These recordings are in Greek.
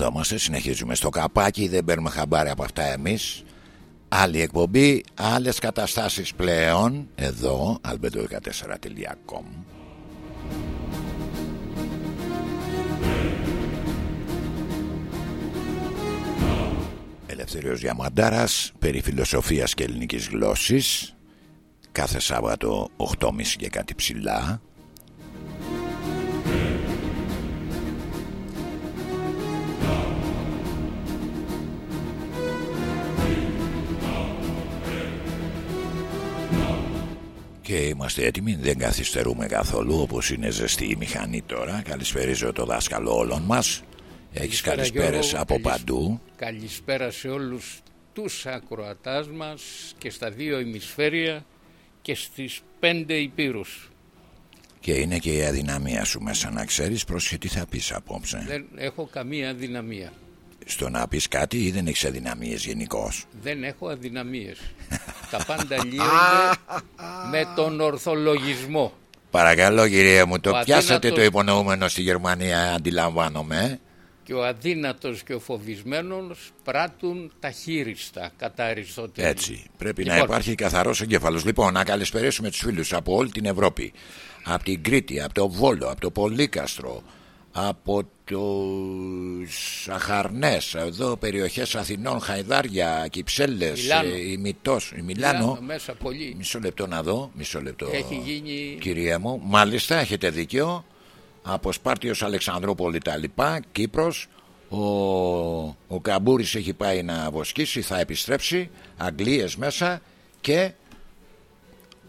Εδώ είμαστε, συνεχίζουμε στο καπάκι, δεν παίρνουμε χαμπάρι από αυτά εμείς. Άλλη εκπομπή, άλλες καταστάσεις πλέον, εδώ, albedo14.com. Ελευθεριος Διαμαντάρας, περί φιλοσοφίας και ελληνικής γλώσσης, κάθε Σάββατο 8.30 και κάτι ψηλά. Και είμαστε έτοιμοι, δεν καθυστερούμε καθόλου όπως είναι ζεστή η μηχανή τώρα. Καλησπέριζω το δάσκαλο όλων μας. Έχεις καλησπέρες από παντού. Καλησπέρα σε όλους τους ακροατάς μας και στα δύο ημισφαίρια και στις πέντε υπήρους. Και είναι και η αδυναμία σου μέσα να ξέρεις προς τι θα πεις απόψε. Δεν έχω καμία αδυναμία. Στο να πεις κάτι ή δεν έχεις αδυναμίες γενικώς; Δεν έχω αδυναμίες. Τα πάντα λύονται με τον ορθολογισμό. Παρακαλώ κυρία μου, το Ο πιάσατε αδύνατος- το υπονοούμενο στη Γερμανία αντιλαμβάνομαι. Και ο αδύνατος και ο φοβισμένος πράττουν τα χείριστα κατά Αριστοτέλη. Έτσι. Πρέπει να Λοιπόν. υπάρχει καθαρός εγκέφαλος. Λοιπόν, να καλησπερίσουμε τους φίλους από όλη την Ευρώπη. Από την Κρήτη, από το Βόλο, από το Πολύκαστρο, από το Σαχαρνέ, εδώ περιοχές Αθηνών, Χαϊδάρια, Κυψέλες, Μιλάνο. η Μητός, η Μιλάνο. Μιλάνω μέσα πολύ. Μισό λεπτό να δω. Μισό λεπτό. Έχει γίνει Κυρία μου, μάλιστα έχετε δίκιο. Από Σπάρτιος Αλεξανδρούπολη τα λοιπά, Κύπρος, ο, ο Καμπούρης έχει πάει να βοσκήσει, θα επιστρέψει, Αγγλίες μέσα και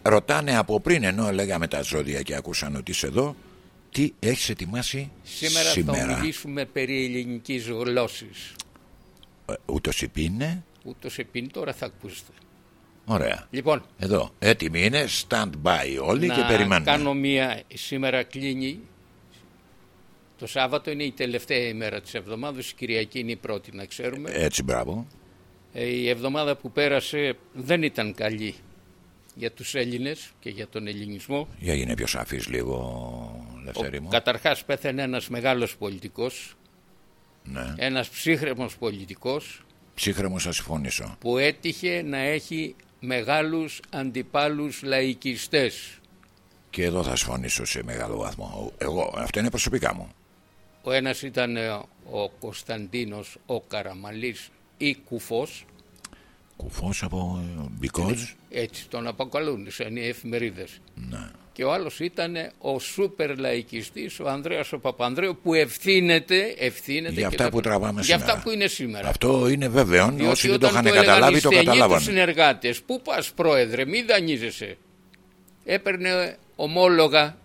ρωτάνε από πριν ενώ λέγαμε τα ζώδια και ακούσαν ότι είσαι εδώ, τι έχεις ετοιμάσει Σήμερα, θα μιλήσουμε περί ελληνικής γλώσσης. Ε, Ούτως υπήνε, Ούτως επίν τώρα θα ακούσετε. ωραία. Λοιπόν, Εδώ, έτοιμοι είναι, stand by όλοι και να περιμένουμε. κάνω μία, σήμερα κλείνει, το Σάββατο είναι η τελευταία ημέρα της εβδομάδας, η Κυριακή είναι η πρώτη να ξέρουμε. Έτσι, μπράβο. Ε, η εβδομάδα που πέρασε δεν ήταν καλή για τους Έλληνες και για τον ελληνισμό. Για γίνε πιο σαφής λίγο, Λευτέρη μου. Καταρχάς πέθανε ένας μεγάλος πολιτικός, Ναι. ένας ψύχρεμος πολιτικός Ψύχρεμος θα συμφωνήσω. που έτυχε να έχει μεγάλους αντιπάλους λαϊκιστές. Και εδώ θα συμφωνήσω σε μεγάλο βαθμό. Εγώ, αυτό είναι προσωπικά μου. Ο ένας ήταν ε, ο Κωνσταντίνος ο Καραμαλής ή Κουφός, Κουφός από because. έτσι τον αποκαλούν σαν οι εφημερίδες. Ναι. Και ο άλλος ήταν ο σούπερ λαϊκιστής, ο Ανδρέας ο Παπανδρέου που ευθύνεται, ευθύνεται Για και αυτά τα- που τραβάμε για σήμερα. αυτά που είναι σήμερα. Αυτό είναι βέβαιο. Διότι Όσοι δεν το όταν είχαν του έλεγαν καταλάβει, οι το στενοί τους καταλάβανε. συνεργάτες, πού πας πρόεδρε, μην δανείζεσαι. Έπαιρνε ομόλογα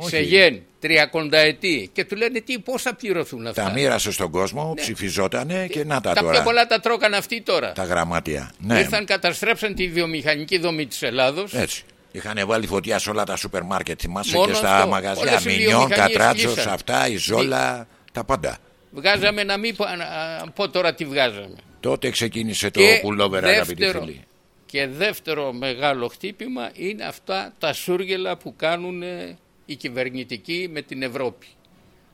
Όχι. σε γεν, τριακονταετή και του λένε τι, πώς θα πληρωθούν αυτά; Τα μοίρασε στον κόσμο, ψηφιζότανε και να τα Τα πιο τώρα. πολλά τα τρώγαν αυτοί τώρα. Τα γραμμάτια. Ναι, Ήρθαν, καταστρέψαν τη βιομηχανική δομή της Ελλάδος. έτσι. Είχαν βάλει φωτιά σε όλα τα σούπερ μάρκετ, θυμάσαι, Μόνο και στα αυτό. μαγαζιά. Όλες οι Μινιόν, βιομηχανίες Κατράτσο, κλείσαν. αυτά, η Ζόλα, τα πάντα. Βγάζαμε να μην πω, α, πω τώρα τι βγάζαμε. Τότε ξεκίνησε το Και πουλόβερ, αγαπητοί δεύτερο- φίλοι. Και δεύτερο μεγάλο χτύπημα είναι αυτά τα σούργελα που κάνουν ε, οι κυβερνητικοί με την Ευρώπη.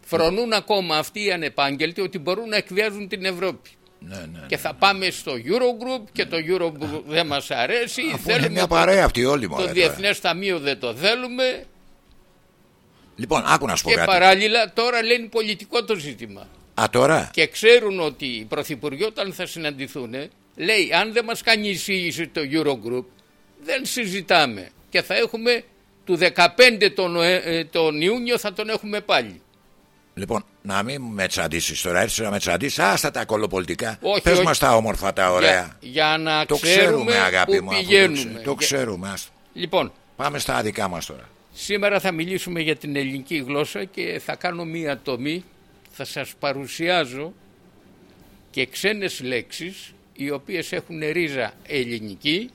Φρονούν ακόμα αυτοί οι ανεπάγγελτοι ότι μπορούν να εκβιάζουν την Ευρώπη. Ναι, ναι. Και θα πάμε στο Eurogroup και το Eurogroup δεν μας αρέσει. Αφού είναι μια παρέα αυτή όλοι μωρέ, το τώρα. Διεθνές Ταμείο δεν το θέλουμε. Λοιπόν, άκου να σου πω Και κάτι. παράλληλα τώρα λένε πολιτικό το ζήτημα. Α, τώρα; Και ξέρουν ότι οι πρωθυπουργοί όταν θα συναντηθούν λέει αν δεν μας κάνει εισήγηση το Eurogroup δεν συζητάμε και θα έχουμε του 15 τον, Νοε- ε, τον Ιούνιο θα τον έχουμε πάλι. Λοιπόν, να μην με τσαντήσει τώρα, έρθεις να με τσαντήσει. Άστα τα κολοπολιτικά. Όχι, Πες όχι. μας τα όμορφα, τα ωραία. Για, για να Το ξέρουμε, ξέρουμε, αγάπη που μου. αφού το πηγαίνουμε. ξε- Το Για- ξέρουμε. άστα. Λοιπόν, Πάμε στα δικά μας τώρα. σήμερα θα μιλήσουμε για την ελληνική γλώσσα και θα κάνω μία τομή. Θα σας παρουσιάζω και ξένες λέξεις οι οποίες έχουν ρίζα ελληνική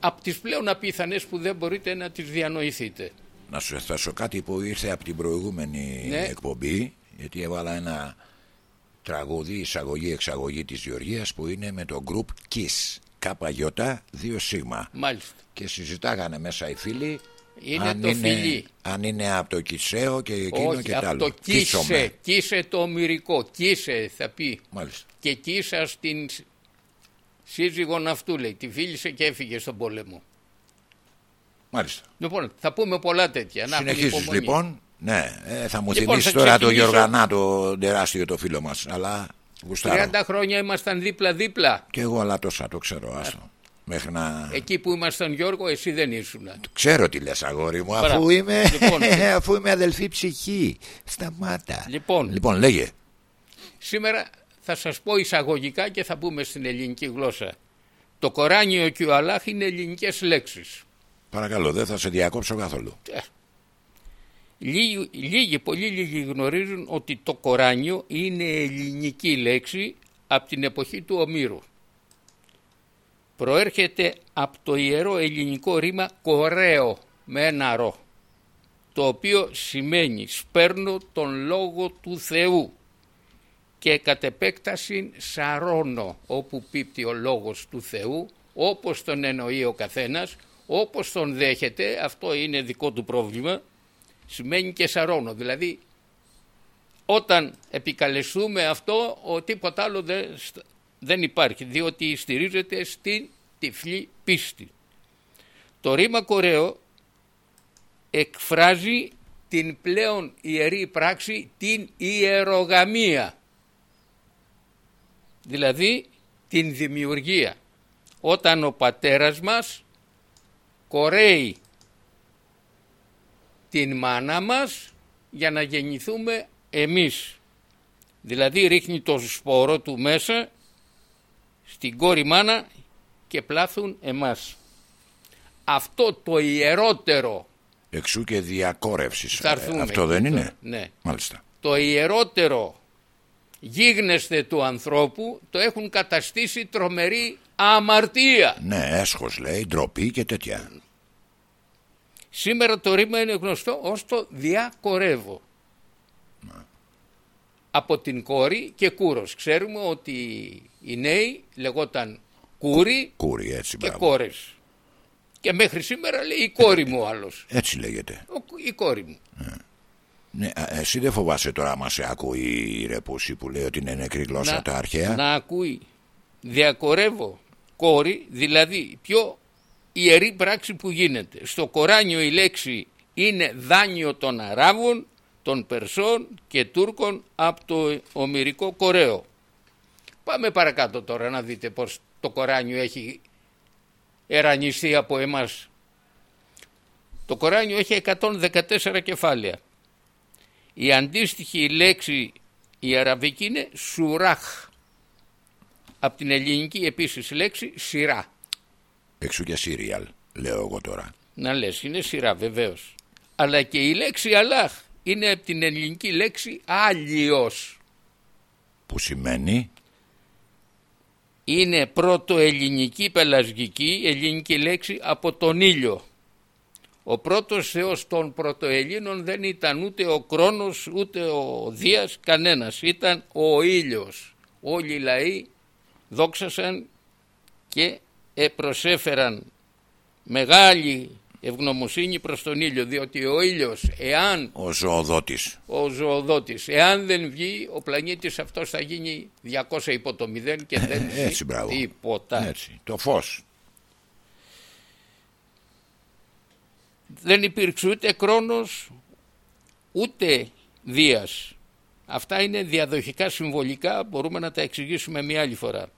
από τις πλέον απίθανες που δεν μπορείτε να τις διανοηθείτε. Να σου θέσω κάτι που ήρθε από την προηγούμενη Ναι. εκπομπή. Γιατί έβαλα ένα τραγούδι εισαγωγή-εξαγωγή της Γεωργίας που είναι με το group KISS. ΚΙ 2 σίγμα. Μάλιστα. Και συζητάγανε μέσα οι φίλοι Είναι αν το είναι, φιλί. αν είναι από το κισέο και εκείνο Όχι, και από τα άλλο. το κίσε, Κίσομαι. κίσε το ομυρικό, κίσε θα πει. Μάλιστα. Και κίσα στην σύζυγον αυτού λέει, τη φίλησε και έφυγε στον πόλεμο. Μάλιστα. Λοιπόν, θα πούμε πολλά τέτοια. Να έχουμε Συνεχίζεις υπομονή. λοιπόν. Ναι, ε, θα μου Λοιπόν, θυμίσεις θα τώρα το ξεκινήσω. Γιωργανά το τεράστιο το φίλο μας. Αλλά γουστάρω. 30 χρόνια ήμασταν δίπλα-δίπλα. Και εγώ αλλά τόσα το ξέρω. Άστο. Μέχρι να... Εκεί που ήμασταν Γιώργο, εσύ δεν ήσουν. Ξέρω τι λες αγόρι μου, αφού Μπράβο. είμαι, Λοιπόν. αφού είμαι αδελφή ψυχή. Σταμάτα. Λοιπόν. λοιπόν λέγε. Σήμερα θα σας πω εισαγωγικά και θα πούμε στην ελληνική γλώσσα. Το Κοράνιο και ο Αλάχ είναι ελληνικές λέξεις. Παρακαλώ, δεν θα σε διακόψω καθόλου. Ε, Λίγοι, λίγοι, πολύ λίγοι γνωρίζουν ότι το Κοράνιο είναι ελληνική λέξη από την εποχή του Ομήρου. Προέρχεται από το ιερό ελληνικό ρήμα κορέο με ένα ρο, το οποίο σημαίνει σπέρνω τον λόγο του Θεού και κατ' επέκταση σαρώνω όπου πίπτει ο λόγος του Θεού όπως τον εννοεί ο καθένας, όπως τον δέχεται, αυτό είναι δικό του πρόβλημα, σημαίνει και σαρώνω. Δηλαδή όταν επικαλεστούμε αυτό ο τίποτα άλλο δεν, δεν υπάρχει διότι στηρίζεται στην τυφλή πίστη. Το ρήμα κορέο εκφράζει την πλέον ιερή πράξη την ιερογαμία δηλαδή την δημιουργία όταν ο πατέρας μας κορέει την μάνα μας για να γεννηθούμε εμείς. Δηλαδή ρίχνει το σπόρο του μέσα στην κόρη μάνα και πλάθουν εμάς. Αυτό το ιερότερο, Εξού και διακόρευσης. Θα έρθουμε Ε, αυτό εκεί δεν τώρα. είναι. Ναι. Μάλιστα. το ιερότερο γίγνεσθε του ανθρώπου το έχουν καταστήσει τρομερή αμαρτία. Ναι, έσχος λέει, ντροπή και τέτοια. Σήμερα το ρήμα είναι γνωστό ως το διακορεύω. Από την κόρη και κούρος. Ξέρουμε ότι οι νέοι λεγόταν κούροι Κούρι, έτσι, και μπράβο. κόρες. Και μέχρι σήμερα λέει η κόρη μου ο άλλος. Έτσι λέγεται. Ο- Η κόρη μου. Ναι, α, εσύ δεν φοβάσαι τώρα άμα σε ακούει η ρεπούση που λέει ότι είναι νεκρή γλώσσα τα αρχαία; να ακούει. Διακορεύω κόρη, δηλαδή πιο ιερή πράξη που γίνεται. Στο Κοράνιο η λέξη είναι δάνειο των Αράβων, των Περσών και Τούρκων από το Ομυρικό Κορέο. Πάμε παρακάτω τώρα να δείτε πως το Κοράνιο έχει ερανιστεί από εμάς. Το Κοράνιο έχει 114 κεφάλαια. Η αντίστοιχη λέξη η αραβική είναι σουράχ. Από την ελληνική επίσης λέξη σειρά. Εξού και σύριαλ, λέω εγώ τώρα. Να λες, είναι σειρά βεβαίως. Αλλά και η λέξη Αλλάχ είναι από την ελληνική λέξη Άλλιος. Που σημαίνει; Είναι πρώτο ελληνική πελασγική ελληνική λέξη από τον ήλιο. Ο πρώτος θεός των πρωτοελλήνων δεν ήταν ούτε ο Κρόνος ούτε ο Δίας κανένας. Ήταν ο ήλιος. Όλοι οι λαοί δόξασαν και ε, προσέφεραν μεγάλη ευγνωμοσύνη προς τον ήλιο διότι ο ήλιος εάν ο ζωοδότης. ο ζωοδότης εάν δεν βγει ο πλανήτης αυτός θα γίνει 200 υπό το 0 και δεν ζει Έτσι, μπράβο. τίποτα. Έτσι, το φως. Δεν υπήρξε ούτε Κρόνος ούτε Δίας. Αυτά είναι διαδοχικά συμβολικά, μπορούμε να τα εξηγήσουμε μια άλλη φορά.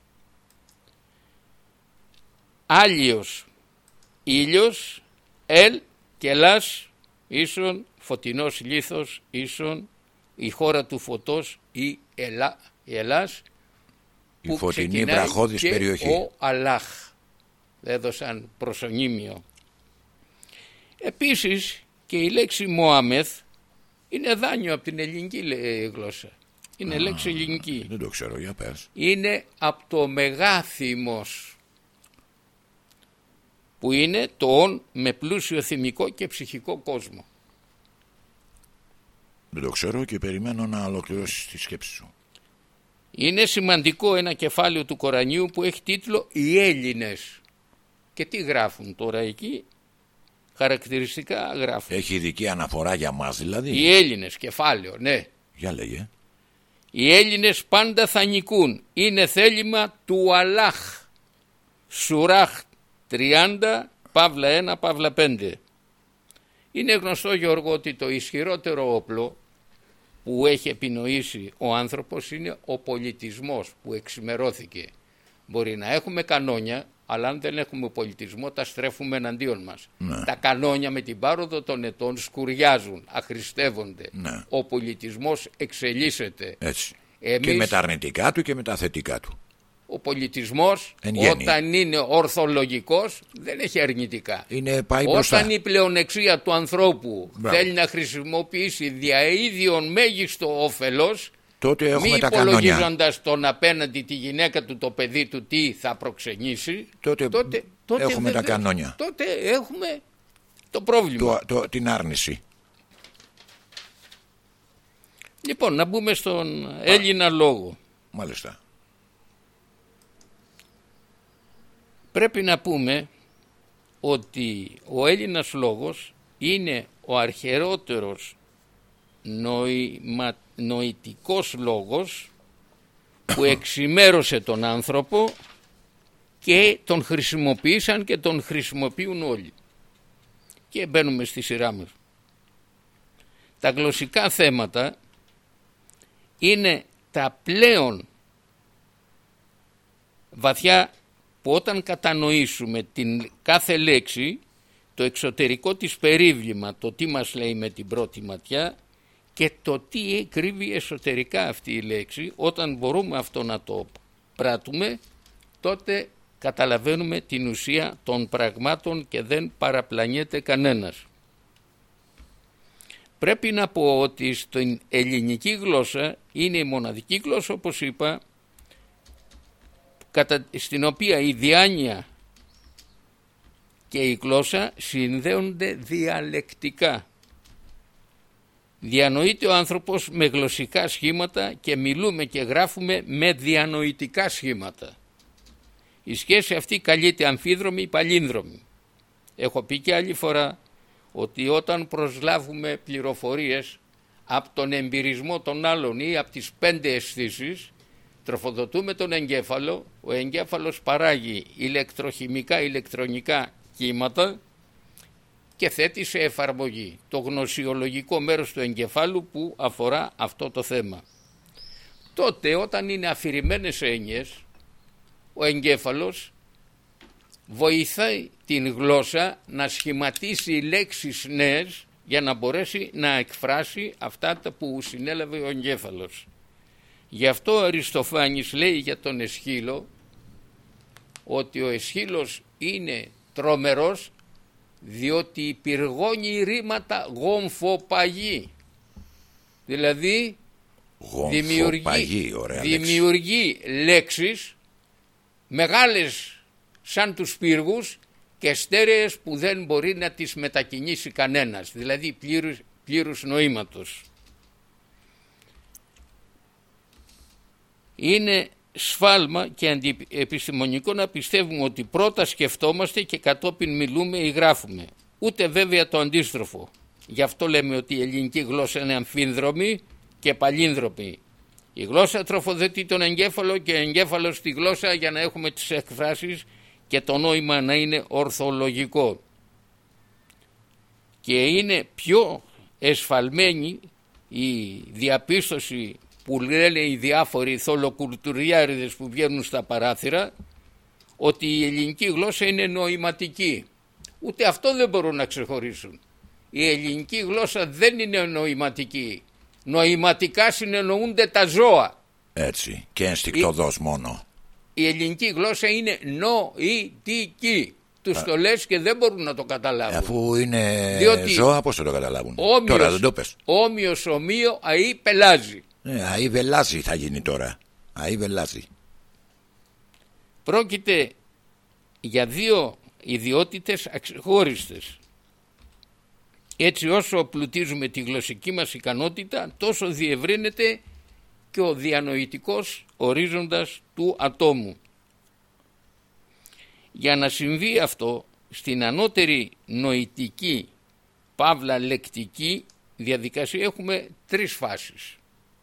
Άλλιος, ήλιος, ελ και λας, ίσον, φωτεινός λίθος, ίσον, η χώρα του φωτός ή ελά, η Ελλάς, Η που φωτεινή ξεκινάει βραχώδης και περιοχή. ο Αλάχ. Έδωσαν προσωνύμιο. Επίσης και η λέξη Μωάμεθ είναι δάνειο από την ελληνική λέ- γλώσσα. Είναι λέξη ελληνική. Δεν το ξέρω, για πες. Είναι από το μεγάθυμος που είναι το όν με πλούσιο θυμικό και ψυχικό κόσμο. Δεν το ξέρω και περιμένω να ολοκληρώσεις τη σκέψη σου. Είναι σημαντικό ένα κεφάλαιο του Κορανίου που έχει τίτλο «Οι Έλληνες». Και τι γράφουν τώρα εκεί; Χαρακτηριστικά γράφουν. Έχει ειδική αναφορά για μας δηλαδή. Οι Έλληνες, κεφάλαιο, ναι. Για λέγε. Οι Έλληνες πάντα θα νικούν. Είναι θέλημα του Αλάχ. Σουράχ 30, Παύλα 1, Παύλα 5. Είναι γνωστό Γιώργο ότι το ισχυρότερο όπλο που έχει επινοήσει ο άνθρωπος είναι ο πολιτισμός που εξημερώθηκε. Μπορεί να έχουμε κανόνια, αλλά αν δεν έχουμε πολιτισμό τα στρέφουμε εναντίον μας. Ναι. Τα κανόνια με την πάροδο των ετών σκουριάζουν, αχρηστεύονται. Ναι. Ο πολιτισμός εξελίσσεται. Έτσι. Εμείς- Και με τα αρνητικά του και με τα θετικά του. Ο πολιτισμός Εν γέννη. όταν είναι ορθολογικός δεν έχει αρνητικά. Είναι πάει μπροστά. Όταν η πλεονεξία του ανθρώπου Μπράβο. θέλει να χρησιμοποιήσει δια ίδιον μέγιστο όφελος Τότε έχουμε μη τα κανόνια. υπολογίζοντας τον απέναντι τη γυναίκα του, το παιδί του, τι θα προξενήσει Τότε έχουμε τα βεβαίως, κανόνια. Τότε έχουμε το πρόβλημα. Το, το, την άρνηση. Λοιπόν, να μπούμε στον Έλληνα λόγο. Μάλιστα. Πρέπει να πούμε ότι ο Έλληνας λόγος είναι ο αρχαιρότερος νοημα, νοητικός λόγος που εξημέρωσε τον άνθρωπο και τον χρησιμοποίησαν και τον χρησιμοποιούν όλοι. Και μπαίνουμε στη σειρά μας. Τα γλωσσικά θέματα είναι τα πλέον βαθιά που όταν κατανοήσουμε την κάθε λέξη το εξωτερικό της περίβλημα, το τι μας λέει με την πρώτη ματιά και το τι κρύβει εσωτερικά αυτή η λέξη, όταν μπορούμε αυτό να το πράττουμε, τότε καταλαβαίνουμε την ουσία των πραγμάτων και δεν παραπλανιέται κανένας. Πρέπει να πω ότι στην ελληνική γλώσσα είναι η μοναδική γλώσσα όπως είπα κατά, στην οποία η διάνοια και η γλώσσα συνδέονται διαλεκτικά. Διανοείται ο άνθρωπος με γλωσσικά σχήματα και μιλούμε και γράφουμε με διανοητικά σχήματα. Η σχέση αυτή καλείται αμφίδρομη ή παλίνδρομη. Έχω πει και άλλη φορά ότι όταν προσλάβουμε πληροφορίες από τον εμπειρισμό των άλλων ή από τις πέντε αισθήσεις, τροφοδοτούμε τον εγκέφαλο, ο εγκέφαλος παράγει ηλεκτροχημικά, ηλεκτρονικά κύματα και θέτει σε εφαρμογή το γνωσιολογικό μέρος του εγκεφάλου που αφορά αυτό το θέμα. Τότε όταν είναι αφηρημένες έννοιες, ο εγκέφαλος βοηθάει την γλώσσα να σχηματίσει λέξεις νέες για να μπορέσει να εκφράσει αυτά τα που συνέλαβε ο εγκέφαλος. Γι' αυτό ο Αριστοφάνης λέει για τον Εσχύλο ότι ο Εσχύλος είναι τρομερός διότι πυργώνει ρήματα γομφοπαγή. Δηλαδή δημιουργεί, Γομφοπαγή, ωραία λέξη. δημιουργεί λέξεις μεγάλες σαν τους πύργους και στέρεες που δεν μπορεί να τις μετακινήσει κανένας, δηλαδή πλήρους, πλήρους νοήματος. Είναι σφάλμα και αντιεπιστημονικό να πιστεύουμε ότι πρώτα σκεφτόμαστε και κατόπιν μιλούμε ή γράφουμε. Ούτε βέβαια το αντίστροφο. Γι' αυτό λέμε ότι η ελληνική γλώσσα είναι αμφίνδρομη και παλίνδρομη. Η γλώσσα τροφοδετεί τον εγκέφαλο και ο εγκέφαλος τη γλώσσα για να έχουμε τις εκφράσεις και το νόημα να είναι ορθολογικό. Και είναι πιο εσφαλμένη η διαπίστωση που λένε οι διάφοροι θολοκουλτουριάριδες που βγαίνουν στα παράθυρα ότι η ελληνική γλώσσα είναι νοηματική. Ούτε αυτό δεν μπορούν να ξεχωρίσουν. Η ελληνική γλώσσα δεν είναι νοηματική. Νοηματικά συνεννοούνται τα ζώα. Έτσι. Και ενστικτοδός μόνο. Η ελληνική γλώσσα είναι νοητική. Τους το λες και δεν μπορούν να το καταλάβουν. Αφού είναι Διότι ζώα, πώς θα το καταλάβουν; Όμοιος, Τώρα δεν το πες. Όμοιος ομοίο αή πελάζει. Ναι, αή βελάζει θα γίνει τώρα. Αή βελάζει. Πρόκειται για δύο ιδιότητες αξιχώριστες. Έτσι όσο πλουτίζουμε τη γλωσσική μας ικανότητα τόσο διευρύνεται και ο διανοητικός ορίζοντας του ατόμου. Για να συμβεί αυτό στην ανώτερη νοητική παύλα λεκτική διαδικασία έχουμε τρεις φάσεις.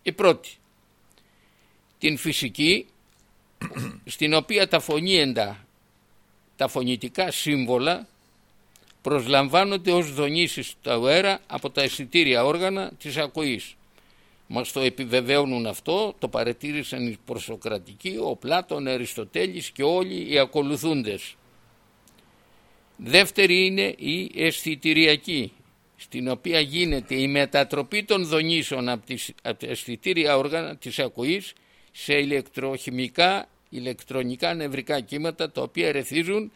Η πρώτη, την φυσική, στην οποία τα φωνήεντα, τα φωνητικά σύμβολα προσλαμβάνονται ως δονήσεις του αέρα από τα αισθητήρια όργανα της ακοής. Μας το επιβεβαίωνουν αυτό, το παρετήρησαν οι προσοκρατικοί, ο Πλάτων, ο Αριστοτέλης και όλοι οι ακολουθούντες. Δεύτερη είναι η αισθητηριακή, στην οποία γίνεται η μετατροπή των δονήσεων από, τις, από τα αισθητήρια όργανα της ακοής σε ηλεκτροχημικά, ηλεκτρονικά νευρικά κύματα τα οποία ερεθίζουν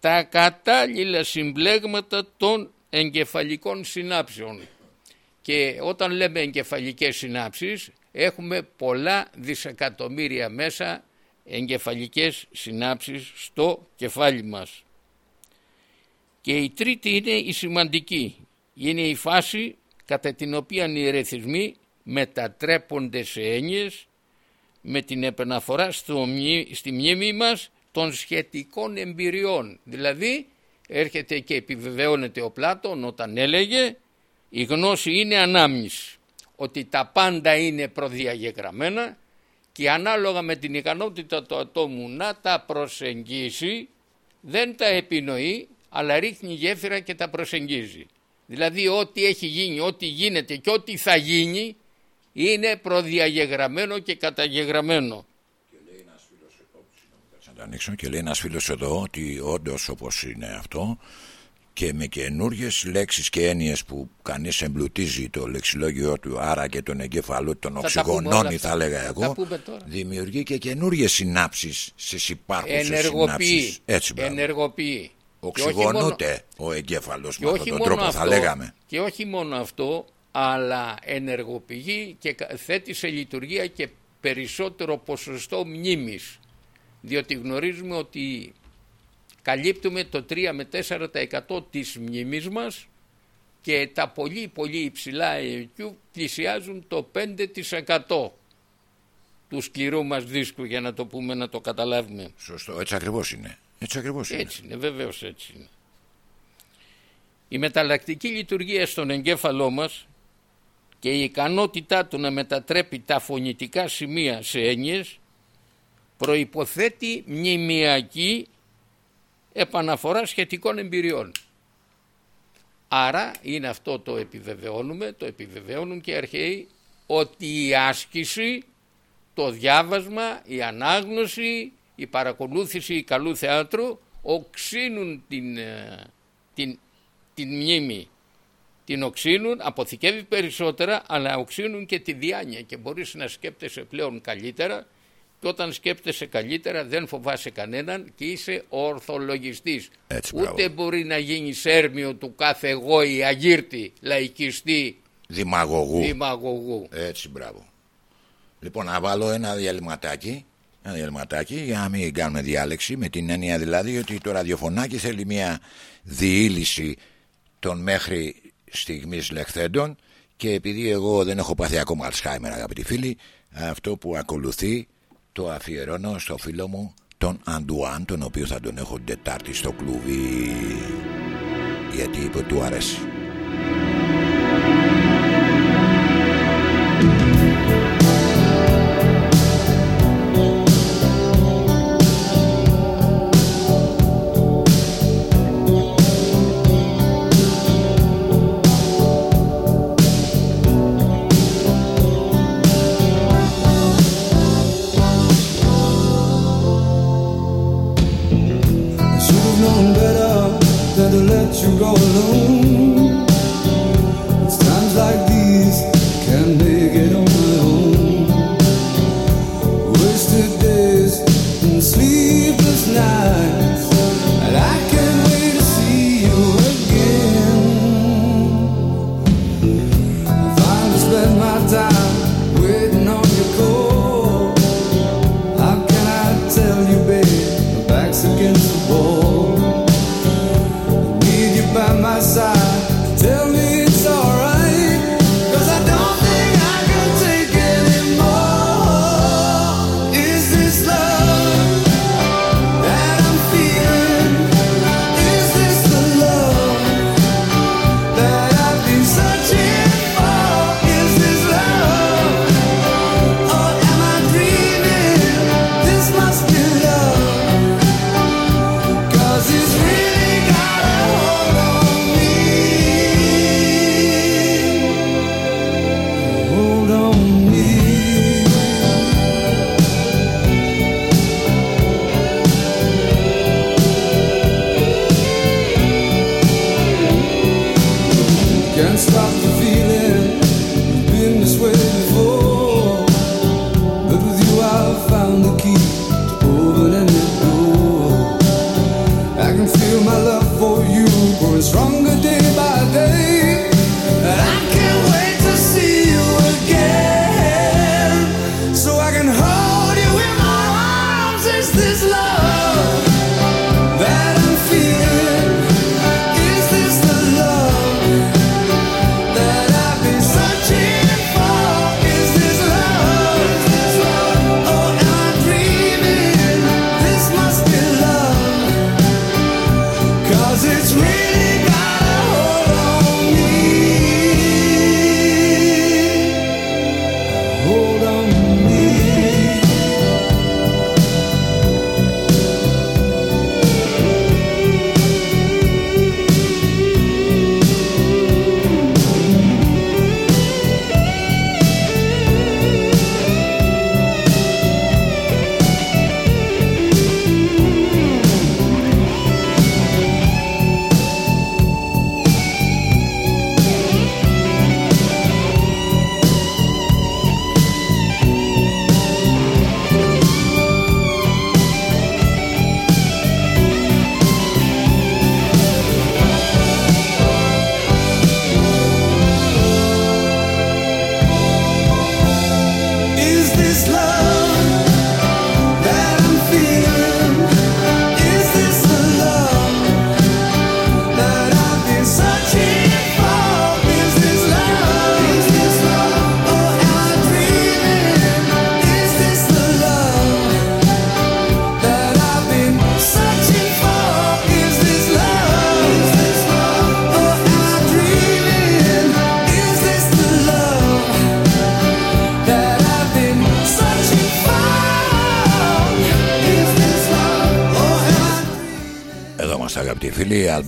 τα κατάλληλα συμπλέγματα των εγκεφαλικών συνάψεων. Και όταν λέμε εγκεφαλικές συνάψεις έχουμε πολλά δισεκατομμύρια μέσα εγκεφαλικές συνάψεις στο κεφάλι μας. Και η τρίτη είναι η σημαντική. Είναι η φάση κατά την οποία οι ερεθισμοί μετατρέπονται σε έννοιες με την επαναφορά στο, στη μνήμη μας των σχετικών εμπειριών. Δηλαδή έρχεται και επιβεβαιώνεται ο Πλάτων όταν έλεγε η γνώση είναι ανάμνηση, ότι τα πάντα είναι προδιαγεγραμμένα και ανάλογα με την ικανότητα του ατόμου να τα προσεγγίσει δεν τα επινοεί αλλά ρίχνει γέφυρα και τα προσεγγίζει. Δηλαδή ό,τι έχει γίνει, ό,τι γίνεται και ό,τι θα γίνει είναι προδιαγεγραμμένο και καταγεγραμμένο. Θα το ανοίξω και λέει ένας φίλος εδώ ότι όντως όπως είναι αυτό και με καινούριε λέξεις και έννοιες που κανείς εμπλουτίζει το λεξιλόγιο του άρα και τον εγκέφαλό τον οξυγονώνει θα έλεγα εγώ δημιουργεί και καινούριε συνάψεις στις υπάρχουσες συνάψεις. Έτσι, ενεργοποιεί. Οξυγονούται ο εγκέφαλος με αυτόν τον τρόπο θα λέγαμε. Και όχι μόνο αυτό αλλά ενεργοποιεί και θέτει σε λειτουργία και περισσότερο ποσοστό μνήμης διότι γνωρίζουμε ότι καλύπτουμε το 3 με 4% της μνήμης μας και τα πολύ πολύ υψηλά IQ πλησιάζουν το 5% του σκληρού μας δίσκου για να το πούμε να το καταλάβουμε. Σωστό, έτσι ακριβώς είναι. Έτσι ακριβώς είναι. Έτσι είναι, βεβαίως έτσι είναι. Η μεταλλακτική λειτουργία στον εγκέφαλό μας και η ικανότητά του να μετατρέπει τα φωνητικά σημεία σε έννοιες προϋποθέτει μνημιακή επαναφορά σχετικών εμπειριών. Άρα είναι αυτό το επιβεβαιώνουμε, το επιβεβαιώνουν και οι αρχαίοι ότι η άσκηση, το διάβασμα, η ανάγνωση, η παρακολούθηση καλού θεάτρου οξύνουν την, ε, την, την μνήμη. Την οξύνουν, αποθηκεύει περισσότερα, αλλά οξύνουν και τη διάνοια και μπορείς να σκέπτεσαι πλέον καλύτερα και όταν σκέπτεσαι καλύτερα δεν φοβάσαι κανέναν και είσαι ορθολογιστής. Ούτε μπορεί να γίνει σέρμιο του κάθε εγώ ή αγύρτη, λαϊκιστή, δημαγωγού. δημαγωγού. Έτσι μπράβο. Λοιπόν να βάλω ένα διαλυματάκι, ένα διαλυματάκι για να μην κάνουμε διάλεξη με την έννοια δηλαδή ότι το ραδιοφωνάκι θέλει μια διήλυση των μέχρι στιγμής λεχθέντων και επειδή εγώ δεν έχω πάθει ακόμα Αλσχάιμερ αγαπητοί φίλοι αυτό που ακολουθεί το αφιερώνω στο φίλο μου τον Αντουάν τον οποίο θα τον έχω Τετάρτη στο κλουβί. Γιατί είπε του αρέσει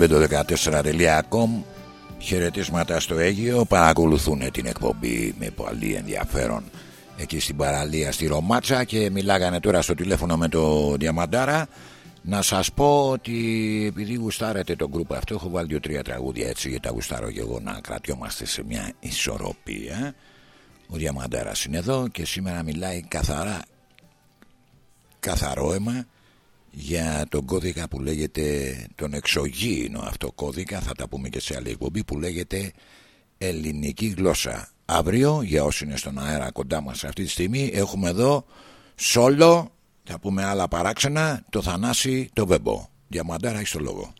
albedo14.com Χαιρετίσματα στο Αίγυο Παρακολουθούν την εκπομπή με πολύ ενδιαφέρον. Εκεί στην παραλία στη Ρωμάτσα Και μιλάγανε τώρα στο τηλέφωνο με το Διαμαντάρα. Να σας πω ότι επειδή γουστάρετε τον γκρουπ αυτό Έχω βάλει δύο-τρία τραγούδια έτσι Γιατί τα γουστάρω και εγώ να κρατιόμαστε σε μια ισορροπία. Ο Διαμαντάρας είναι εδώ Και σήμερα μιλάει καθαρά Καθαρό αίμα για τον κώδικα που λέγεται τον εξωγήινο αυτό κώδικα θα τα πούμε και σε άλλη εκπομπή που λέγεται ελληνική γλώσσα. Αύριο για όσοι είναι στον αέρα κοντά μας αυτή τη στιγμή έχουμε εδώ σόλο θα πούμε άλλα παράξενα το Θανάση το Βεμπό Διαμαντάρα έχεις το λόγο.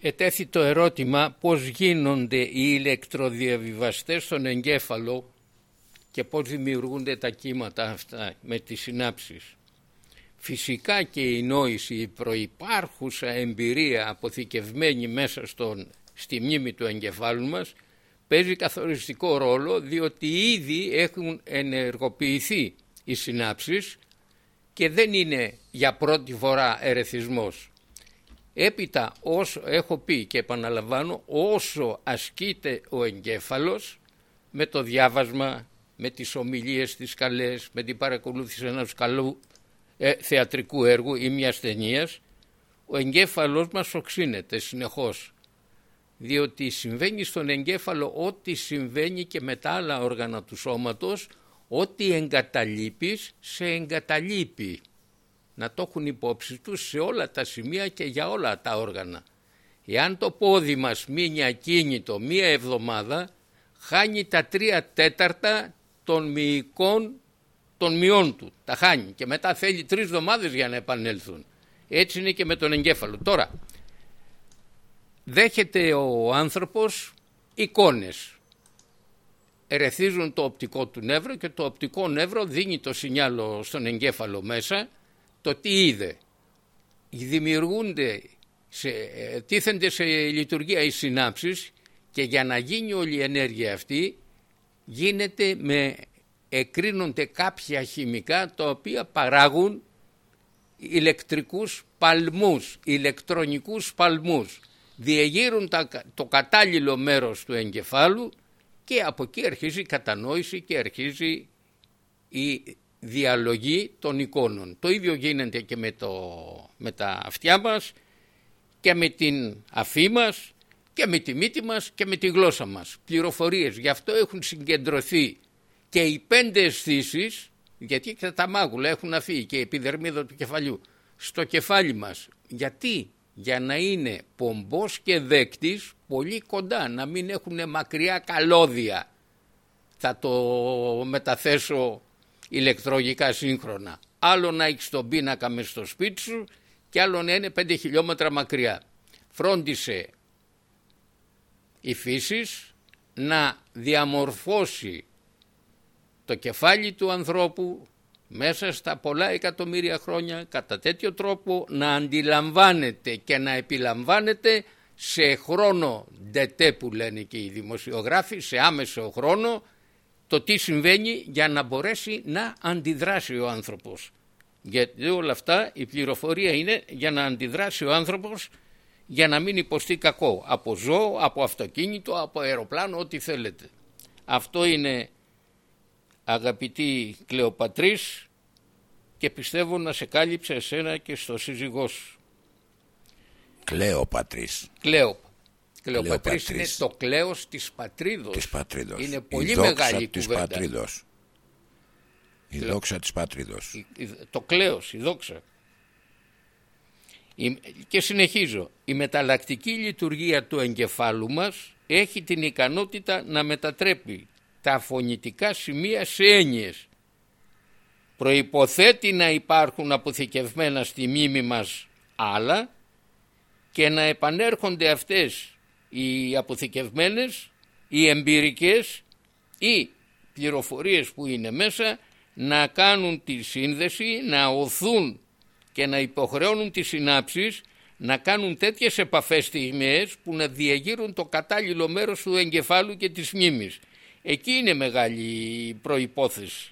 Ετέθη το ερώτημα πώς γίνονται οι ηλεκτροδιαβιβαστές στον εγκέφαλο και πώς δημιουργούνται τα κύματα αυτά με τις συνάψεις. Φυσικά και η νόηση, η προϋπάρχουσα εμπειρία αποθηκευμένη μέσα στον, στη μνήμη του εγκεφάλου μας παίζει καθοριστικό ρόλο διότι ήδη έχουν ενεργοποιηθεί οι συνάψεις και δεν είναι για πρώτη φορά ερεθισμός. Έπειτα όσο έχω πει και επαναλαμβάνω όσο ασκείται ο εγκέφαλος με το διάβασμα, με τις ομιλίες τις καλές, με την παρακολούθηση ενός καλού ε, θεατρικού έργου ή μιας ταινίας, ο εγκέφαλος μας οξύνεται συνεχώς διότι συμβαίνει στον εγκέφαλο ό,τι συμβαίνει και με τα άλλα όργανα του σώματος ό,τι εγκαταλείπεις σε εγκαταλείπει. Να το έχουν υπόψη τους σε όλα τα σημεία και για όλα τα όργανα. Εάν το πόδι μας μείνει ακίνητο μία εβδομάδα χάνει τα τρία τέταρτα των μυϊκών των μειών του. Τα χάνει και μετά θέλει τρεις εβδομάδες για να επανέλθουν. Έτσι είναι και με τον εγκέφαλο. Τώρα, δέχεται ο άνθρωπος εικόνες. Ερεθίζουν το οπτικό του νεύρο και το οπτικό νεύρο δίνει το σινιάλο στον εγκέφαλο μέσα το τι είδε. Δημιουργούνται, σε, τίθενται σε λειτουργία οι συνάψεις και για να γίνει όλη η ενέργεια αυτή γίνεται με εκρίνονται κάποια χημικά τα οποία παράγουν ηλεκτρικούς παλμούς, ηλεκτρονικούς παλμούς. Διεγείρουν το κατάλληλο μέρος του εγκεφάλου και από εκεί αρχίζει η κατανόηση και αρχίζει η διαλογή των εικόνων. Το ίδιο γίνεται και με, το, με τα αυτιά μας και με την αφή μας και με τη μύτη μας και με τη γλώσσα μας. Πληροφορίες, γι' αυτό έχουν συγκεντρωθεί και οι πέντε αισθήσεις, γιατί και τα μάγουλα έχουν αφήσει και η επιδερμίδα του κεφαλιού στο κεφάλι μας. Γιατί, για να είναι πομπός και δέκτης πολύ κοντά, να μην έχουν μακριά καλώδια. Θα το μεταθέσω ηλεκτρολογικά σύγχρονα. Άλλο να έχεις τον πίνακα μες στο σπίτι σου και άλλο να είναι 5 χιλιόμετρα μακριά. Φρόντισε η φύση να διαμορφώσει το κεφάλι του ανθρώπου μέσα στα πολλά εκατομμύρια χρόνια κατά τέτοιο τρόπο να αντιλαμβάνεται και να επιλαμβάνεται σε χρόνο ντετέ που λένε και οι δημοσιογράφοι, σε άμεσο χρόνο το τι συμβαίνει για να μπορέσει να αντιδράσει ο άνθρωπος. Γιατί όλα αυτά η πληροφορία είναι για να αντιδράσει ο άνθρωπος για να μην υποστεί κακό από ζώο, από αυτοκίνητο, από αεροπλάνο, ό,τι θέλετε. Αυτό είναι αγαπητή Κλεοπατρίς και πιστεύω να σε κάλυψε εσένα και στο σύζυγό σου. Κλεοπατρίς. Κλέο. Κλεοπατρίς είναι το κλέος της πατρίδος. Της πατρίδος. Είναι πολύ η μεγάλη της κουβέντα. πατρίδος. Η δόξα της πατρίδος. Το κλέος, η δόξα. Και συνεχίζω. Η μεταλλακτική λειτουργία του εγκεφάλου μας έχει την ικανότητα να μετατρέπει τα φωνητικά σημεία σε έννοιες. Προϋποθέτει να υπάρχουν αποθηκευμένα στη μνήμη μας άλλα και να επανέρχονται αυτές οι αποθηκευμένες, οι εμπειρικές ή πληροφορίες που είναι μέσα να κάνουν τη σύνδεση, να οθούν και να υποχρεώνουν τις συνάψεις να κάνουν τέτοιες επαφές στιγμές που να διεγείρουν το κατάλληλο μέρος του εγκεφάλου και της μνήμης. Εκεί είναι μεγάλη προϋπόθεση.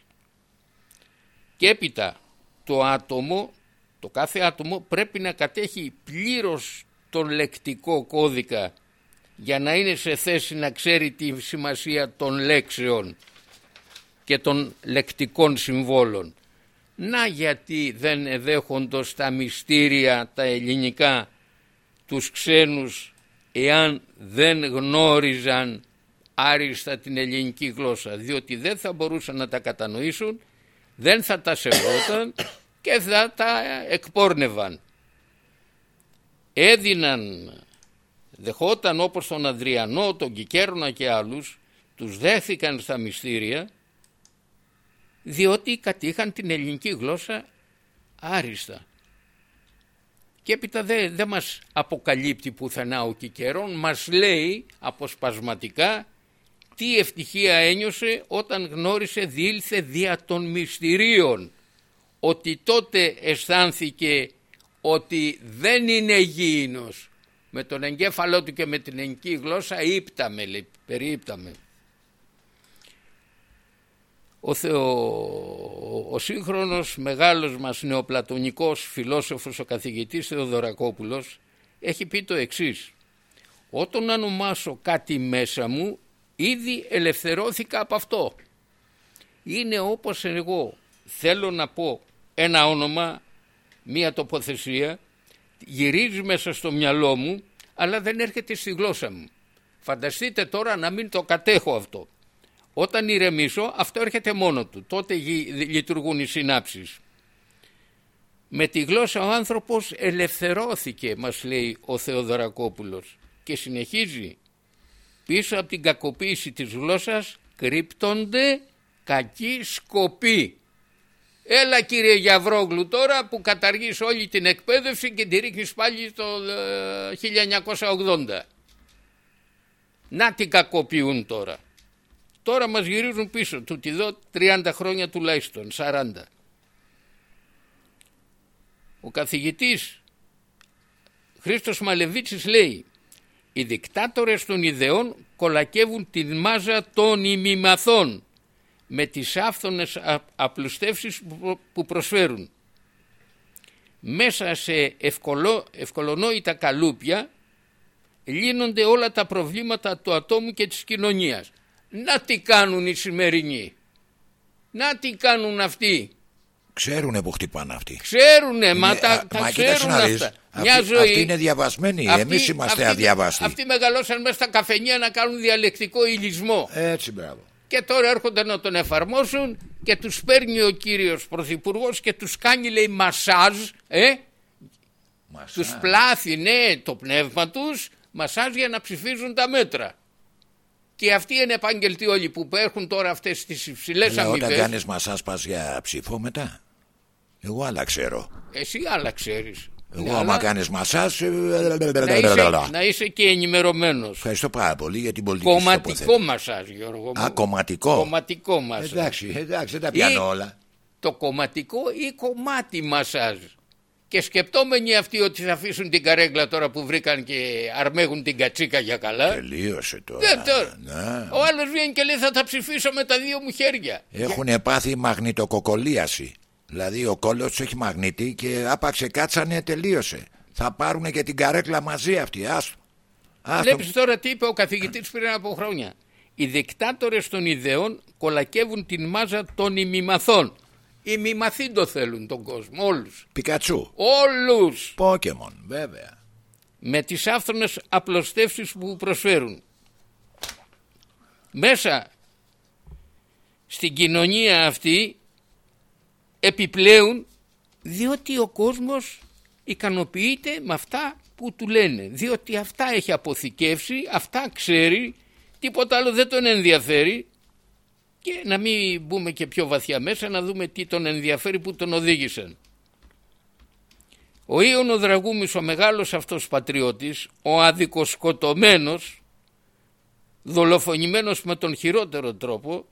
Και έπειτα το άτομο, το κάθε άτομο πρέπει να κατέχει πλήρως τον λεκτικό κώδικα για να είναι σε θέση να ξέρει τη σημασία των λέξεων και των λεκτικών συμβόλων. Να γιατί δεν εδέχοντος τα μυστήρια τα ελληνικά τους ξένους εάν δεν γνώριζαν άριστα την ελληνική γλώσσα διότι δεν θα μπορούσαν να τα κατανοήσουν, δεν θα τα σεβόταν και θα τα εκπόρνευαν. Έδιναν, δεχόταν όπως τον Αδριανό, τον Κικέρονα και άλλους, τους δέχθηκαν στα μυστήρια διότι κατήχαν την ελληνική γλώσσα άριστα. Και έπειτα δεν δε μας αποκαλύπτει πουθενά ο Κικερών, μας λέει αποσπασματικά τι ευτυχία ένιωσε όταν γνώρισε διήλθε δια των μυστηρίων ότι τότε αισθάνθηκε ότι δεν είναι γήινος με τον εγκέφαλό του και με την ελληνική γλώσσα ύπταμε λέει, περιύπταμε ο, Θεο, ο σύγχρονος μεγάλος μας νεοπλατωνικός φιλόσοφος ο καθηγητής Θεοδωρακόπουλος έχει πει το εξής. Όταν ονομάσω κάτι μέσα μου ήδη ελευθερώθηκα από αυτό είναι όπως εγώ θέλω να πω ένα όνομα μία τοποθεσία γυρίζει μέσα στο μυαλό μου αλλά δεν έρχεται στη γλώσσα μου φανταστείτε τώρα να μην το κατέχω αυτό όταν ηρεμήσω αυτό έρχεται μόνο του. Τότε λειτουργούν οι συνάψεις. Με τη γλώσσα ο άνθρωπος ελευθερώθηκε μας λέει ο Θεοδωρακόπουλος και συνεχίζει. Πίσω από την κακοποίηση της γλώσσας κρύπτονται κακοί σκοποί. Έλα κύριε Γιαβρόγλου τώρα που καταργείς όλη την εκπαίδευση και τη ρίχνεις πάλι το 1980. Ε, Να την κακοποιούν τώρα. Τώρα μας γυρίζουν πίσω, του τη δω 30 χρόνια τουλάχιστον, 40. Ο καθηγητής Χρήστος Μαλεβίτσης λέει «Οι δικτάτορες των ιδεών κολακεύουν τη μάζα των ημιμαθών με τις άφθονες απλουστεύσεις που προσφέρουν. Μέσα σε ευκολό, ευκολονόητα καλούπια λύνονται όλα τα προβλήματα του ατόμου και της κοινωνίας. Να τι κάνουν οι σημερινοί. Να τι κάνουν αυτοί Ξέρουνε που χτυπάνε αυτοί. Ξέρουνε, μα τα, α, τα μα ξέρουν κοίταξε να δεις. αυτά. Αυτοί, Μια ζωή. αυτοί είναι διαβασμένοι. αυτοί- Εμείς είμαστε αυτοί- αδιαβαστοί. Αυτοί μεγαλώσαν μέσα στα καφενεία να κάνουν διαλεκτικό ηλισμό. Έτσι, μπράβο. Και τώρα έρχονται να τον εφαρμόσουν και τους παίρνει ο κύριος Πρωθυπουργός και τους κάνει λέει μασάζ, ε, Μας, τους α, πλάθει ναι το πνεύμα τους, μασάζ για να ψηφίζουν τα μέτρα. Και αυτοί είναι επαγγελτοί όλοι που έχουν τώρα αυτές τις υψηλές αλλά όταν αμοιβές. κάνεις μασάς πας για ψήφο μετά. Εγώ άλλα ξέρω. Εσύ άλλα ξέρεις. Εγώ Ναι, άμα αλλά κάνεις μασάς... ε, να, είσαι, να είσαι και ενημερωμένος. Ευχαριστώ πάρα πολύ για την πολιτική σου Κομματικό τοποθέτηση. μασάζ Γιώργο μου. Α, κομματικό. Κομματικό μασάζ. Εντάξει, εντάξει, δεν τα πιάνω Ή- όλα. το κομματικό ή κομμάτι μασάζ. Και σκεπτόμενοι αυτοί ότι θα αφήσουν την καρέγκλα τώρα που βρήκαν και αρμέγουν την κατσίκα για καλά. Τελείωσε τώρα. Δεν τώρα. Ναι. Ο άλλος βγαίνει και λέει θα τα ψηφίσω με τα δύο μου χέρια. Έχουν πάθει μαγνητοκοκολίαση. Δηλαδή ο κόλλος τους έχει μαγνήτη και άπαξε κάτσανε τελείωσε. Θα πάρουν και την καρέκλα μαζί αυτοί. Άστο. Άστο. Βλέπεις τώρα τι είπε ο καθηγητής πριν από χρόνια. Οι δικτάτορες των ιδεών κολακεύουν την μάζα των ημιμαθών. Οι ημιμαθοί το θέλουν τον κόσμο, όλους. Πικατσού. Όλους. Πόκεμον, βέβαια. με τις άφθονες απλωστεύσεις που προσφέρουν. Μέσα στην κοινωνία αυτή επιπλέον διότι ο κόσμος ικανοποιείται με αυτά που του λένε. Διότι αυτά έχει αποθηκεύσει, αυτά ξέρει, τίποτα άλλο δεν τον ενδιαφέρει και να μην μπούμε και πιο βαθιά μέσα να δούμε τι τον ενδιαφέρει που τον οδήγησαν. Ο Ιωνο Δραγούμης ο μεγάλος αυτός πατριώτης, ο αδικοσκοτωμένος, δολοφονημένος με τον χειρότερο τρόπο,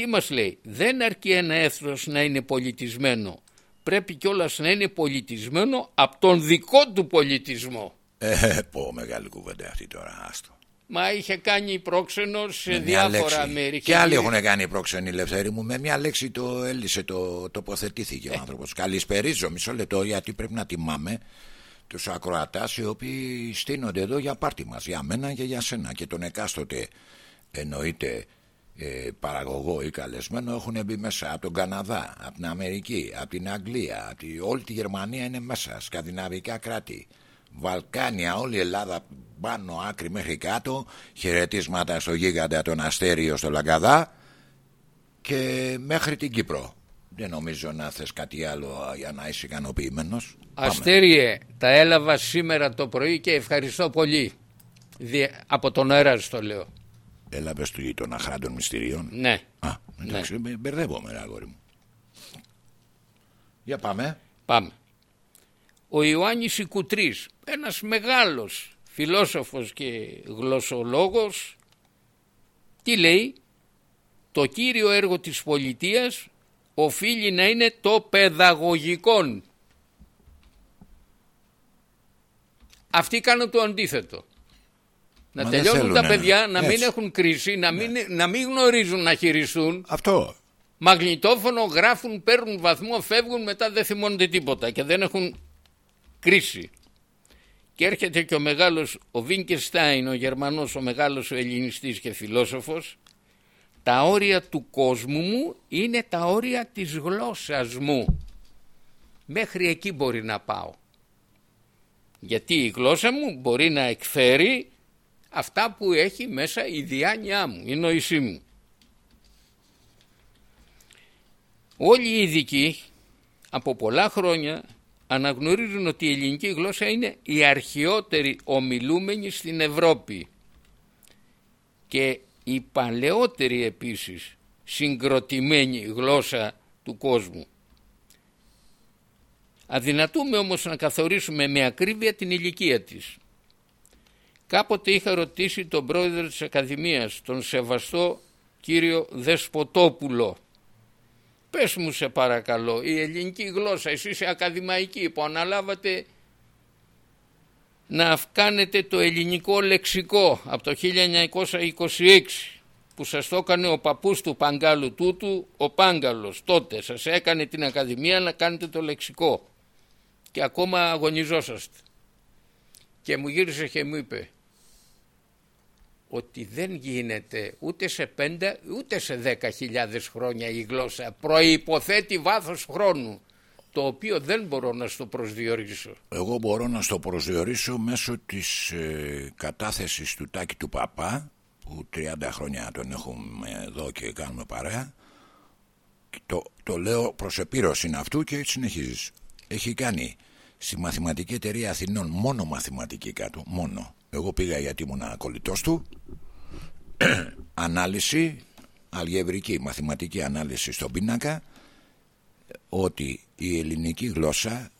τι μας λέει, δεν αρκεί ένα έθνος να είναι πολιτισμένο, πρέπει κιόλας να είναι πολιτισμένο από τον δικό του πολιτισμό. Ε, πω μεγάλη κουβέντα αυτή τώρα. Άστο. Μα είχε κάνει πρόξενο σε Με μια διάφορα λέξη. μέρη. Και άλλοι έχουν κάνει πρόξενη ελευθερή μου. Με μια λέξη το έλυσε, το τοποθετήθηκε Ε. ο άνθρωπος. Καλησπερίζω, μισό λεπτό, γιατί πρέπει να τιμάμε τους ακροατάς οι οποίοι στείνονται εδώ για πάρτι μας. Για μένα και για σένα. Και τον εκάστοτε εννοείται ε, παραγωγό ή καλεσμένο έχουν μπει μέσα από τον Καναδά, από την Αμερική, από την Αγγλία, από τη, όλη τη Γερμανία είναι μέσα, σκανδιναβικά κράτη. Βαλκάνια, όλη η Ελλάδα πάνω άκρη μέχρι κάτω χαιρετίσματα στο γίγαντα τον Αστέριο στο Λαγκαδά και μέχρι την Κύπρο δεν νομίζω να θες κάτι άλλο για να είσαι ικανοποιημένος. Αστέριε, τα έλαβα σήμερα το πρωί και ευχαριστώ πολύ. Δι- Από τον αέρα το λέω. Έλαβε του γείτονα χράντων μυστηρίων. Ναι. Α, εντάξει, Ναι. μπε- μπερδεύομαι, ρε αγόρι μου. Για πάμε. Πάμε. Ο Ιωάννης Ικουτρής, ένας μεγάλος φιλόσοφος και γλωσσολόγος, τι λέει, το κύριο έργο της πολιτείας οφείλει να είναι το παιδαγωγικό. Αυτοί κάνουν το αντίθετο. Να Μα δεν τελειώνουν τα θέλουνε, παιδιά, να μην έτσι. έχουν κρίση, να μην, να μην γνωρίζουν να χειριστούν. Αυτό. Μαγνητόφωνο γράφουν, παίρνουν βαθμό, φεύγουν, μετά δεν θυμώνται τίποτα και δεν έχουν κρίση. Και έρχεται και ο μεγάλος, ο Βίνκεστάιν, ο Γερμανός, ο μεγάλος ο ελληνιστής και φιλόσοφος, τα όρια του κόσμου μου είναι τα όρια της γλώσσας μου. Μέχρι εκεί μπορεί να πάω. Γιατί η γλώσσα μου μπορεί να εκφέρει αυτά που έχει μέσα η διάνοιά μου, η νόησή μου. Όλοι οι ειδικοί από πολλά χρόνια αναγνωρίζουν ότι η ελληνική γλώσσα είναι η αρχαιότερη ομιλούμενη στην Ευρώπη και η παλαιότερη επίσης συγκροτημένη γλώσσα του κόσμου. Αδυνατούμε όμως να καθορίσουμε με ακρίβεια την ηλικία της. Κάποτε είχα ρωτήσει τον πρόεδρο της Ακαδημίας, τον σεβαστό κύριο Δεσποτόπουλο, Πες μου σε παρακαλώ, η ελληνική γλώσσα, εσείς είσαι ακαδημαϊκοί που αναλάβατε να κάνετε το ελληνικό λεξικό από το 1926 που σας το έκανε ο παππούς του Παγκάλου τούτου, ο Πάγκαλος τότε σας έκανε την Ακαδημία να κάνετε το λεξικό. Και ακόμα αγωνιζόσαστε. Και μου γύρισε και μου είπε ότι δεν γίνεται ούτε σε πέντε ούτε σε δέκα χιλιάδες χρόνια η γλώσσα. Προϋποθέτει βάθος χρόνου το οποίο δεν μπορώ να στο προσδιορίσω. Εγώ μπορώ να στο προσδιορίσω μέσω της ε, κατάθεσης του Τάκη του Παπά που 30 χρόνια τον έχουμε εδώ και κάνουμε παρέα το, το λέω προς επίρρωση αυτού και συνεχίζεις. Έχει κάνει στη Μαθηματική Εταιρεία Αθηνών μόνο μαθηματική κάτω, μόνο. Εγώ πήγα γιατί ήμουν κολλητός του. ανάλυση, αλγευρική μαθηματική ανάλυση στον πίνακα ότι η ελληνική γλώσσα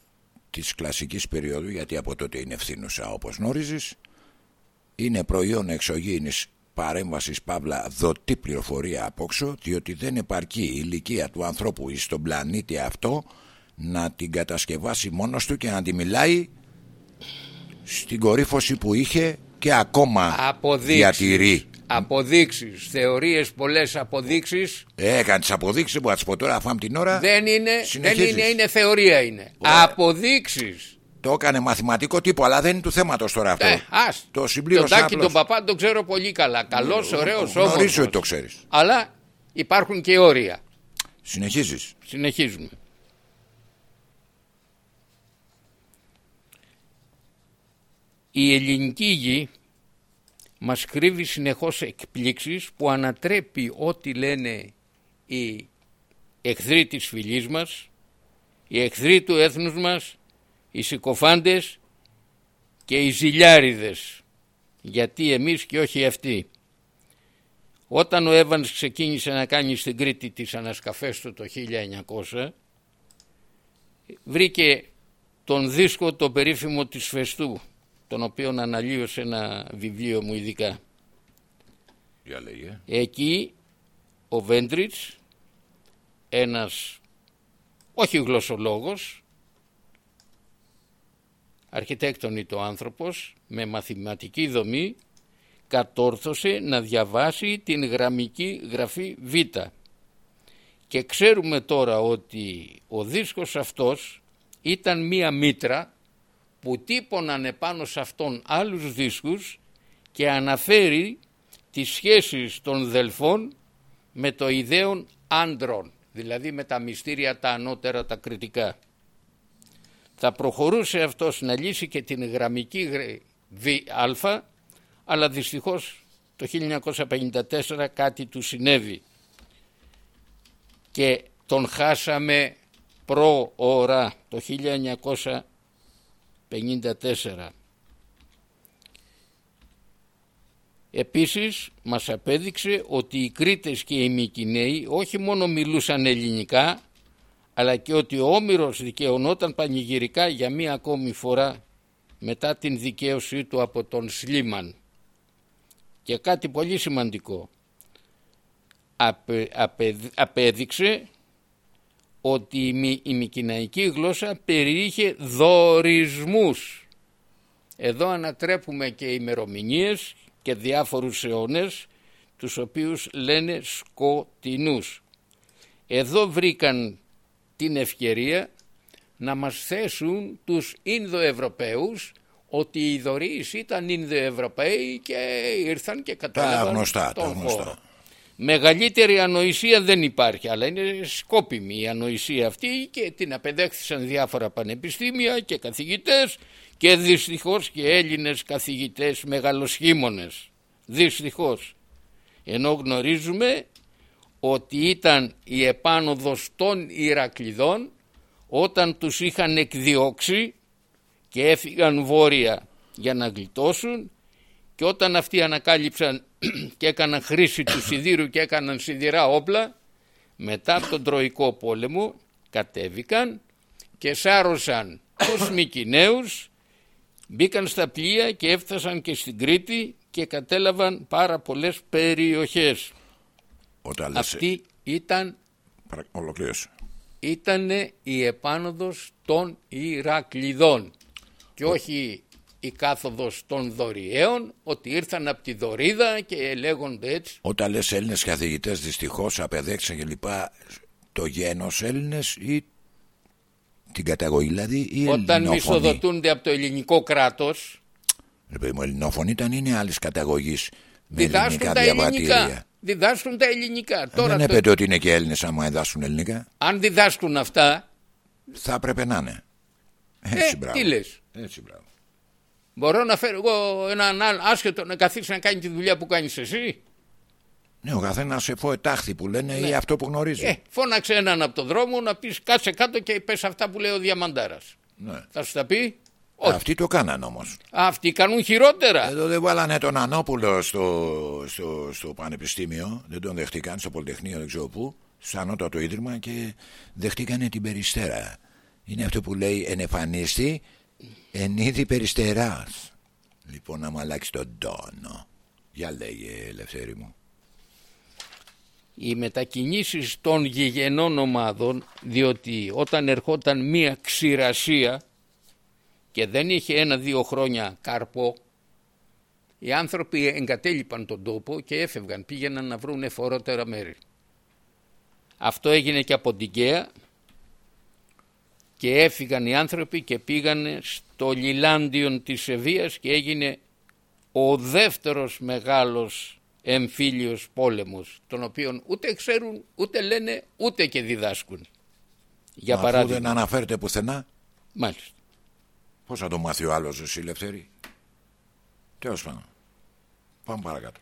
της κλασικής περίοδου γιατί από τότε είναι ευθύνουσα όπως γνώριζεις είναι προϊόν εξωγήινης παρέμβασης παύλα δοτή πληροφορία απόξω διότι δεν επαρκεί η ηλικία του ανθρώπου στον πλανήτη αυτό να την κατασκευάσει μόνος του και να τη μιλάει στην κορύφωση που είχε και ακόμα Αποδείξεις. διατηρεί. Αποδείξεις, θεωρίες, πολλές αποδείξεις. Ε, έκανε τις αποδείξεις που θα τις πω τώρα φάμε την ώρα. Δεν είναι, δεν Συνεχίζεις. είναι, είναι θεωρία είναι. Ωραία. Αποδείξεις. Το έκανε μαθηματικό τύπο, αλλά δεν είναι του θέματος τώρα αυτό. Ε, ας. Το συμπλήρωσα Τον Τάκη απλώς. τον παπά τον ξέρω πολύ καλά. Καλός, ωραίος, Γνωρίζω όμορφος. ότι το ξέρεις. Αλλά υπάρχουν και όρια. Συνεχίζεις. Συνεχίζουμε. Η ελληνική γη μας κρύβει συνεχώς εκπλήξεις που ανατρέπει ό,τι λένε οι εχθροί της φυλής μας, οι εχθροί του έθνους μας, οι συκοφάντες και οι ζηλιάριδες. Γιατί εμείς και όχι αυτοί. Όταν ο Εύανς ξεκίνησε να κάνει στην Κρήτη τις ανασκαφές του το 1900 βρήκε τον δίσκο το περίφημο της Φεστού τον οποίον αναλύω σε ένα βιβλίο μου ειδικά. Για λέγε. Εκεί ο Βέντριτς ένας όχι γλωσσολόγος αρχιτέκτονη το άνθρωπος με μαθηματική δομή κατόρθωσε να διαβάσει την γραμμική γραφή Β. Και ξέρουμε τώρα ότι ο δίσκος αυτός ήταν μία μήτρα που τύπωναν επάνω σε αυτόν άλλους δίσκους και αναφέρει τις σχέσεις των δελφών με το ιδέον άντρων, δηλαδή με τα μυστήρια τα ανώτερα τα κριτικά. Θα προχωρούσε αυτός να λύσει και την γραμμική α, αλλά δυστυχώς το 1954 κάτι του συνέβη και τον χάσαμε προώρα το 1954. Επίσης μας απέδειξε ότι οι Κρήτες και οι Μικυναίοι όχι μόνο μιλούσαν ελληνικά αλλά και ότι ο Όμηρος δικαιωνόταν πανηγυρικά για μία ακόμη φορά μετά την δικαίωσή του από τον Σλίμαν. Και κάτι πολύ σημαντικό. Απε, απε, απέδειξε ότι η, μι- η μικυναϊκή γλώσσα περιείχε δορισμούς. Εδώ ανατρέπουμε και ημερομηνίες και διάφορους αιώνες τους οποίους λένε σκοτεινούς. Εδώ βρήκαν την ευκαιρία να μας θέσουν τους Ινδοευρωπαίους ότι οι δωρείς ήταν Ινδοευρωπαίοι και ήρθαν και Τα κατάλαβαν γνωστά, τον τα γνωστά. χώρο. Μεγαλύτερη ανοησία δεν υπάρχει, αλλά είναι σκόπιμη η ανοησία αυτή και την απεδέχθησαν διάφορα πανεπιστήμια και καθηγητές και δυστυχώς και Έλληνες καθηγητές μεγαλοσχήμονες. Δυστυχώς. Ενώ γνωρίζουμε ότι ήταν η επάνωδος των Ηρακλειδών όταν τους είχαν εκδιώξει και έφυγαν βόρεια για να γλιτώσουν και όταν αυτοί ανακάλυψαν και έκαναν χρήση του σιδήρου και έκαναν σιδηρά όπλα μετά από τον Τροϊκό πόλεμο κατέβηκαν και σάρωσαν τους Μικυναίους μπήκαν στα πλοία και έφτασαν και στην Κρήτη και κατέλαβαν πάρα πολλές περιοχές. Όταν λες, Αυτή ήταν παρα- Ολοκλήρωσε. ήτανε η επάνωδος των Ηρακλειδών και όχι η κάθοδος των Δωριαίων ότι ήρθαν από τη Δωρίδα και λέγονται έτσι Όταν λες Έλληνες καθηγητές δυστυχώς απεδέξαν και λοιπά το γένος Έλληνες ή την καταγωγή δηλαδή ή όταν ελληνόφωνοι; μισοδοτούνται από το ελληνικό κράτος Ρε παιδί μου, ελληνόφωνοι ήταν είναι άλλης καταγωγής Με Διδάσκουν ελληνικά τα ελληνικά. διαβατήρια. Διδάσκουν τα ελληνικά. Τώρα, Δεν το- έπεται ότι είναι και Έλληνες άμα εδάσουν ελληνικά. αν διδάσκουν αυτά, Θα έπρεπε να είναι. Έτσι, ε, μπράβο. τι λες; Έτσι, μπράβο. Μπορώ να φέρω εγώ έναν άλλο άσχετο να καθίσεις να κάνει τη δουλειά που κάνεις εσύ; Ναι, ο καθένας σε φοετάχθη που λένε ή αυτό που γνωρίζει. Ε, φώναξε έναν από το δρόμο να πεις κάτσε κάτω και πες αυτά που λέει ο Διαμαντάρας. Ναι. Θα σου τα πει; Όχι. Αυτοί το κάναν όμως. Αυτοί κάνουν χειρότερα. Εδώ δεν βάλανε τον Ανόπουλο στο, στο, στο πανεπιστήμιο, δεν τον δεχτήκαν στο Πολυτεχνείο, δεν ξέρω πού, στο ανώτατο ίδρυμα και δεχτήκανε την περιστέρα. Είναι αυτό που λέει ενεφανίστη εν είδη περιστεράς. Λοιπόν, να μου αλλάξει τον τόνο. Για λέγε, Ελευθέρη μου. οι μετακινήσεις των γηγενών ομάδων διότι όταν ερχόταν μία ξηρασία και δεν είχε ένα-δύο χρόνια κάρπο οι άνθρωποι εγκατέλειπαν τον τόπο και έφευγαν, πήγαιναν να βρουν εφορότερα μέρη. Αυτό έγινε και από την Καία και έφυγαν οι άνθρωποι και πήγαν στο Λιλάντιον της Σεβίας και έγινε ο δεύτερος μεγάλος εμφύλιος πόλεμος τον οποίον ούτε ξέρουν ούτε λένε ούτε και διδάσκουν. Για Αφού παράδειγμα. δεν αναφέρεται πουθενά, Μάλιστα. πώς θα το μάθει ο άλλος εσύ, Ελευθέρη. Τέλος πάντων. Πάμε παρακάτω.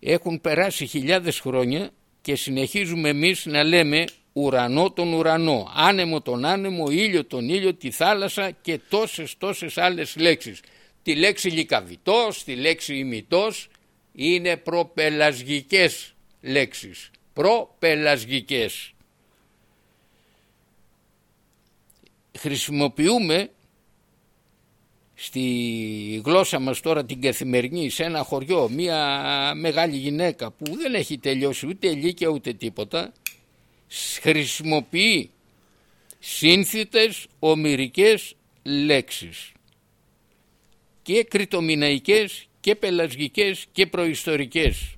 Έχουν περάσει χιλιάδες χρόνια και συνεχίζουμε εμείς να λέμε ουρανό τον ουρανό, άνεμο τον άνεμο, ήλιο τον ήλιο, τη θάλασσα και τόσες τόσες άλλες λέξεις. Τη λέξη λικαβητός, τη λέξη ημιτός είναι προπελασγικές λέξεις. Προπελασγικές. Χρησιμοποιούμε στη γλώσσα μας τώρα την καθημερινή σε ένα χωριό μια μεγάλη γυναίκα που δεν έχει τελειώσει ούτε λύκεια ούτε τίποτα σ- χρησιμοποιεί σύνθητες ομυρικές λέξεις και κριτομιναϊκές και πελασγικές και προϊστορικές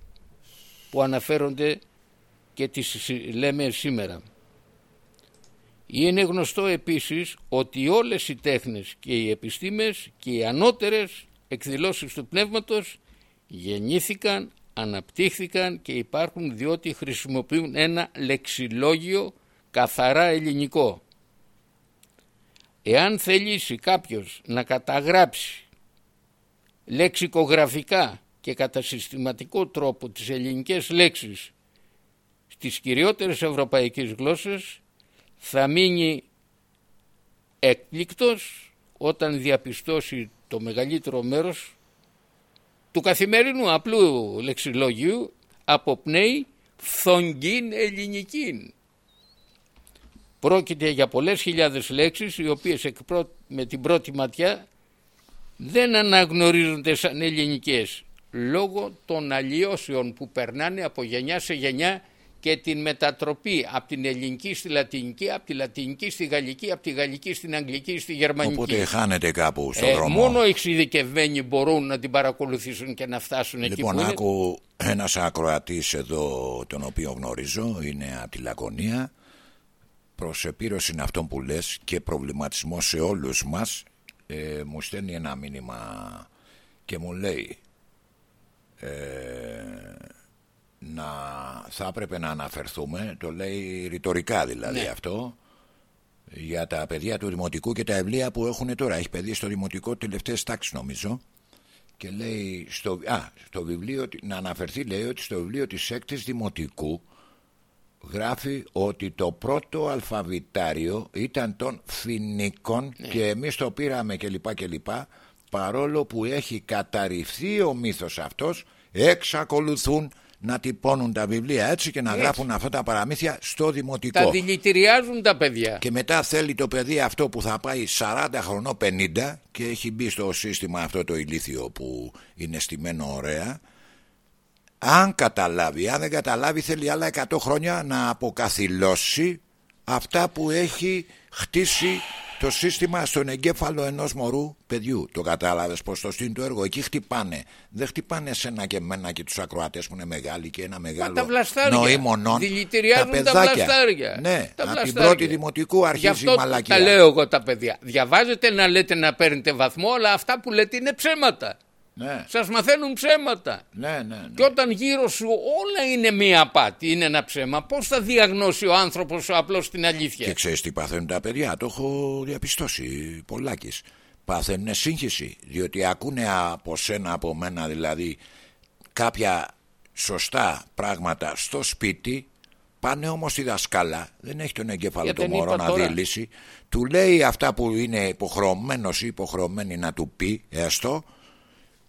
που αναφέρονται και τις συ- λέμε σήμερα. Είναι γνωστό επίσης ότι όλες οι τέχνες και οι επιστήμες και οι ανώτερες εκδηλώσεις του πνεύματος γεννήθηκαν, αναπτύχθηκαν και υπάρχουν διότι χρησιμοποιούν ένα λεξιλόγιο καθαρά ελληνικό. Εάν θελήσει κάποιος να καταγράψει λεξικογραφικά και κατά συστηματικό τρόπο τις ελληνικές λέξεις στις κυριότερες ευρωπαϊκές γλώσσες θα μείνει έκπληκτος όταν διαπιστώσει το μεγαλύτερο μέρος του καθημερινού απλού λεξιλόγιου αποπνέει φθογγήν ελληνικήν. Πρόκειται για πολλές χιλιάδες λέξεις οι οποίες εκ πρό- με την πρώτη ματιά δεν αναγνωρίζονται σαν ελληνικές λόγω των αλλοιώσεων που περνάνε από γενιά σε γενιά και την μετατροπή από την ελληνική στη λατινική, από τη λατινική στη γαλλική, από τη γαλλική στην αγγλική, στη γερμανική. Οπότε χάνεται κάπου στο Ε, δρόμο. μόνο εξειδικευμένοι μπορούν να την παρακολουθήσουν και να φτάσουν εκεί Λοιπόν, που είναι. άκου ένας ακροατής εδώ τον οποίο γνωρίζω είναι από τη Λακωνία προς επίρρωση αυτών που λες και προβληματισμό σε όλους μας ε, μου στέλνει ένα μήνυμα και μου λέει ε, να θα έπρεπε να αναφερθούμε το λέει ρητορικά δηλαδή Ναι. αυτό για τα παιδιά του δημοτικού και τα ευλία που έχουν τώρα έχει παιδί στο δημοτικό τελευταίες τάξεις νομίζω και λέει στο, α, στο βιβλίο, να αναφερθεί λέει ότι στο βιβλίο της έκτης δημοτικού γράφει ότι το πρώτο αλφαβητάριο ήταν των φινικών και εμείς το πήραμε κλπ κλπ παρόλο που έχει καταρριφθεί ο μύθος αυτός εξακολουθούν να τυπώνουν τα βιβλία έτσι και να Έτσι. γράφουν αυτά τα παραμύθια στο δημοτικό Τα δηλητηριάζουν τα παιδιά. και μετά θέλει το παιδί αυτό που θα πάει 40 χρονών 50 και έχει μπει στο σύστημα αυτό το ηλίθιο που είναι στημένο ωραία αν καταλάβει, αν δεν καταλάβει θέλει άλλα 100 χρόνια να αποκαθιλώσει αυτά που έχει χτίσει το σύστημα στον εγκέφαλο ενός μωρού παιδιού. Το κατάλαβες πως το στείλει το έργο. Εκεί χτυπάνε. Δεν χτυπάνε σένα και εμένα και τους ακροατές που είναι μεγάλοι και ένα μεγάλο τα βλαστάρια. νοήμονον. Δηλητηριάζουν τα παιδάκια. βλαστάρια. Ναι, Τα από την βλαστάρια. πρώτη δημοτικού Γι' αρχίζει αυτό η μαλακία. τα λέω εγώ τα παιδιά. Διαβάζετε να λέτε να παίρνετε βαθμό, αλλά αυτά που λέτε είναι ψέματα. Ναι. Σας μαθαίνουν ψέματα. Ναι, ναι, ναι. Και όταν γύρω σου όλα είναι μία απάτη, είναι ένα ψέμα, πώς θα διαγνώσει ο άνθρωπος απλώς την αλήθεια; Και ξέρεις τι παθαίνουν τα παιδιά, το έχω διαπιστώσει πολλάκις. Παθαίνουν σύγχυση, διότι ακούνε από σένα, από μένα δηλαδή, κάποια σωστά πράγματα στο σπίτι, πάνε όμως στη δασκάλα, δεν έχει τον εγκέφαλο Γιατί το δεν μωρό είπα να τώρα. δει λύση, του λέει αυτά που είναι υποχρεωμένος ή υποχρεωμένη να του πει, έστω,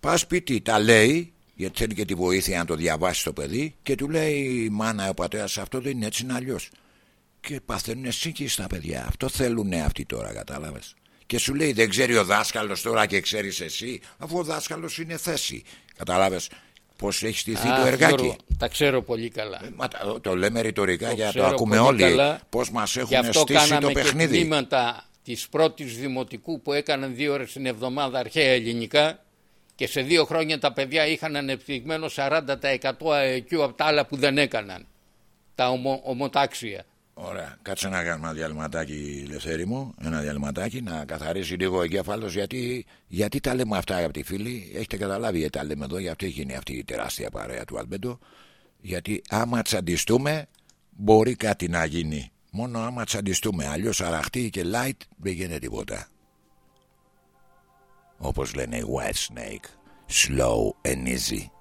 πας σπίτι, τα λέει, γιατί θέλει και τη βοήθεια να το διαβάσει το παιδί και του λέει η μάνα, ο πατέρας, αυτό δεν είναι έτσι, είναι αλλιώς και παθαίνουν σύγχυση τα παιδιά. Αυτό θέλουν αυτοί τώρα, κατάλαβες. Και σου λέει δεν ξέρει ο δάσκαλος τώρα και ξέρεις εσύ, αφού ο δάσκαλος είναι θέση. Κατάλαβες πώς έχει στηθεί Α, το εργάκι. Γιώργο, τα ξέρω πολύ καλά. Μα τα- το λέμε ρητορικά για να το ξέρω ακούμε πολύ όλοι. καλά. Πώς μας Γι' έχουν αυτό στήσει κάναμε το και παιχνίδι. τμήματα της πρώτης δημοτικού που έκαναν δύο ώρες την εβδομάδα αρχαία ελληνικά και σε δύο χρόνια τα παιδιά είχαν ανεπτυγμένο 40% IQ από τα άλλα που δεν έκαναν. Τα ομο, ομοτάξια. Ωραία. Κάτσε να κάνουμε ένα διαλυματάκι, Λευθέρη μου. Ένα διαλυματάκι να καθαρίσει λίγο ο εγκέφαλος. Γιατί, γιατί τα λέμε αυτά, αγαπητοί φίλοι. Έχετε καταλάβει γιατί τα λέμε εδώ. Γι' αυτό έχει γίνει αυτή η τεράστια παρέα του Αλμπέντο. Γιατί άμα τσαντιστούμε, μπορεί κάτι να γίνει. Μόνο άμα τσαντιστούμε. Αλλιώς αραχτή και light δεν γίνεται τίποτα. Όπω λένε οι White Snake. Slow and easy.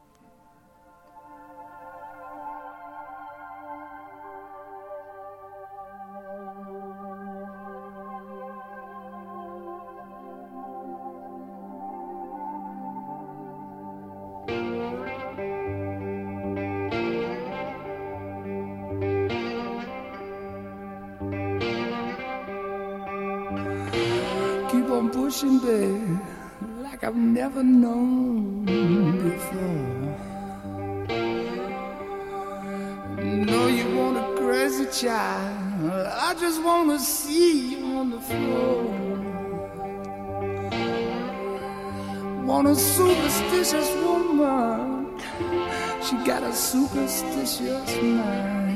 Like I've never known before. No, you want a crazy child. I just want to see you on the floor. Want a superstitious woman. She got a superstitious mind.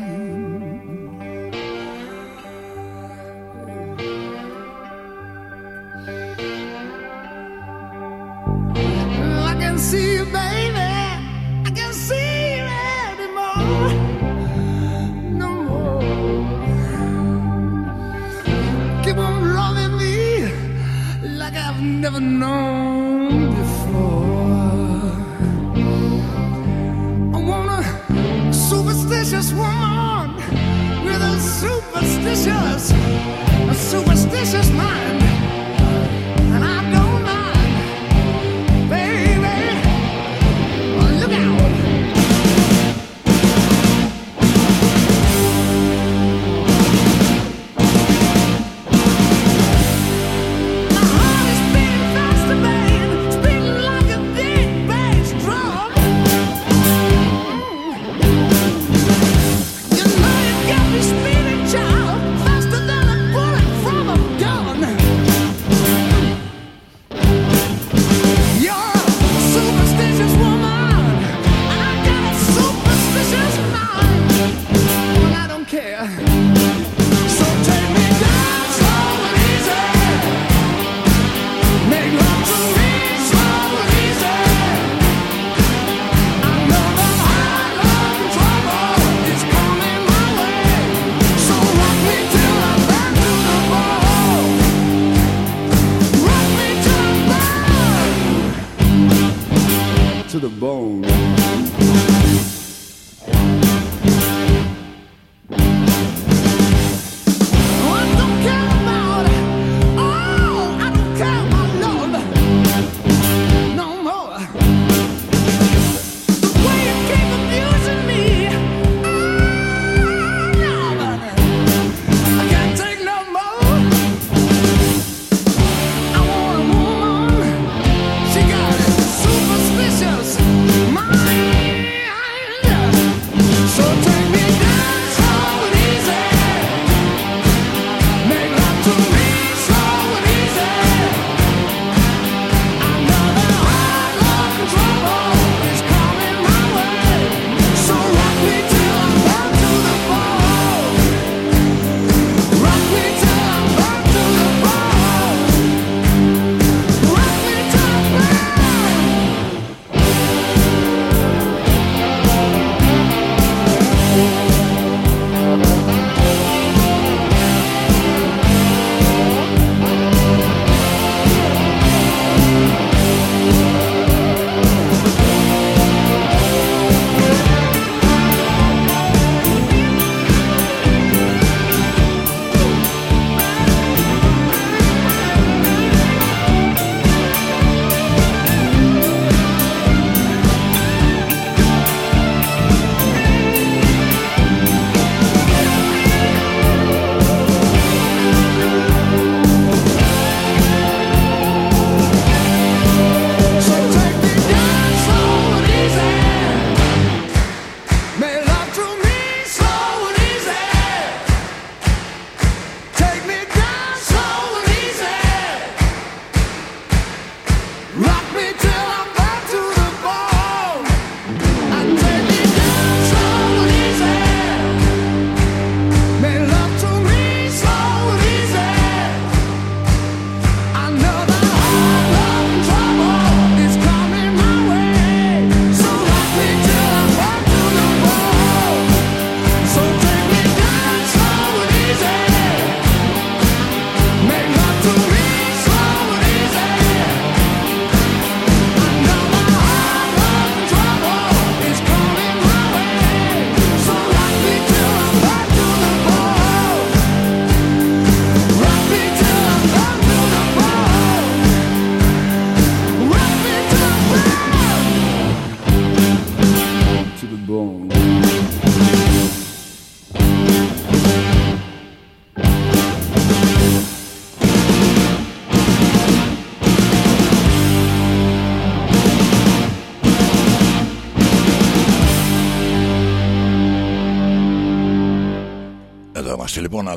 never know.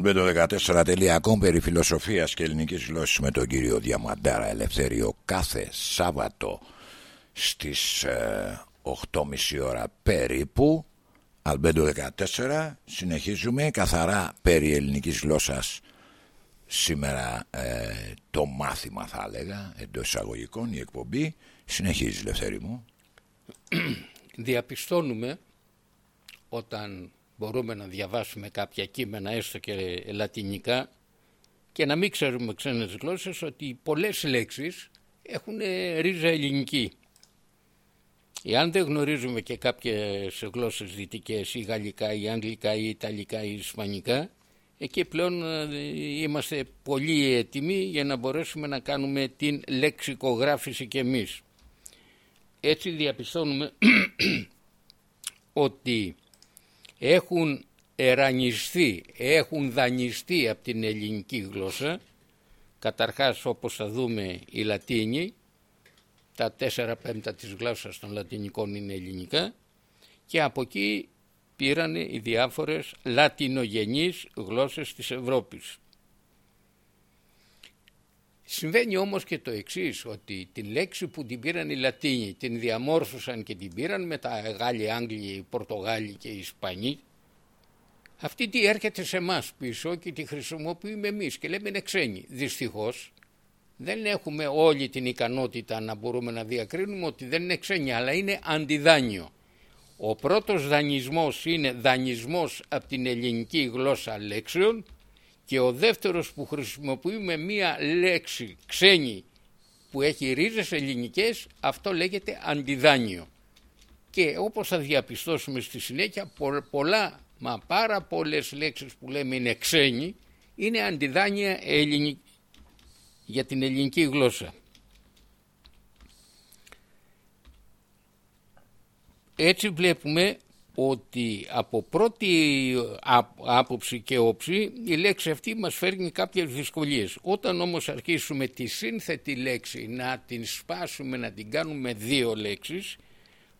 Αλμπέντο14.com περί φιλοσοφία και ελληνική γλώσσα με τον κύριο Διαμαντάρα Ελευθέριο κάθε Σάββατο στις 8.30 ώρα περίπου Αλμπέντο14 συνεχίζουμε καθαρά περί ελληνική γλώσσας σήμερα το μάθημα θα έλεγα εντό εισαγωγικών η εκπομπή συνεχίζει Ελευθέρη μου Διαπιστώνουμε όταν μπορούμε να διαβάσουμε κάποια κείμενα έστω και λατινικά και να μην ξέρουμε ξένες γλώσσες ότι πολλές λέξεις έχουν ρίζα ελληνική. Εάν δεν γνωρίζουμε και κάποιες γλώσσες δυτικές ή γαλλικά ή αγγλικά ή ιταλικά ή ισπανικά εκεί πλέον ε, είμαστε πολύ έτοιμοι για να μπορέσουμε να κάνουμε την λεξικογράφηση και εμείς. Έτσι διαπιστώνουμε ότι έχουν ερανιστεί, έχουν δανειστεί από την ελληνική γλώσσα. Καταρχάς όπως θα δούμε η Λατίνη. Τα τέσσερα πέμπτα της γλώσσας των λατινικών είναι ελληνικά. Και από εκεί πήραν οι διάφορες λατινογενείς γλώσσες της Ευρώπης. Συμβαίνει όμως και το εξής, ότι τη λέξη που την πήραν οι Λατίνοι, την διαμόρφωσαν και την πήραν με τα Γάλλοι, Άγγλοι, Πορτογάλοι και Ισπανοί, αυτή τι έρχεται σε εμάς πίσω και τη χρησιμοποιούμε εμείς και λέμε είναι ξένοι. Δυστυχώς δεν έχουμε όλη την ικανότητα να μπορούμε να διακρίνουμε ότι δεν είναι ξένοι, αλλά είναι αντιδάνειο. Ο πρώτος δανεισμός είναι δανεισμός από την ελληνική γλώσσα λέξεων και ο δεύτερος που χρησιμοποιούμε μία λέξη ξένη που έχει ρίζες ελληνικές αυτό λέγεται αντιδάνειο και όπως θα διαπιστώσουμε στη συνέχεια πολλά μα πάρα πολλές λέξεις που λέμε είναι ξένοι είναι αντιδάνεια για την ελληνική γλώσσα. Έτσι βλέπουμε ότι από πρώτη άποψη και όψη η λέξη αυτή μας φέρνει κάποιες δυσκολίες. Όταν όμως αρχίσουμε τη σύνθετη λέξη να την σπάσουμε, να την κάνουμε δύο λέξεις,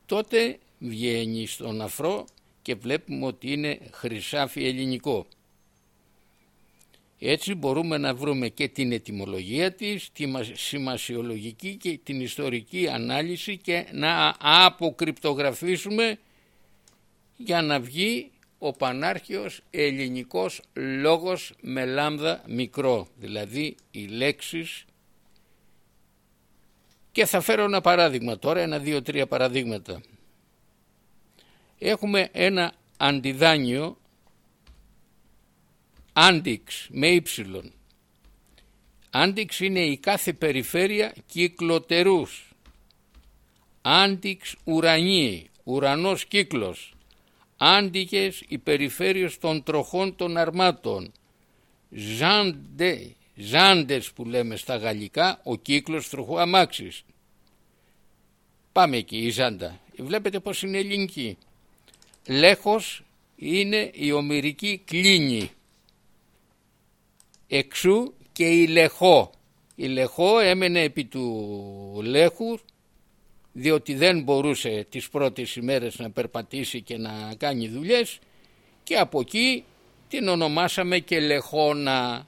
τότε βγαίνει στον αφρό και βλέπουμε ότι είναι χρυσάφι ελληνικό. Έτσι μπορούμε να βρούμε και την ετυμολογία της, τη σημασιολογική και την ιστορική ανάλυση και να αποκρυπτογραφήσουμε για να βγει ο πανάρχιος ελληνικός λόγος με λάμδα μικρό, δηλαδή οι λέξεις και θα φέρω ένα παράδειγμα τώρα, ένα, δύο, τρία παραδείγματα. Έχουμε ένα αντιδάνειο Άντιξ με ύψιλον. Άντιξ είναι η κάθε περιφέρεια κυκλοτερούς. Άντιξ ουρανί, ουρανός κύκλος. Άντικες οι περιφέρειες των τροχών των αρμάτων. Ζάντε, ζάντες που λέμε στα γαλλικά, ο κύκλος τροχού αμάξης. Πάμε εκεί η ζάντα. Βλέπετε πως είναι ελληνική. Λέχος είναι η ομυρική κλίνη. Εξού και η Λεχό. Η Λεχό έμενε επί του Λέχου διότι δεν μπορούσε τις πρώτες ημέρες να περπατήσει και να κάνει δουλειές και από εκεί την ονομάσαμε και Λεχόνα.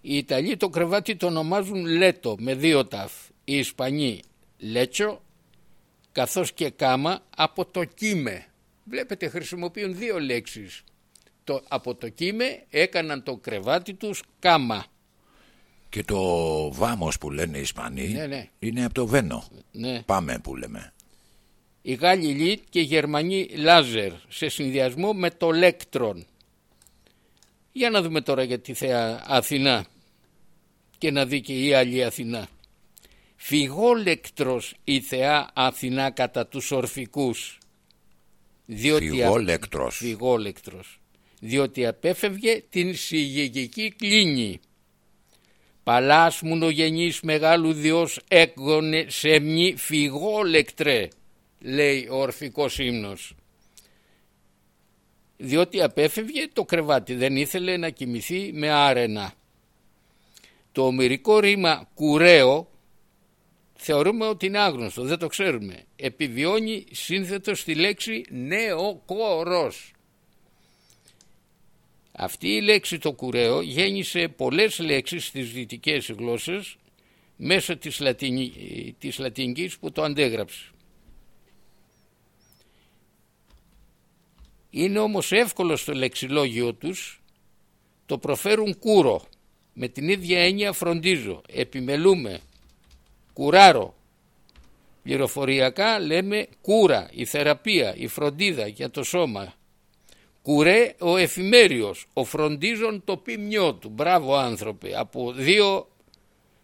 Οι Ιταλοί το κρεβάτι το ονομάζουν Λέτο με δύο ταφ. Οι Ισπανοί Λέτσο καθώς και κάμα από το κίμε. Βλέπετε χρησιμοποιούν δύο λέξεις. Το, από το κίμε έκαναν το κρεβάτι τους κάμα. Και το βάμος που λένε οι Ισπανοί Ναι, ναι. είναι από το Βένο. Ναι. Πάμε που λέμε. Οι Γάλλοι Λίτ και οι Γερμανοί Λάζερ σε συνδυασμό με το Λέκτρον. Για να δούμε τώρα για τη θέα Αθηνά και να δει και η άλλη Αθηνά. Φυγόλεκτρος η θεά Αθηνά κατά τους ορφικούς. Διότι Φυγόλεκτρος. Φυγόλεκτρος. Διότι απέφευγε την συγγεγική κλίνη. Παλάς μουνογενής μεγάλου διός έκγονε σεμνή φυγόλεκτρε, λέει ο ορφικός ύμνος. Διότι απέφευγε το κρεβάτι, δεν ήθελε να κοιμηθεί με άρενα. Το ομυρικό ρήμα κουρέο θεωρούμε ότι είναι άγνωστο, δεν το ξέρουμε. Επιβιώνει σύνθετος στη λέξη νεοκόρος. Αυτή η λέξη το κουρέο γέννησε πολλές λέξεις στις δυτικές γλώσσες μέσω της, λατινι... της λατινικής που το αντέγραψε. Είναι όμως εύκολο στο λεξιλόγιο τους, το προφέρουν κούρο, με την ίδια έννοια φροντίζω, επιμελούμε, κουράρω. Πληροφοριακά λέμε κούρα, η θεραπεία, η φροντίδα για το σώμα. Κουρέ ο εφημέριος, ο φροντίζον το ποιμιό του. Μπράβο άνθρωπε, από δύο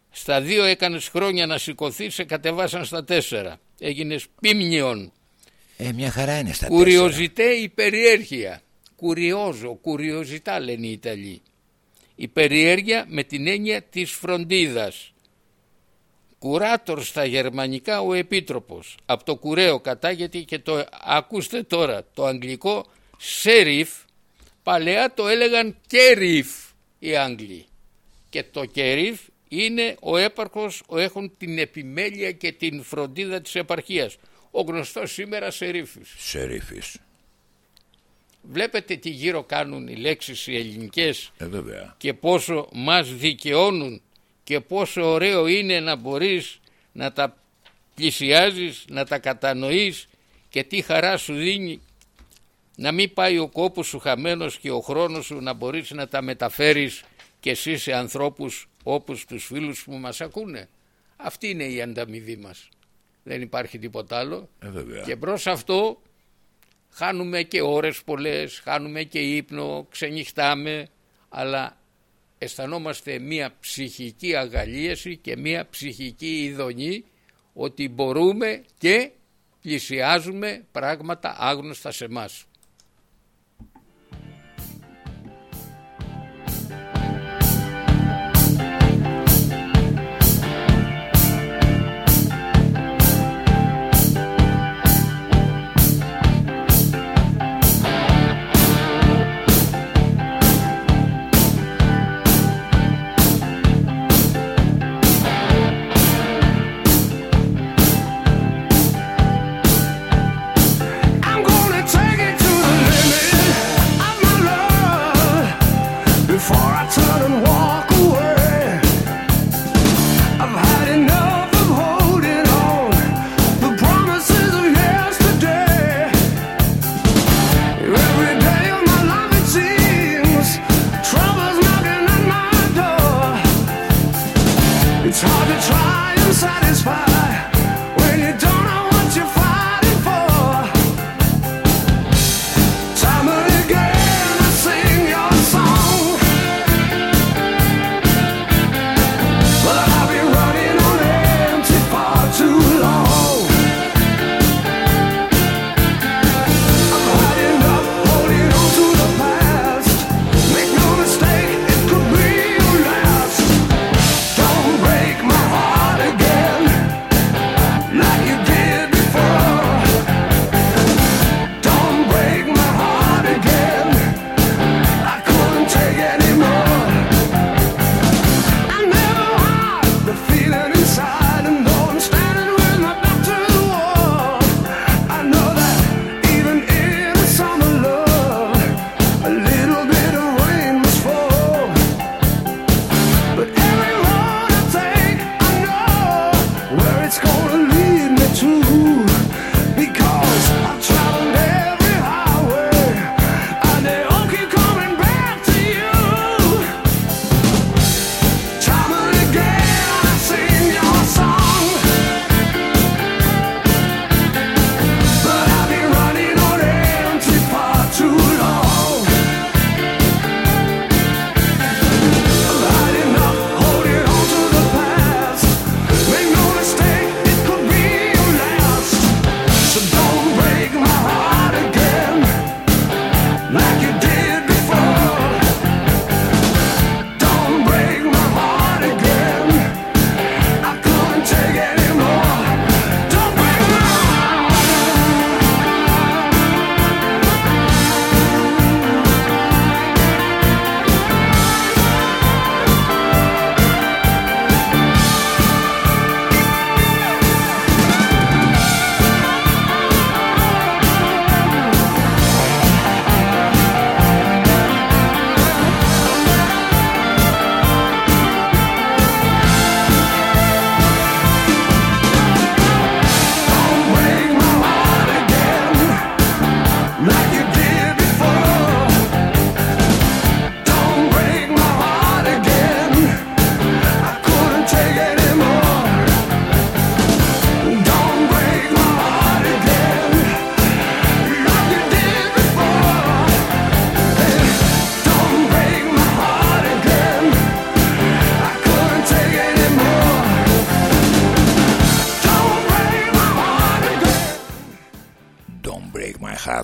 στα δύο έκανες χρόνια να σηκωθεί, σε κατεβάσαν στα τέσσερα. Έγινες πίμνιον. Ε, μια χαρά είναι στα Κουριοζητέ η περιέργεια. Κουριόζο, κουριοζητά λένε οι Ιταλοί. Η περιέργεια με την έννοια της φροντίδας. Κουράτορ στα γερμανικά ο επίτροπος. Από το κουρέο κατάγεται και το ακούστε τώρα το αγγλικό σεριφ. Παλαιά το έλεγαν κεριφ οι Άγγλοι. Και το κεριφ είναι ο έπαρχος, ο έχουν την επιμέλεια και την φροντίδα της επαρχίας. Ο γνωστός σήμερα Σερίφης. Σερίφης. Βλέπετε τι γύρω κάνουν οι λέξεις οι ελληνικές ε, βέβαια. και πόσο μας δικαιώνουν και πόσο ωραίο είναι να μπορείς να τα πλησιάζεις, να τα κατανοείς και τι χαρά σου δίνει να μην πάει ο κόπος σου χαμένος και ο χρόνος σου να μπορείς να τα μεταφέρεις και εσύ σε ανθρώπους όπως τους φίλους που μας ακούνε. Αυτή είναι η ανταμοιβή μας. Δεν υπάρχει τίποτα άλλο. Ε, και προς αυτό χάνουμε και ώρες πολλές, χάνουμε και ύπνο, ξενυχτάμε, αλλά αισθανόμαστε μία ψυχική αγαλίαση και μία ψυχική ειδονή ότι μπορούμε και πλησιάζουμε πράγματα άγνωστα σε μας.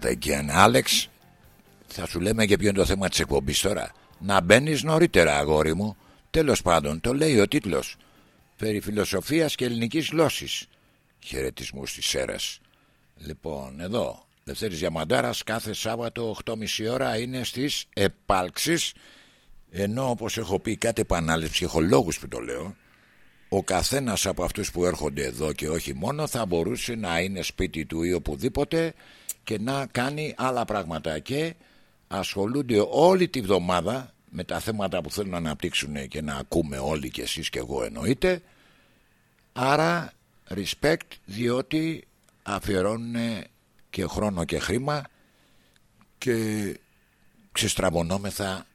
Start again. Άλεξ, θα σου λέμε και ποιο είναι το θέμα της εκπομπής τώρα. Να μπαίνεις νωρίτερα αγόρι μου. Τέλος πάντων, το λέει ο τίτλος. Περί φιλοσοφίας και ελληνικής γλώσσης. Χαιρετισμούς στις ΣΕΡΑΣ. Λοιπόν, εδώ, Δευτέρης Διαμαντάρας, κάθε Σάββατο 8.30 ώρα είναι στις επάλξεις. Ενώ όπως έχω πει κάτι επανάληψη, έχω λόγους που το λέω, ο καθένας από αυτούς που έρχονται εδώ και όχι μόνο θα μπορούσε να είναι σπίτι του ή οπουδήποτε και να κάνει άλλα πράγματα και ασχολούνται όλη τη βδομάδα με τα θέματα που θέλουν να αναπτύξουν και να ακούμε όλοι και εσείς και εγώ εννοείται άρα respect διότι αφιερώνουν και χρόνο και χρήμα και ξεστραβωνόμεθα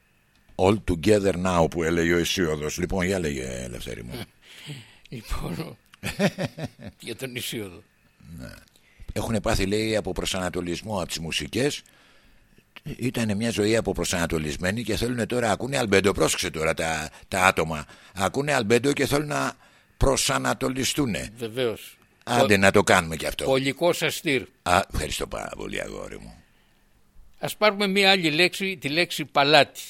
all together now που έλεγε ο Ισίωδος λοιπόν για λέγε Ελευθέρη μου Λοιπόν, για τον Ισίωδο. Ναι. Έχουν πάθει λέει από προσανατολισμό από τις μουσικές ήταν μια ζωή από προσανατολισμένη και θέλουν τώρα, ακούνε αλμπέντο, πρόσεξε τώρα τα, τα άτομα, ακούνε αλμπέντο και θέλουν να προσανατολιστούν. Βεβαίως. Άντε να το κάνουμε και αυτό. Πολικό αστήρ. Α, ευχαριστώ πάρα πολύ αγόρι μου. Ας πάρουμε μία άλλη λέξη, τη λέξη παλάτι.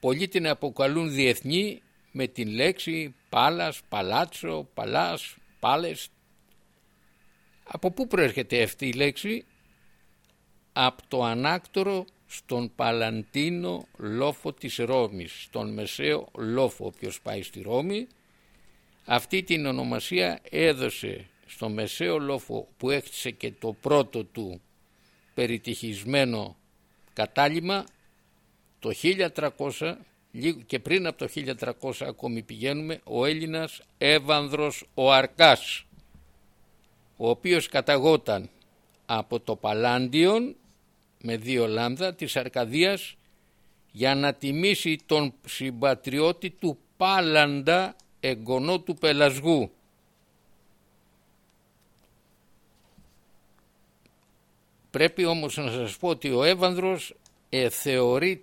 Πολλοί την αποκαλούν διεθνή με την λέξη πάλας, παλάτσο, παλάς, πάλες. Από πού προέρχεται αυτή η λέξη; Από το ανάκτορο στον Παλαντίνο λόφο της Ρώμης, στον Μεσαίο λόφο όποιος πάει στη Ρώμη. Αυτή την ονομασία έδωσε στο Μεσαίο λόφο που έχτισε και το πρώτο του περιτυχισμένο κατάλημα το 1300 και πριν από το 1300 ακόμη πηγαίνουμε ο Έλληνας Εύανδρος ο Αρκάς ο οποίος καταγόταν από το Παλάντιον με δύο λάμδα της Αρκαδίας για να τιμήσει τον συμπατριώτη του Πάλαντα εγγονό του Πελασγού. Πρέπει όμως να σας πω ότι ο Εύανδρος ε,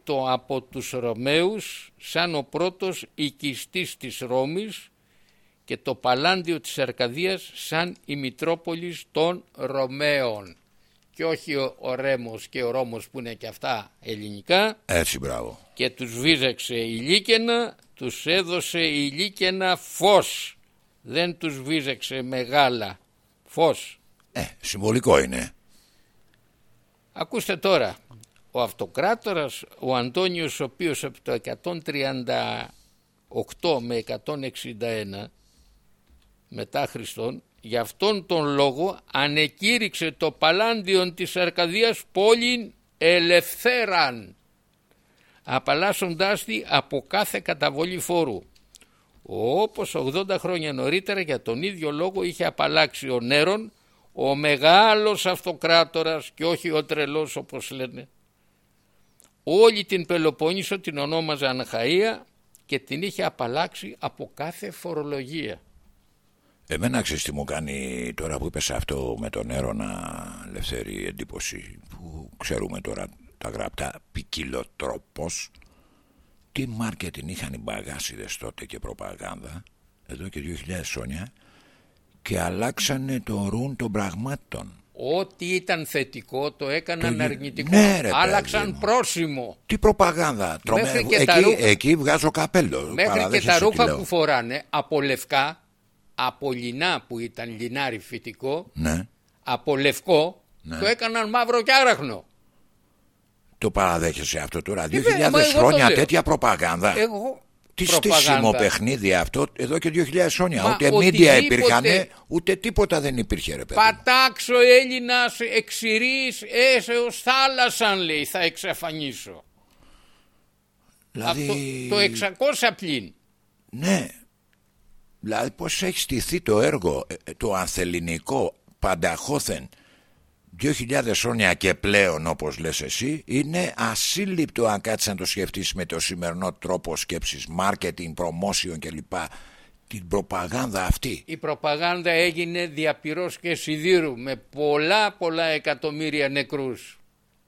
το από τους Ρωμαίους σαν ο πρώτος οικιστής της Ρώμης και το Παλάντιο της Αρκαδίας σαν η Μητρόπολης των Ρωμαίων. Και όχι ο, ο Ρέμος και ο Ρώμος που είναι και αυτά ελληνικά. Έτσι μπράβο. Και τους βίζεξε η Λίκαινα τους έδωσε η Λίκαινα φως. Δεν τους βίζεξε μεγάλα φως. Ε, συμβολικό είναι. Ακούστε τώρα. Ο αυτοκράτορας ο Αντώνιος ο οποίος από το 138 με 161 μετά Χριστόν γι' αυτόν τον λόγο ανεκήρυξε το παλάντιον της Αρκαδίας πόλην ελευθέραν απαλλάσσοντάς τη από κάθε καταβολή φόρου όπως 80 χρόνια νωρίτερα για τον ίδιο λόγο είχε απαλλάξει ο Νέρον ο μεγάλος αυτοκράτορας και όχι ο τρελός όπως λένε Όλη την Πελοπόννησο την ονόμαζαν Χαΐα και την είχε απαλλάξει από κάθε φορολογία. Εμένα ξέρεις τι μου κάνει τώρα που είπες αυτό με τον έρωνα ελευθερή εντύπωση που ξέρουμε τώρα τα γραπτά ποικίλο τρόπος τι μάρκετιν είχαν οι μπαγάσιδες τότε και προπαγάνδα εδώ και 2000 χρόνια και αλλάξανε το ρούν των πραγμάτων Ό,τι ήταν θετικό το έκαναν Το- αρνητικό. Ναι, ρε, Άλλαξαν παιδί μου. πρόσημο. Τι προπαγάνδα. Τρομε... Μέχρι και εκεί, τα ρούχα- εκεί βγάζω καπέλο. Μέχρι και Παραδέχεσαι τα τι ρούχα λέω. που φοράνε από λευκά, από λινά που ήταν λινάρι φυτικό, Ναι. από λευκό, Ναι. το έκαναν μαύρο και άραχνο. Το παραδέχεσαι αυτό τώρα. βέβαια, 2000 μα εγώ το χρόνια λέω. τέτοια προπαγάνδα. Εγώ Τι προπαγάνδα. στήσιμο παιχνίδι αυτό εδώ και 2000 χρόνια. Μα ούτε οτιδήποτε- μίντια υπήρχαν, ούτε τίποτα δεν υπήρχε ρε παιδί. μου. Πατάξω Έλληνας εξηρής έσεως θάλασσαν λέει θα εξαφανίσω. Δηλαδή, Από το, το 600 πλην. ναι. Δηλαδή πώς έχει στηθεί το έργο, ε, ε, το ανθεληνικό, πανταχώθεν; 2.000 χρόνια και πλέον όπως λες εσύ είναι ασύλληπτο αν κάτσεις να το σκεφτείς με το σημερινό τρόπο σκέψης marketing, promotion κλπ την προπαγάνδα αυτή Η προπαγάνδα έγινε διαπυρός και σιδήρου με πολλά πολλά εκατομμύρια νεκρούς.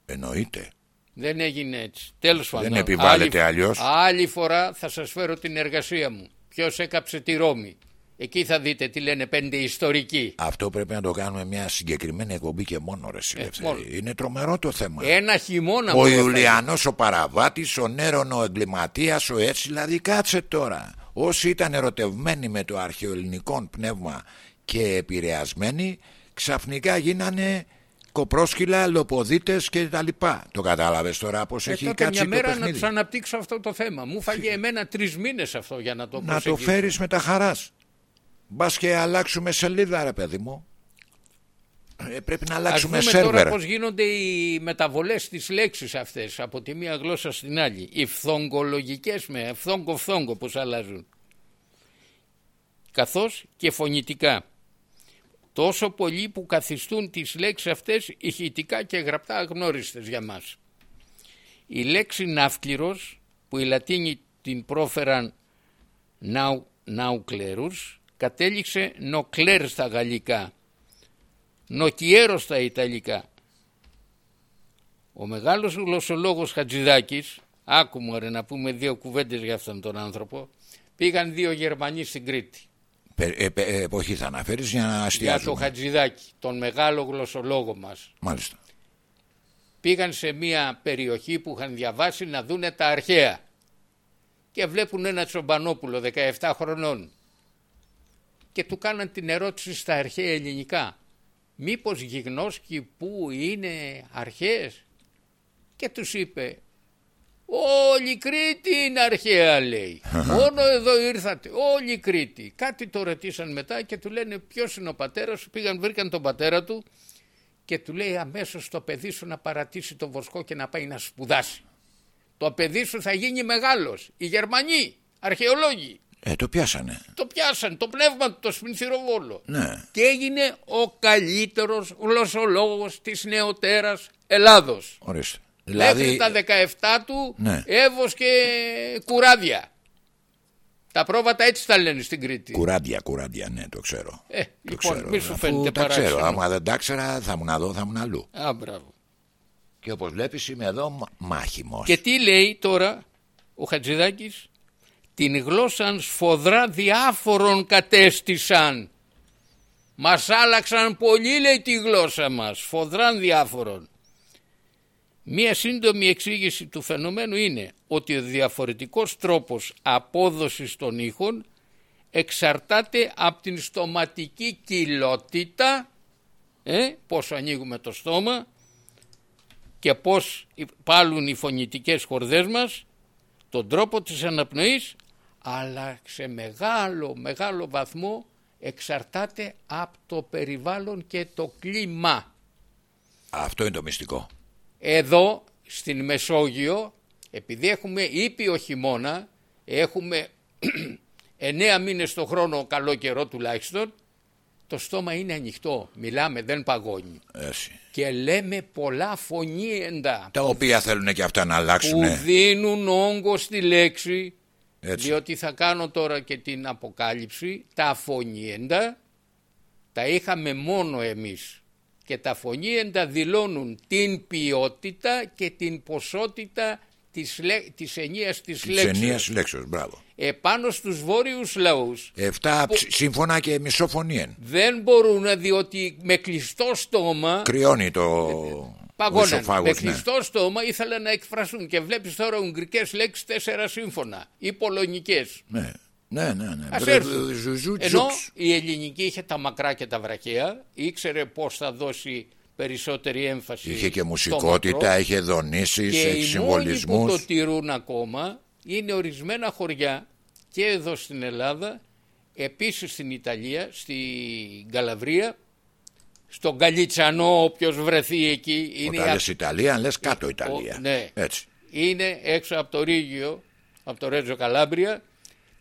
εννοείται Δεν έγινε έτσι. Τέλος πάντων. επιβάλλεται άλλη, αλλιώς. Άλλη φορά θα σας φέρω την εργασία μου. Ποιος έκαψε τη Ρώμη. Εκεί θα δείτε τι λένε πέντε ιστορικοί. Αυτό πρέπει να το κάνουμε μια συγκεκριμένη εκπομπή και μόνο ρε Ελευθερή. μόνο. Είναι τρομερό το θέμα. Ένα χειμώνα ο μόνο θα Ιουλιανός ο παραβάτης, ο Νέρον ο εγκληματίας, ο έτσι δηλαδή κάτσε τώρα. Όσοι ήταν ερωτευμένοι με το αρχαιοελληνικό πνεύμα και επηρεασμένοι, ξαφνικά γίνανε κοπρόσκυλα, λοποδίτες και τα λοιπά. Το κατάλαβες τώρα πως Ε, έχει τότε κάτσει μια το μέρα να παιχνίδι. του αναπτύξω αυτό το θέμα. Μου φάγε εμένα τρεις μήνες αυτό για να το Να το προσεγγίσω. φέρεις με τα χαράς. Μπας και αλλάξουμε σελίδα ρε παιδί μου. Ε, πρέπει να Ας αλλάξουμε δούμε σερβερ. τώρα πώς γίνονται οι μεταβολές στις λέξεις αυτές από τη μία γλώσσα στην άλλη. Οι φθογκολογικές με φθόγκο-φθόγκο πώς αλλάζουν. Καθώς και φωνητικά. Τόσο πολύ που καθιστούν τις λέξεις αυτές ηχητικά και γραπτά αγνώριστες για μας. Η λέξη ναύκληρος που οι Λατίνοι την πρόφεραν ναου, ναουκλέρους κατέληξε νοκλέρ στα γαλλικά νοκιέρος στα Ιταλικά. Ο μεγάλος γλωσσολόγος Χατζηδάκης, άκου μου ρε να πούμε δύο κουβέντες για αυτόν τον άνθρωπο, πήγαν δύο Γερμανοί στην Κρήτη. Πε- ε, πε- ε, εποχής θα αναφέρεις για να Για το αστιάζουμε. Χατζηδάκη, τον μεγάλο γλωσσολόγο μας. Μάλιστα. Πήγαν σε μια περιοχή που είχαν διαβάσει να δούνε τα αρχαία και βλέπουν ένα τσομπανόπουλο 17 χρονών και του κάναν την ερώτηση στα αρχαία ελληνικά μήπως γιγνώσκει που είναι αρχαίες; Και τους είπε Όλη η Κρήτη είναι αρχαία λέει. Μόνο εδώ ήρθατε. Όλη η Κρήτη. Κάτι το ρωτήσαν μετά και του λένε ποιος είναι ο πατέρας σου; Πήγαν βρήκαν τον πατέρα του και του λέει αμέσως το παιδί σου να παρατήσει το βοσκό και να πάει να σπουδάσει. Το παιδί σου θα γίνει μεγάλος. Οι Γερμανοί, αρχαιολόγοι, Ε, το πιάσανε. το πιάσαν, το πνεύμα του, το σπινθυροβόλο. Ναι. Και έγινε ο καλύτερος γλωσσολόγος της νεωτέρας Ελλάδος. Ορίστε. Μέχρι τα 17 του Ναι. έβοσκε κουράδια. Τα πρόβατα έτσι τα λένε στην Κρήτη. Κουράντια, κουράντια, ναι, το ξέρω. Ε, το λοιπόν, ξέρω. μη σου Αφού φαίνεται τα ξέρω. παράξενο. Άμα δεν τα ξέρα, θα ήμουν εδώ, θα ήμουν αλλού. Α, μπράβο. Και όπως βλέπεις είμαι εδώ μα- μάχημος. Και τι λέει τώρα ο Χατζηδάκης; Την γλώσσαν σφοδρά διάφορων κατέστησαν. Μας άλλαξαν πολύ λέει τη γλώσσα μας, σφοδράν διάφορων. Μία σύντομη εξήγηση του φαινομένου είναι ότι ο διαφορετικός τρόπος απόδοσης των ήχων εξαρτάται από την στοματική κοιλότητα, ε, πόσο ανοίγουμε το στόμα, και πώς πάλουν οι φωνητικές χορδές μας, τον τρόπο της αναπνοής, αλλά σε μεγάλο μεγάλο βαθμό εξαρτάται από το περιβάλλον και το κλίμα. Αυτό είναι το μυστικό. Εδώ στην Μεσόγειο, επειδή έχουμε ήπιο χειμώνα, έχουμε εννέα μήνες το χρόνο καλό καιρό τουλάχιστον, το στόμα είναι ανοιχτό, μιλάμε, δεν παγώνει. Έτσι. Και λέμε πολλά φωνήεντα Τα οποία θέλουν και αυτά να που αλλάξουν. δίνουν όγκο στη λέξη Έτσι. διότι θα κάνω τώρα και την αποκάλυψη τα φωνήεντα τα είχαμε μόνο εμείς και τα φωνήεντα δηλώνουν την ποιότητα και την ποσότητα της, λέ, της ενίας της Της λέξης ενίας λέξεως, μπράβο. επάνω στους βόρειους λαούς Εφτά ψ- σύμφωνα και μισοφωνίεν. δεν μπορούν διότι με κλειστό στόμα Κρυώνει το. ο Παγώναν. ισοφάγος, Με ναι. κλειστό στόμα ήθελαν να εκφραστούν και βλέπεις τώρα ουγγρικές λέξεις τέσσερα σύμφωνα ή πολωνικές. Ναι, ναι, ναι. ναι. Ας Μπρε- έρθουν. ζουζού, Ενώ τζουξ. η ελληνική είχε τα μακρά και τα βραχαία, ήξερε πώς θα δώσει περισσότερη έμφαση. Είχε και στο μουσικότητα, μακρό. είχε δονήσεις, και έχει οι μόνοι που συμβολισμούς. το τηρούν ακόμα είναι ορισμένα χωριά και εδώ στην Ελλάδα, επίσης στην Ιταλία, στην Καλαβρία, στον Καλιτσανό όποιος βρεθεί εκεί. Είναι Όταν η λες Ιταλία, λες κάτω Ιταλία. ναι. Έτσι. είναι έξω από το Ρίγιο, από το Ρέτζο Καλάμπρια.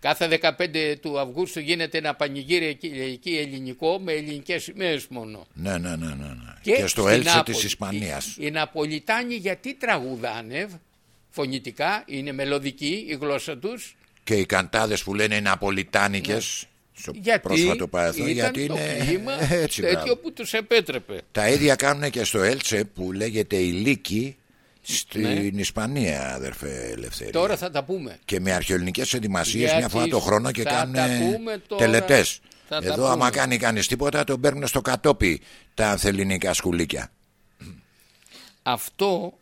Κάθε 15 του Αυγούστου γίνεται ένα πανηγύρι εκεί, εκεί ελληνικό με ελληνικές σημαίες μόνο. Ναι, ναι, ναι, ναι. ναι. Και, στο στην Έλτσε Νάπολη. της Ισπανίας. Οι, οι Ναπολιτάνοι γιατί τραγουδάνε φωνητικά, είναι μελωδική η γλώσσα τους. Και οι καντάδες που λένε είναι απολυτάνικες στο Ναι. Γιατί πρόσφατο παρελθόν. ήταν Γιατί το είναι κλίμα έτσι, τέτοιο μπράβο. που τους επέτρεπε. Τα ίδια κάνουν και στο Έλτσε που λέγεται η Λύκη Στην Ναι. Ισπανία, αδερφέ Ελευθερία. Τώρα θα τα πούμε. Και με αρχαιολινικές ετοιμασίες Γιατί μια φορά το χρόνο και θα κάνουν τα πούμε τώρα. τελετές. Θα τα Εδώ, άμα πούμε. κάνει κανείς τίποτα, τον παίρνουν στο κατόπι τα ανθεληνικά σκουλίκια. Αυτό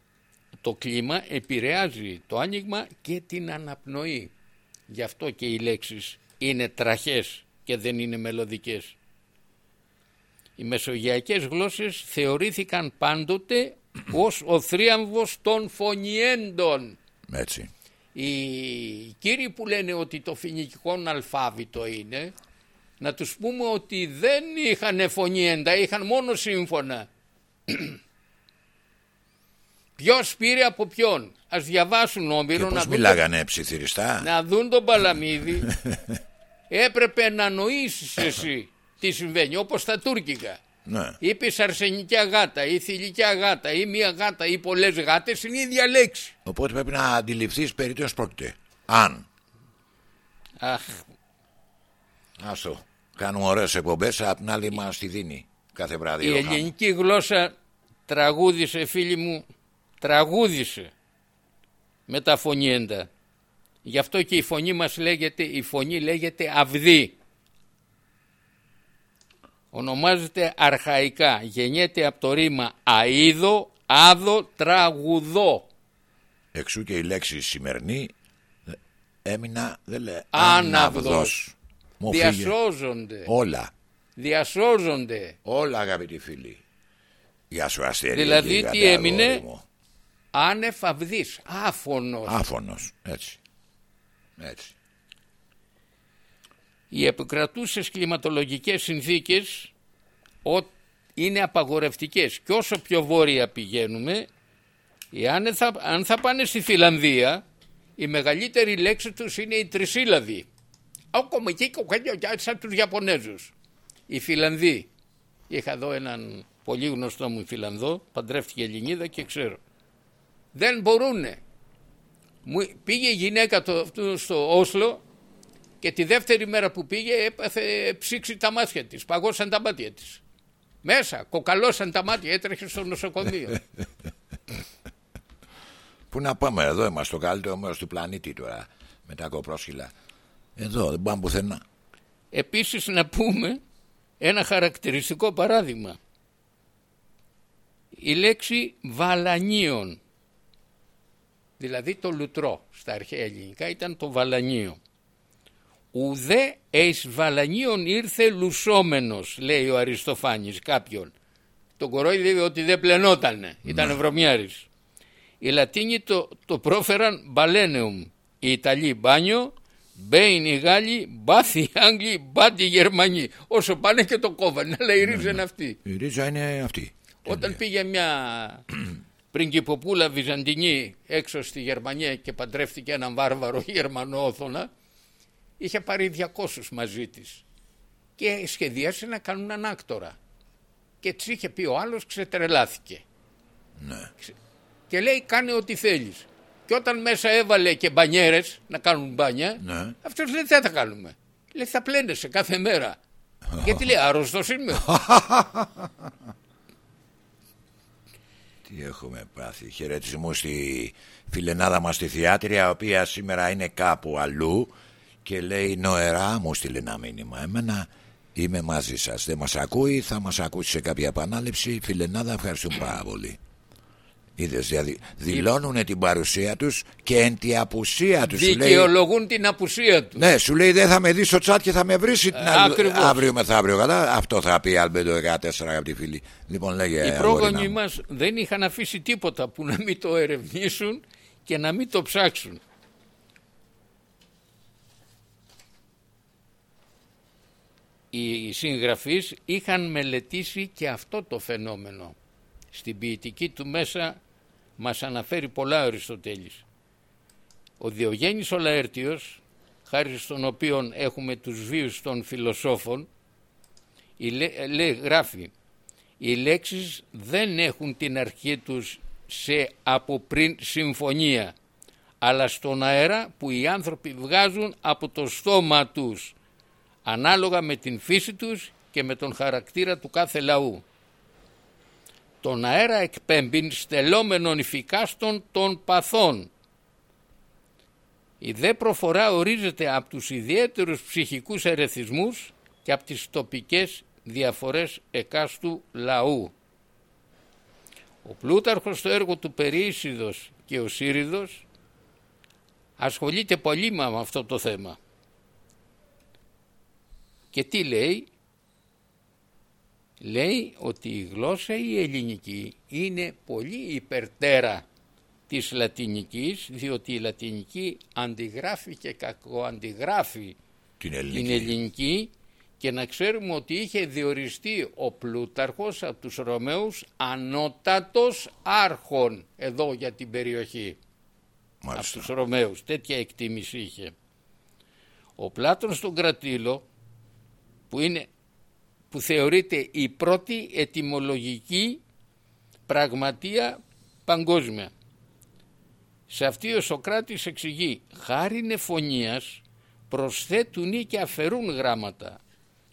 το κλίμα επηρεάζει το άνοιγμα και την αναπνοή. Γι' αυτό και οι λέξεις είναι τραχές και δεν είναι μελωδικές. Οι μεσογειακές γλώσσες θεωρήθηκαν πάντοτε ως ο θρίαμβος των φωνιέντων. Έτσι. Οι κύριοι που λένε ότι το φοινικικό αλφάβητο είναι, να τους πούμε ότι δεν είχαν φωνιέντα, είχαν μόνο σύμφωνα. Ποιος πήρε από ποιον. Ας διαβάσουν Και όμοιρο να πώς δουν, μιλάγανε ψιθυριστά; να δουν τον Παλαμίδη. Έπρεπε να νοήσεις εσύ τι συμβαίνει, όπως τα τουρκικά. Ναι. Είπε αρσενικιά γάτα ή θηλυκιά γάτα ή μία γάτα ή πολλές γάτες είναι η ίδια λέξη. Οπότε πρέπει να αντιληφθείς περί τίνος πρόκειται. Αν, Αχ, άστο, κάνουμε ωραίες εκπομπές, απ' την άλλη μας τη δίνει κάθε βράδυ. η ο χάμος. ελληνική γλώσσα τραγούδισε φίλοι μου, τραγούδισε με τα φωνήεντα. Γι' αυτό και η φωνή μας λέγεται, η φωνή λέγεται αυδή. Ονομάζεται αρχαϊκά, γεννιέται από το ρήμα αίδο, άδο, τραγουδό. Εξού και η λέξη σημερινή ε, έμεινα, δεν λέει, Άναυδος. άναυδος. Μου φύγε. Διασώζονται, Όλα, διασώζονται. όλα αγαπητοί φίλοι. Γεια σου Αστέρη. Δηλαδή, γίγαντα, τι έμεινε; αγόρι μου. Άνευ αυδής, άφωνος. Άφωνος, έτσι. Έτσι. Οι επικρατούσες κλιματολογικές συνθήκες ο- είναι απαγορευτικές. Και όσο πιο βόρεια πηγαίνουμε εάν θα, αν θα πάνε στη Φιλανδία η μεγαλύτερη λέξη τους είναι η τρισύλλαβη ακόμα εκεί σαν τους Ιαπωνέζους. Οι Φιλανδοί. Είχα εδώ έναν πολύ γνωστό μου Φιλανδό παντρεύτηκε Ελληνίδα και ξέρω. Δεν μπορούνε. Μου πήγε η γυναίκα το, αυτού στο Όσλο και τη δεύτερη μέρα που πήγε έπαθε ψήξη τα μάτια της, παγώσαν τα μάτια της. Μέσα, κοκαλώσαν τα μάτια, έτρεχε στο νοσοκομείο. Πού να πάμε εδώ, είμαστε στο καλύτερο μέρος του πλανήτη τώρα με τα κοπρόσχυλα. Εδώ, δεν πάμε πουθενά. Επίσης να πούμε ένα χαρακτηριστικό παράδειγμα. Η λέξη βαλανίων, δηλαδή το λουτρό στα αρχαία ελληνικά ήταν το βαλανίο. Ουδέ εις βαλανίων ήρθε λουσόμενος, λέει ο Αριστοφάνης κάποιον. Τον κορόιδευε ότι δεν πλενότανε, ήταν βρωμιάρης. Οι Λατίνοι το, το πρόφεραν μπαλένεουμ, οι Ιταλοί μπάνιο, μπέιν οι Γάλλοι, μπάθ οι Άγγλοι, μπάτ οι Γερμανοί. Όσο πάνε και το κόβανε, αλλά η ρίζα είναι αυτή. Η ρίζα είναι αυτή. Όταν πήγε μια πριγκυποπούλα Βυζαντινή έξω στη Γερμανία και παντρεύτηκε έναν βάρβαρο Γερμανό όθωνα, είχε πάρει 200 μαζί της και σχεδίασε να κάνουν ανάκτορα. Και της είχε πει ο άλλος ξετρελάθηκε. Ναι. Και λέει κάνε ό,τι θέλεις. Και όταν μέσα έβαλε και μπανιέρες να κάνουν μπάνια, Ναι. αυτός λέει δεν θα τα κάνουμε. Λέει θα πλένεσαι κάθε μέρα. Γιατί λέει άρρωστος είμαι. Τι έχουμε πάθει. Χαιρετισμούς στη φιλενάδα μας στη θεάτρια, η οποία σήμερα είναι κάπου αλλού και λέει νοερά, μου στείλε ένα μήνυμα. Εμένα είμαι μαζί σας. Δεν μας ακούει, θα μας ακούσει σε κάποια επανάληψη. Φιλενάδα, ευχαριστούμε πάρα πολύ. Είδες, δηλαδή, δηλώνουν την παρουσία τους και εν τη απουσία τους. Σου λέει, Δικαιολογούν την απουσία τους. ναι, σου λέει δεν θα με δεις στο chat και θα με βρεις την άλλη- ακριβώς. αύριο μεθαύριο. Καλά, αυτό θα πει Αλμπέντο 14, αγαπητοί φίλοι. Λοιπόν, λέγε. Οι αγόρινα πρόγονοι μου. μας δεν είχαν αφήσει τίποτα που να μην το ερευνήσουν και να μην το ψάξουν. Οι συγγραφείς είχαν μελετήσει και αυτό το φαινόμενο. Στην ποιητική του μέσα μας αναφέρει πολλά ο Αριστοτέλης. Ο Διογέννης ο Λαέρτιος, χάρη στον οποίον έχουμε τους βίους των φιλοσόφων, η λέ- λέει, γράφει οι λέξεις δεν έχουν την αρχή τους σε από πριν συμφωνία αλλά στον αέρα που οι άνθρωποι βγάζουν από το στόμα τους ανάλογα με την φύση τους και με τον χαρακτήρα του κάθε λαού. τον αέρα εκπέμπειν στελόμενων υφικάστων των παθών. Η δε προφορά ορίζεται από τους ιδιαίτερους ψυχικούς ερεθισμούς και από τις τοπικές διαφορές εκάστου λαού. Ο Πλούταρχος στο έργο του Περίσιδος και ο Σύριδος ασχολείται πολύ με αυτό το θέμα. Και τι λέει, λέει ότι η γλώσσα η ελληνική είναι πολύ υπερτέρα της λατινικής διότι η λατινική αντιγράφει και κακοαντιγράφει Την ελληνική. την ελληνική και να ξέρουμε ότι είχε διοριστεί ο Πλούταρχος από τους Ρωμαίους ανώτατος άρχον εδώ για την περιοχή από Μάλιστα. τους Ρωμαίους. Τέτοια εκτίμηση είχε. Ο Πλάτων στον Κρατήλο που, είναι, που θεωρείται η πρώτη ετυμολογική πραγματεία παγκόσμια. Σε αυτή ο Σοκράτης εξηγεί χάριν εφωνίας προσθέτουν και αφαιρούν γράμματα.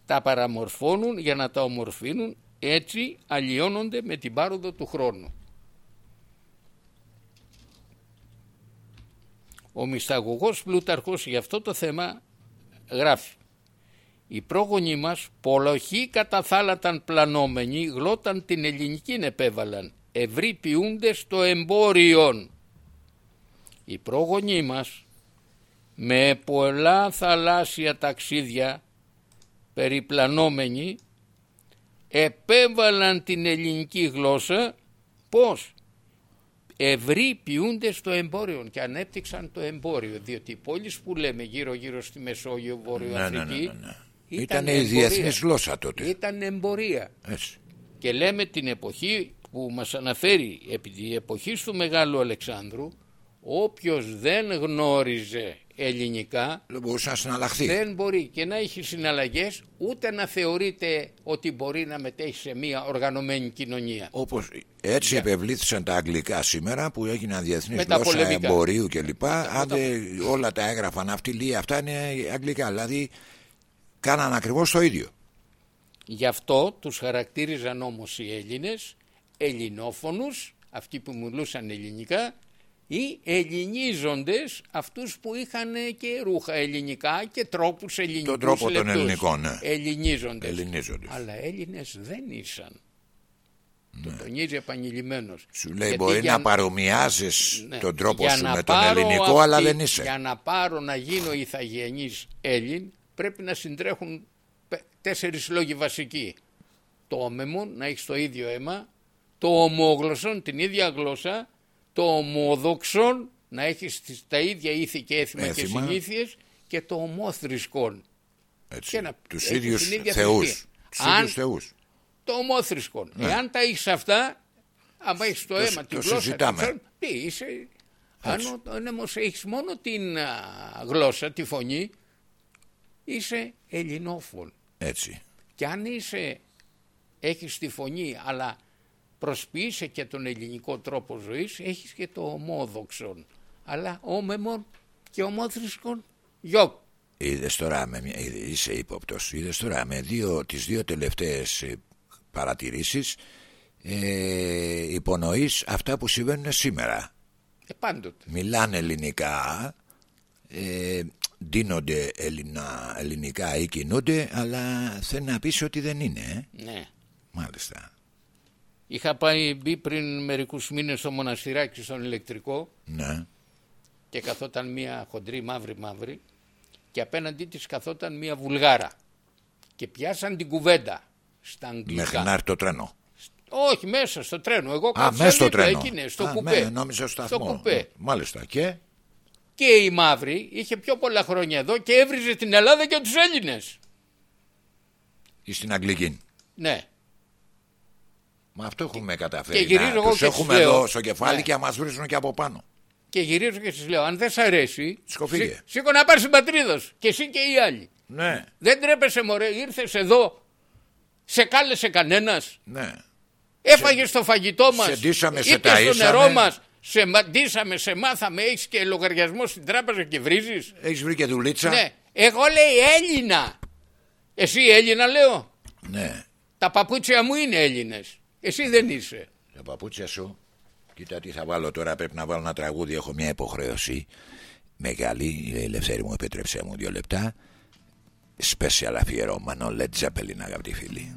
Τα παραμορφώνουν για να τα ομορφύνουν έτσι αλλοιώνονται με την πάροδο του χρόνου. Ο μυσταγωγός Πλούταρχος για αυτό το θέμα γράφει «Οι πρόγονοι μας πολλοχοί κατά θάλαταν πλανόμενοι γλώταν την ελληνική επέβαλαν ευρύ ποιούνται στο εμπόριον». Οι πρόγονοι μας με πολλά θαλάσσια ταξίδια περιπλανόμενοι επέβαλαν την ελληνική γλώσσα πώς; Ευρύ ποιούνται στο εμπόριο και ανέπτυξαν το εμπόριο διότι οι πόλεις που λέμε γύρω γύρω στη Μεσόγειο Βόρειο Ναι, ναι, ναι, Αφρική ναι, ναι. Ήταν Ήταν η εμπορία. διεθνής γλώσσα τότε. ήταν εμπορία Έτσι. και λέμε την εποχή που μας αναφέρει επί τη εποχή του Μεγάλου Αλεξάνδρου όποιος δεν γνώριζε ελληνικά Δεν μπορούσε να συναλλαχθεί. δεν μπορεί και να έχει συναλλαγές ούτε να θεωρείται ότι μπορεί να μετέχει σε μια οργανωμένη κοινωνία. Όπως έτσι επευλήθησαν τα αγγλικά σήμερα που έγιναν διεθνής Με τα γλώσσα πολεμικά. εμπορίου κλπ. Άντε όλα τα έγραφαν αυτιλία, αυτά είναι αγγλικά. Δηλαδή κάναν ακριβώς το ίδιο. Γι' αυτό τους χαρακτήριζαν όμως οι Έλληνες ελληνόφωνους, αυτοί που μιλούσαν ελληνικά, ή ελληνίζοντες αυτούς που είχαν και ρούχα ελληνικά και τρόπους ελληνικούς Τον τρόπο των λεπτούς. ελληνικών, ναι. Ελληνίζοντες. Ελληνίζοντες. Αλλά Έλληνες δεν ήσαν. Το τονίζει επανειλημμένος. Ναι. Σου λέει Γιατί μπορεί για να παρομοιάζεις ναι, τον τρόπο για σου να με τον πάρω ελληνικό αυτή- αλλά δεν είσαι. Για να πάρω να γίνω ηθαγενής Έλλην πρέπει να συντρέχουν πε- τέσσερις λόγοι βασικοί. Το όμεμον, να έχεις το ίδιο αίμα, το ομόγλωσσον, την ίδια γλώσσα, το ομόδοξον, να έχεις τις- τα ίδια ήθη και έθιμα, Έθιμα. και συνήθειες και το ομόθρησκον. Έτσι. και να Τους έχεις ίδιους την ίδια θεούς. θρησκεία. Τους Αν- ίδιους θεούς. Το ομόθρησκον. Εάν τα έχεις αυτά, άμα έχεις το, Το αίμα, συ- τη το γλώσσα, συζητάμε. την- τι είσαι... Αν όμως έχεις μόνο την α, γλώσσα, τη φωνή, είσαι ελληνόφων. Έτσι. Και αν είσαι, έχεις τη φωνή, αλλά προσποιείσαι και τον ελληνικό τρόπο ζωής, έχεις και το ομόδοξον. Αλλά όμεμον και ομόθρησκον, γιοκ. Είδες τώρα, με, μια- είδε- είσαι ύποπτος. Είδες τώρα με δύο, τις δύο τελευταίες ε, παρατηρήσεις ε, υπονοείς αυτά που συμβαίνουν σήμερα. Ε, πάντοτε. Μιλάνε ελληνικά, ε, ντύνονται ελληνα, ελληνικά ή κινούνται, αλλά θέλει να πεις ότι δεν είναι. Ε; Ναι. Μάλιστα. Είχα πάει μπει πριν μερικούς μήνες στο μοναστηράκι στον ηλεκτρικό Ναι. και καθόταν μία χοντρή μαύρη μαύρη και απέναντί της καθόταν μία βουλγάρα και πιάσαν την κουβέντα στα αγγλικά. Μέχρι να έρθει το τρένο. Όχι, μέσα στο τρένο. Εγώ Α, κάθισα μέσα στο δίπλα, τρένο. Εκεί, ναι, στο Α, κουπέ. με, νόμιζα στο στο σταθμό. κουπέ. Μάλιστα. Και; Και η μαύρη είχε πιο πολλά χρόνια εδώ και έβριζε την Ελλάδα και τους Έλληνες. ή στην Αγγλική. Ναι. Μα αυτό έχουμε καταφέρει. και γυρίζω να εγώ τους και έχουμε τους λέω. εδώ στο κεφάλι Ναι. και να μας βρίζουν και από πάνω. Και γυρίζω και σας λέω, αν δεν σ' αρέσει, Σκοφίγε. σύ- σήκω να πάρεις την πατρίδα σου. Και εσύ και οι άλλοι. Ναι. Δεν τρέπεσαι μωρέ, ήρθες εδώ, σε κάλεσε κανένας. Ναι. Έφαγες το φαγητό μας. σε ντύσαμε, σε Είπε στο ταΐσαμε. νερό μας. Σε μα- ντύσαμε, σε μάθαμε. Έχεις και λογαριασμό στην τράπεζα και βρίζεις. Έχεις βρει και δουλίτσα. Ναι. Εγώ λέει Έλληνα. Εσύ Έλληνα λέω. Ναι. Τα παπούτσια μου είναι Έλληνες. Εσύ δεν είσαι. Τα παπούτσια σου. Κοίτα τι θα βάλω τώρα. Πρέπει να βάλω ένα τραγούδι. Έχω μια υποχρέωση μεγάλη. Η ελευθερή μου επέτρεψε μου δύο λεπτά. Special αφιερώμενο Led Zeppelin αγαπητοί φίλοι.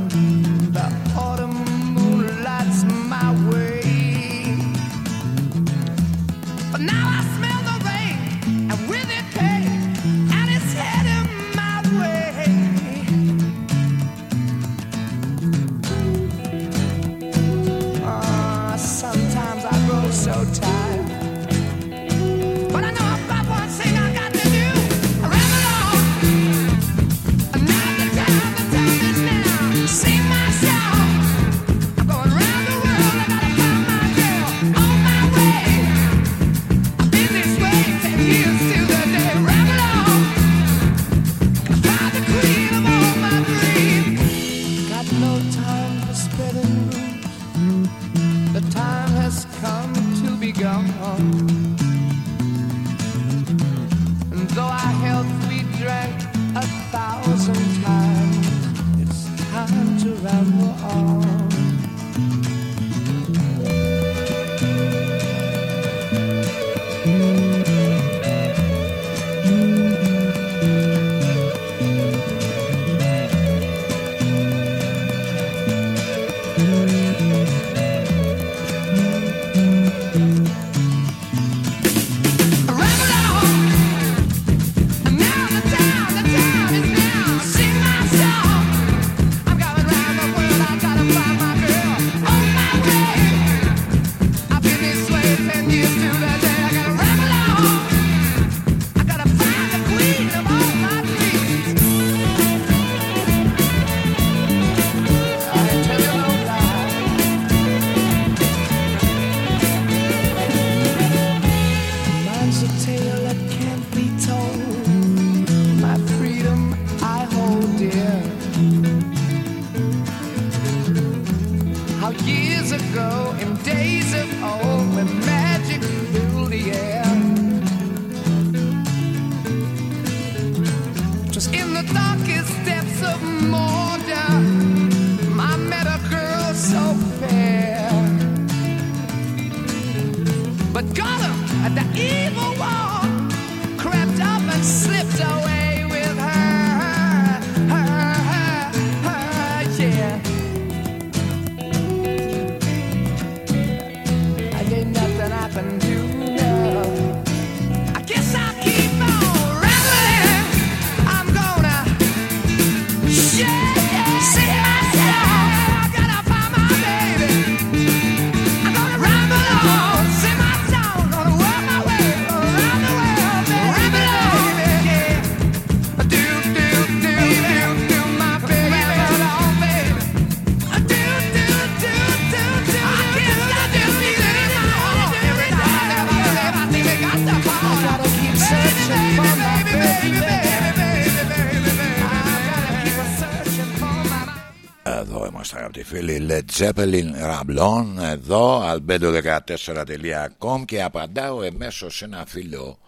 φίλοι Led Zeppelin Ramblon Εδώ albedo14.com Και απαντάω εμέσως σε ένα φίλο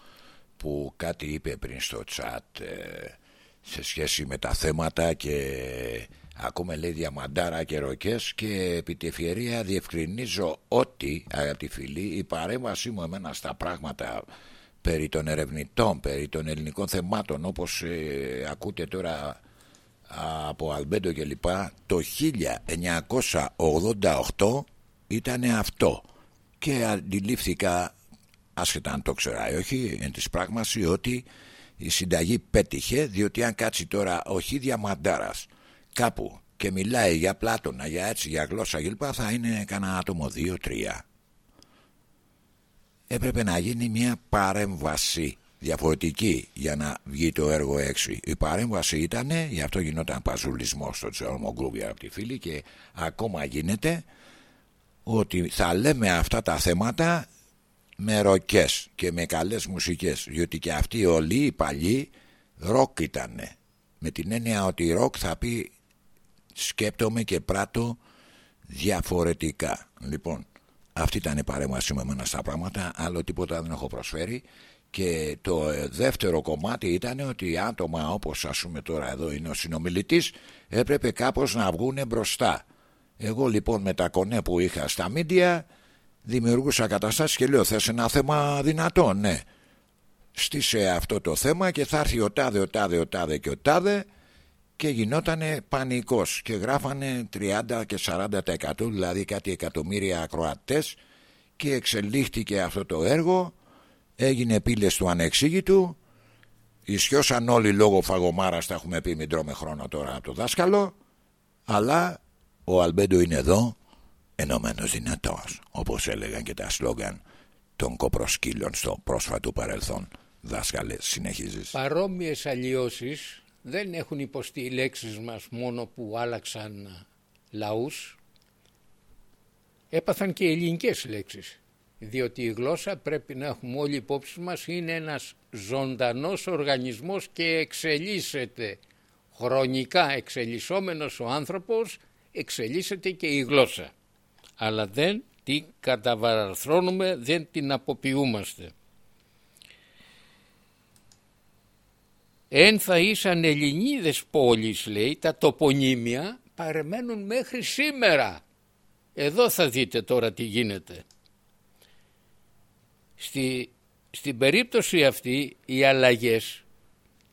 Που κάτι είπε πριν στο chat ε, Σε σχέση με τα θέματα Και ακούμε λέει διαμαντάρα και ροκές Και επί τη ευκαιρία διευκρινίζω ότι Αγαπητοί φίλοι η παρέμβασή μου εμένα στα πράγματα Περί των ερευνητών Περί των ελληνικών θεμάτων Όπως ε, ακούτε τώρα από Αλμπέντο και λοιπά το 1988 ήταν αυτό. Και αντιλήφθηκα άσχετα αν το ξέρα ή όχι εν της πράγμασης ότι η συνταγή πέτυχε διότι αν κάτσει τώρα ο Χίδια Μαντάρας κάπου και μιλάει για Πλάτωνα, για έτσι, για γλώσσα και λοιπά θα είναι κανένα άτομο δύο-τρία έπρεπε να γίνει μια παρέμβαση διαφορετική για να βγει το έργο έξι. Η παρέμβαση ήταν, γι' αυτό γινόταν παζουλισμός στο Τζέρομο Γκρούβια από τη φίλη και ακόμα γίνεται ότι θα λέμε αυτά τα θέματα με ροκές και με καλές μουσικές διότι και αυτοί όλοι οι παλιοί ροκ ήτανε. Με την έννοια ότι ροκ θα πει σκέπτομαι και πράττω διαφορετικά. Λοιπόν αυτή ήταν η παρέμβαση με εμένα στα πράγματα. Άλλο τίποτα δεν έχω προσφέρει και το ε, δεύτερο κομμάτι ήταν ότι άτομα όπως ας πούμε τώρα εδώ είναι ο συνομιλητής έπρεπε κάπως να βγουν μπροστά. Εγώ λοιπόν με τα κονέ που είχα στα μίντια δημιουργούσα καταστάσεις και λέω θες ένα θέμα δυνατό ναι στήσε αυτό το θέμα και θα έρθει ο τάδε, ο τάδε, ο τάδε και ο τάδε και γινότανε πανικός και γράφανε 30 και 40% δηλαδή κάτι εκατομμύρια ακροατές και εξελίχθηκε αυτό το έργο έγινε πύλες του ανεξήγητου ισιώσαν όλοι λόγω φαγωμάρας τα έχουμε πει μην τρώμε χρόνο τώρα από το δάσκαλο αλλά ο Αλμπέντο είναι εδώ ενωμένος δυνατός όπως έλεγαν και τα σλόγγαν των κοπροσκύλων στο πρόσφατο παρελθόν δάσκαλε συνεχίζεις Παρόμοιες αλλοιώσεις δεν έχουν υποστεί οι λέξεις μας μόνο που άλλαξαν λαούς. Έπαθαν και ελληνικές λέξεις. Διότι η γλώσσα πρέπει να έχουμε όλοι υπόψη μας είναι ένας ζωντανός οργανισμός και εξελίσσεται. Χρονικά εξελισσόμενος ο άνθρωπος εξελίσσεται και η γλώσσα. Αλλά δεν την καταβαραθρώνουμε, δεν την αποποιούμαστε. Εν θα ήσαν Ελληνίδες πόλεις λέει τα τοπονύμια παρεμένουν μέχρι σήμερα. Εδώ θα δείτε τώρα τι γίνεται. Στη, στην περίπτωση αυτή οι αλλαγές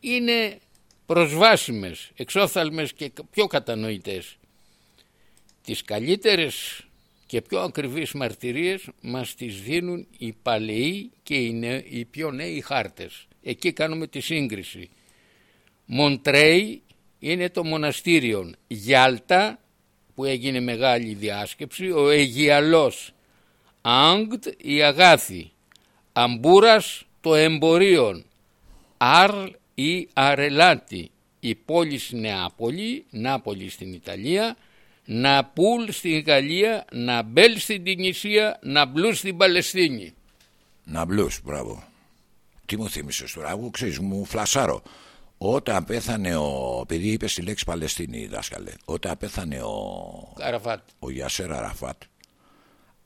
είναι προσβάσιμες, εξόφθαλμες και πιο κατανοητές. Τις καλύτερες και πιο ακριβείς μαρτυρίες μας τις δίνουν οι παλαιοί και οι, νε, οι πιο νέοι χάρτες. Εκεί κάνουμε τη σύγκριση. Μοντρέι είναι το μοναστήριο. Γιάλτα που έγινε μεγάλη διάσκεψη. Ο Αιγιαλός. Άγκτ η Αγάθη. Αμπούρας το εμπορίον. Αρλ η Αρελάτη. Η πόλη Νεάπολη, Νάπολη στην Ιταλία, Ναπούλ στην Γαλλία, Ναμπέλ στην Τινησία, Ναμπλούς στην Παλαιστίνη. Ναμπλούς, μπράβο. Τι μου θύμισες τώρα, εγώ ξέρεις, μου φλασάρω. Όταν πέθανε ο. Επειδή είπες τη λέξη Παλαιστίνη, δάσκαλε. Όταν πέθανε ο. Αραφάτ. Ο Γιασέρα Αραφάτ.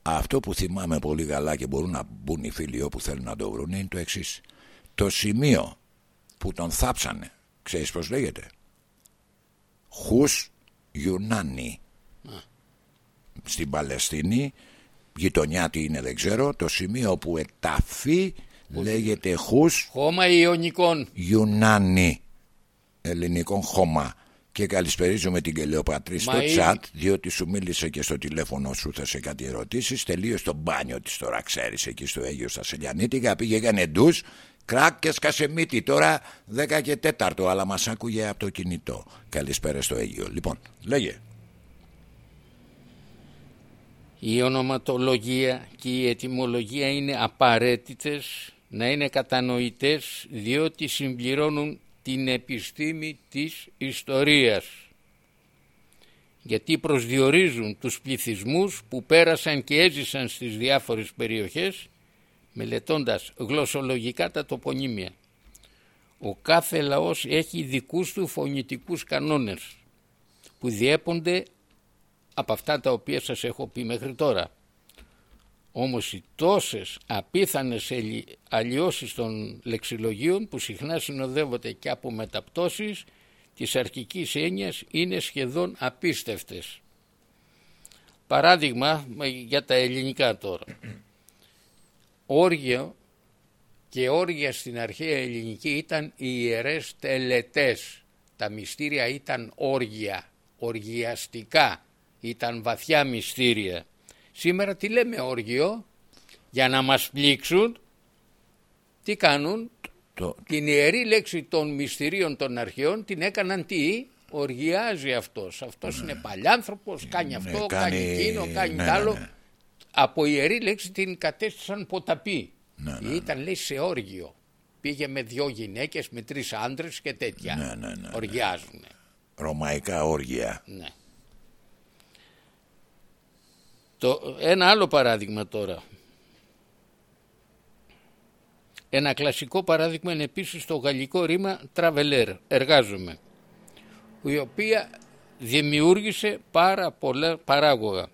Αυτό που θυμάμαι πολύ καλά και μπορούν να μπουν οι φίλοι όπου θέλουν να το βρουν είναι το εξής. Το σημείο που τον θάψανε, ξέρεις πώς λέγεται; Χους Ιουνάνι. Στην Παλαιστίνη, γειτονιά τι είναι δεν ξέρω, το σημείο που εταφεί λέγεται Χους Χώμα Ιωνικών. Ιουνάνι ελληνικών χώμα και καλησπερίζουμε την Κελαιοπατρή στο Μα η- chat διότι σου μίλησε και στο τηλέφωνο σου θα σε κάτι ερωτήσεις. Τελείως το μπάνιο της τώρα ξέρεις εκεί στο Αίγιο στα Σελιανίτικα. Πήγε έκανε ντους κράκ και σκάσε μύτη. Τώρα 10 και 4 αλλά μας άκουγε από το κινητό. Καλησπέρα στο Αίγιο λοιπόν λέγε. Η ονοματολογία και η ετυμολογία είναι απαραίτητες να είναι κατανοητές διότι συμπληρώνουν την επιστήμη της ιστορίας γιατί προσδιορίζουν τους πληθυσμούς που πέρασαν και έζησαν στις διάφορες περιοχές μελετώντας γλωσσολογικά τα τοπονύμια. Ο κάθε λαός έχει δικούς του φωνητικούς κανόνες που διέπονται από αυτά τα οποία σας έχω πει μέχρι τώρα. Όμως οι τόσες απίθανες ελι- αλλοιώσεις των λεξιλογίων που συχνά συνοδεύονται και από μεταπτώσεις της αρχικής έννοιας είναι σχεδόν απίστευτες. Παράδειγμα μα, για τα ελληνικά τώρα. Όργιο και όργια στην αρχαία ελληνική ήταν οι ιερές τελετές. Τα μυστήρια ήταν όργια, οργιαστικά, ήταν βαθιά μυστήρια. Σήμερα τι λέμε όργιο, για να μας πλήξουν, τι κάνουν, το, την ιερή λέξη των μυστηρίων των αρχαίων την έκαναν τι, οργιάζει αυτός. Αυτός είναι παλιάνθρωπος, κάνει αυτό, ναι, κάνει, κάνει- εκείνο, κάνει ναι, τ' άλλο. ναι, ναι. Από ιερή λέξη την κατέστησαν ποταπή. Ναι, ναι, Ήταν λέει σε όργιο. πήγε με δυο γυναίκες, με τρεις άντρες και τέτοια. Ναι, ναι, ναι. Οργιάζουνε. Ρωμαϊκά όργια. Ναι. Το, ένα άλλο παράδειγμα τώρα. Ένα κλασικό παράδειγμα είναι επίσης το γαλλικό ρήμα traveler, εργάζομαι, η οποία δημιούργησε πάρα πολλά παράγωγα.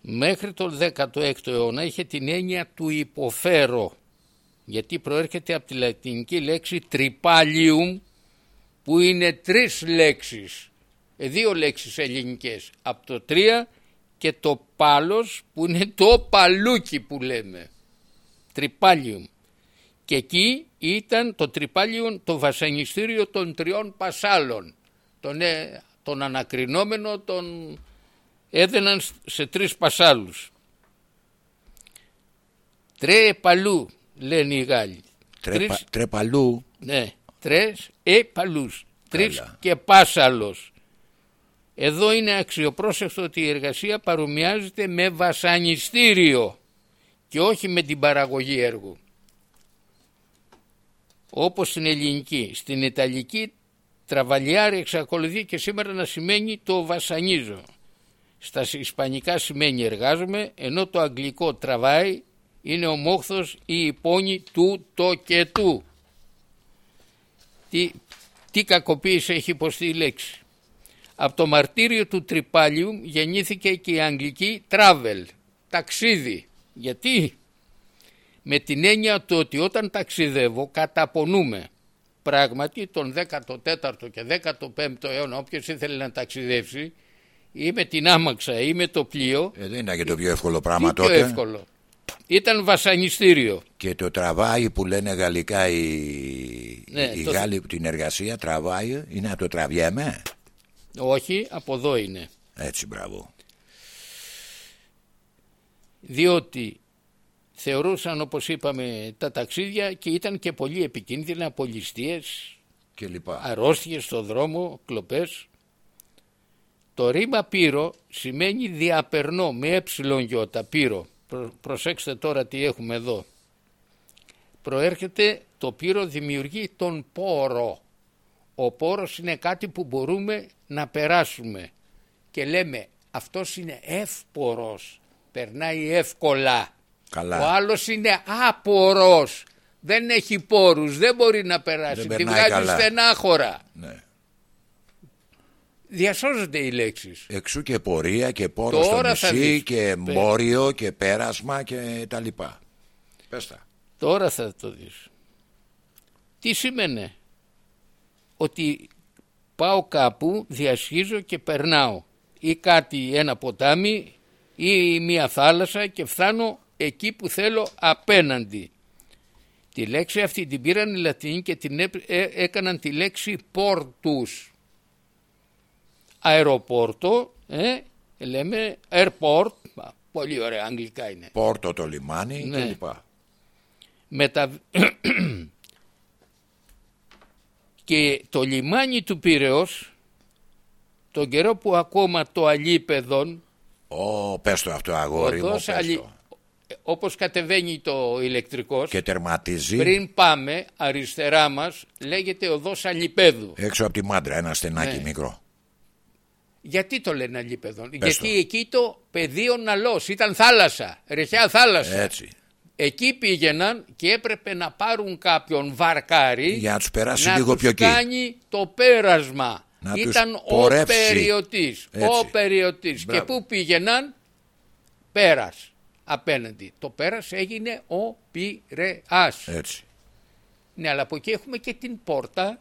Μέχρι τον 16ο αιώνα είχε την έννοια του υποφέρω, γιατί προέρχεται από τη λατινική λέξη tripalium, που είναι τρεις λέξεις, ε, δύο λέξεις ελληνικές, από το τρία και το πάλος που είναι το παλούκι που λέμε, τρυπάλιουμ. Και εκεί ήταν το τρυπάλιουμ το βασανιστήριο των τριών πασάλων. Τον, ε, τον ανακρινόμενο τον έδαιναν σε τρεις πασάλους. Τρέ παλού λένε οι Γάλλοι. Τρεπα, Τρεις- τρεπαλού. ναι, τρες ε παλούς. Τρεις Καλά. και πάσαλος. Εδώ είναι αξιοπρόσεκτο ότι η εργασία παρομοιάζεται με βασανιστήριο και όχι με την παραγωγή έργου. Όπως στην ελληνική. Στην ιταλική τραβαλιάρι εξακολουθεί και σήμερα να σημαίνει το βασανίζω. Στα ισπανικά σημαίνει εργάζομαι, ενώ το αγγλικό τραβάει είναι ο μόχθος ή η πόνη του το και του. Τι, τι κακοποίηση έχει υποστεί η λέξη. Από το μαρτύριο του Τρυπάλιου γεννήθηκε και η αγγλική travel, ταξίδι. Γιατί; Με την έννοια του ότι όταν ταξιδεύω καταπονούμε. Πράγματι τον 14ο και 15ο αιώνα όποιος ήθελε να ταξιδεύσει ή με την άμαξα ή με το πλοίο Ε, δεν ήταν και το πιο εύκολο τι πράγμα πιο τότε. εύκολο; Ήταν βασανιστήριο. Και το τραβάει που λένε γαλλικά οι, Ναι, οι το- Γάλλοι την εργασία τραβάει. Είναι από το τραβιέμαι. Όχι, από εδώ είναι. Έτσι μπράβο. διότι θεωρούσαν όπως είπαμε τα ταξίδια και ήταν και πολύ επικίνδυνα απολυστίες, Και λοιπά. αρρώστιες στο δρόμο, κλοπές. Το ρήμα πύρο σημαίνει διαπερνώ με ε γιώτα, πύρο. Προ- προσέξτε τώρα τι έχουμε εδώ. Προέρχεται, το πύρο δημιουργεί τον πόρο. Ο πόρος είναι κάτι που μπορούμε να περάσουμε και λέμε αυτός είναι εύπορος, περνάει εύκολα. Καλά. Ο άλλος είναι άπορος, δεν έχει πόρους, δεν μπορεί να περάσει, Δεν τη περνάει βγάζει καλά. στενάχωρα. Ναι. Διασώζονται οι λέξεις. Εξού και πορεία και πόρο στο Τώρα θα νησί δεις. και Πε- μόριο και πέρασμα και τα λοιπά. Πες τα. Τώρα θα το δεις. Τι σημαίνει. Ότι πάω κάπου, διασχίζω και περνάω. Ή κάτι, ένα ποτάμι ή μια θάλασσα και φτάνω εκεί που θέλω απέναντι. Τη λέξη αυτή την πήραν οι Λατινοί και την έ- ε- έκαναν τη λέξη πόρτους. Αεροπόρτο, ε, λέμε airport, Α, πολύ ωραία αγγλικά είναι. Πόρτο το λιμάνι Ναι. και λοιπά. μετα... και το λιμάνι του Πύρεως τον καιρό που ακόμα το αλίπεδον Ω, πες το αυτό αγόρι μου, οδός πες αλι- το. όπως κατεβαίνει το ηλεκτρικός Και τερματίζει πριν πάμε αριστερά μας λέγεται οδός αλιπέδου έξω από τη μάντρα, ένα στενάκι Ναι. μικρό. γιατί το λένε αλίπεδον; Πες γιατί το. εκεί το πεδίο ναλός ήταν θάλασσα ρεχιά θάλασσα Έτσι. Εκεί πήγαιναν και έπρεπε να πάρουν κάποιον βαρκάρι Για να τους περάσει να λίγο τους πιο εκεί. κάνει το πέρασμα. Να τους Ήταν ο πορεύσει. περιωτής. Έτσι. Ο περιωτής. Και Μπράβο. πού πήγαιναν; Πέρας απέναντι. Το πέρας έγινε ο Πειραιάς. Έτσι. Ναι, αλλά από εκεί έχουμε και την πόρτα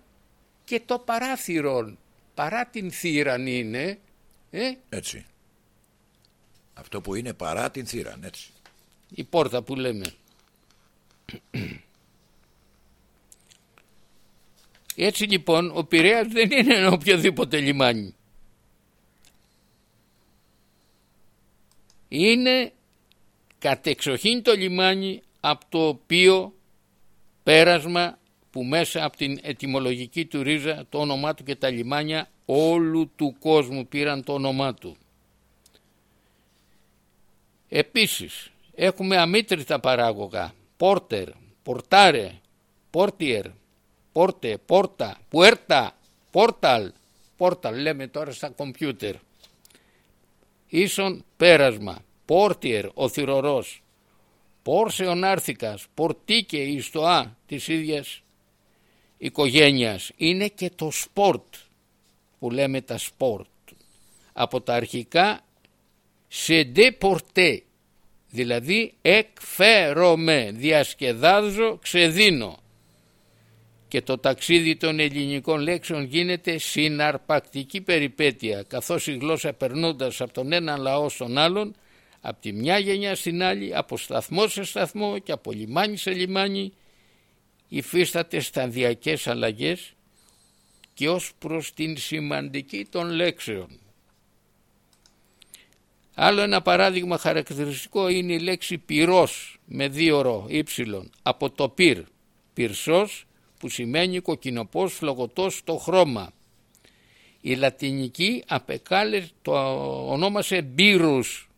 και το παράθυρο. Παρά την θύραν είναι. Ε, Έτσι. Αυτό που είναι παρά την θύραν, έτσι. Η πόρτα που λέμε. Έτσι λοιπόν ο Πειραιάς δεν είναι ένα οποιοδήποτε λιμάνι. Είναι κατεξοχήν το λιμάνι από το οποίο πέρασμα που μέσα από την ετυμολογική του ρίζα το όνομά του και τα λιμάνια όλου του κόσμου πήραν το όνομά του. Επίσης έχουμε αμήτρητα παράγωγα, πόρτερ, πορτάρε, πόρτιερ, πόρτε, πόρτα, πουέρτα, πόρταλ, πόρταλ λέμε τώρα στα κομπιούτερ. Ίσον πέρασμα, πόρτιερ, ο θυρωρός, porche ο νάρθηκας, portique η στοά της ίδιας οικογένειας. Είναι και το sport που λέμε τα σπορτ. Από τα αρχικά se porter, δηλαδή εκφέρομαι, διασκεδάζω, ξεδίνω. Και το ταξίδι των ελληνικών λέξεων γίνεται συναρπακτική περιπέτεια, καθώς η γλώσσα περνώντας από τον έναν λαό στον άλλον, από τη μια γενιά στην άλλη, από σταθμό σε σταθμό και από λιμάνι σε λιμάνι, υφίσταται σταδιακές αλλαγές και ως προς την σημαντική των λέξεων. Άλλο ένα παράδειγμα χαρακτηριστικό είναι η λέξη πυρός με δύο ρο, ύψιλον, από το πυρ, πυρσός που σημαίνει κοκκινοπός φλογωτός το χρώμα. Η λατινική απεκάλε το ονόμασε μπύρους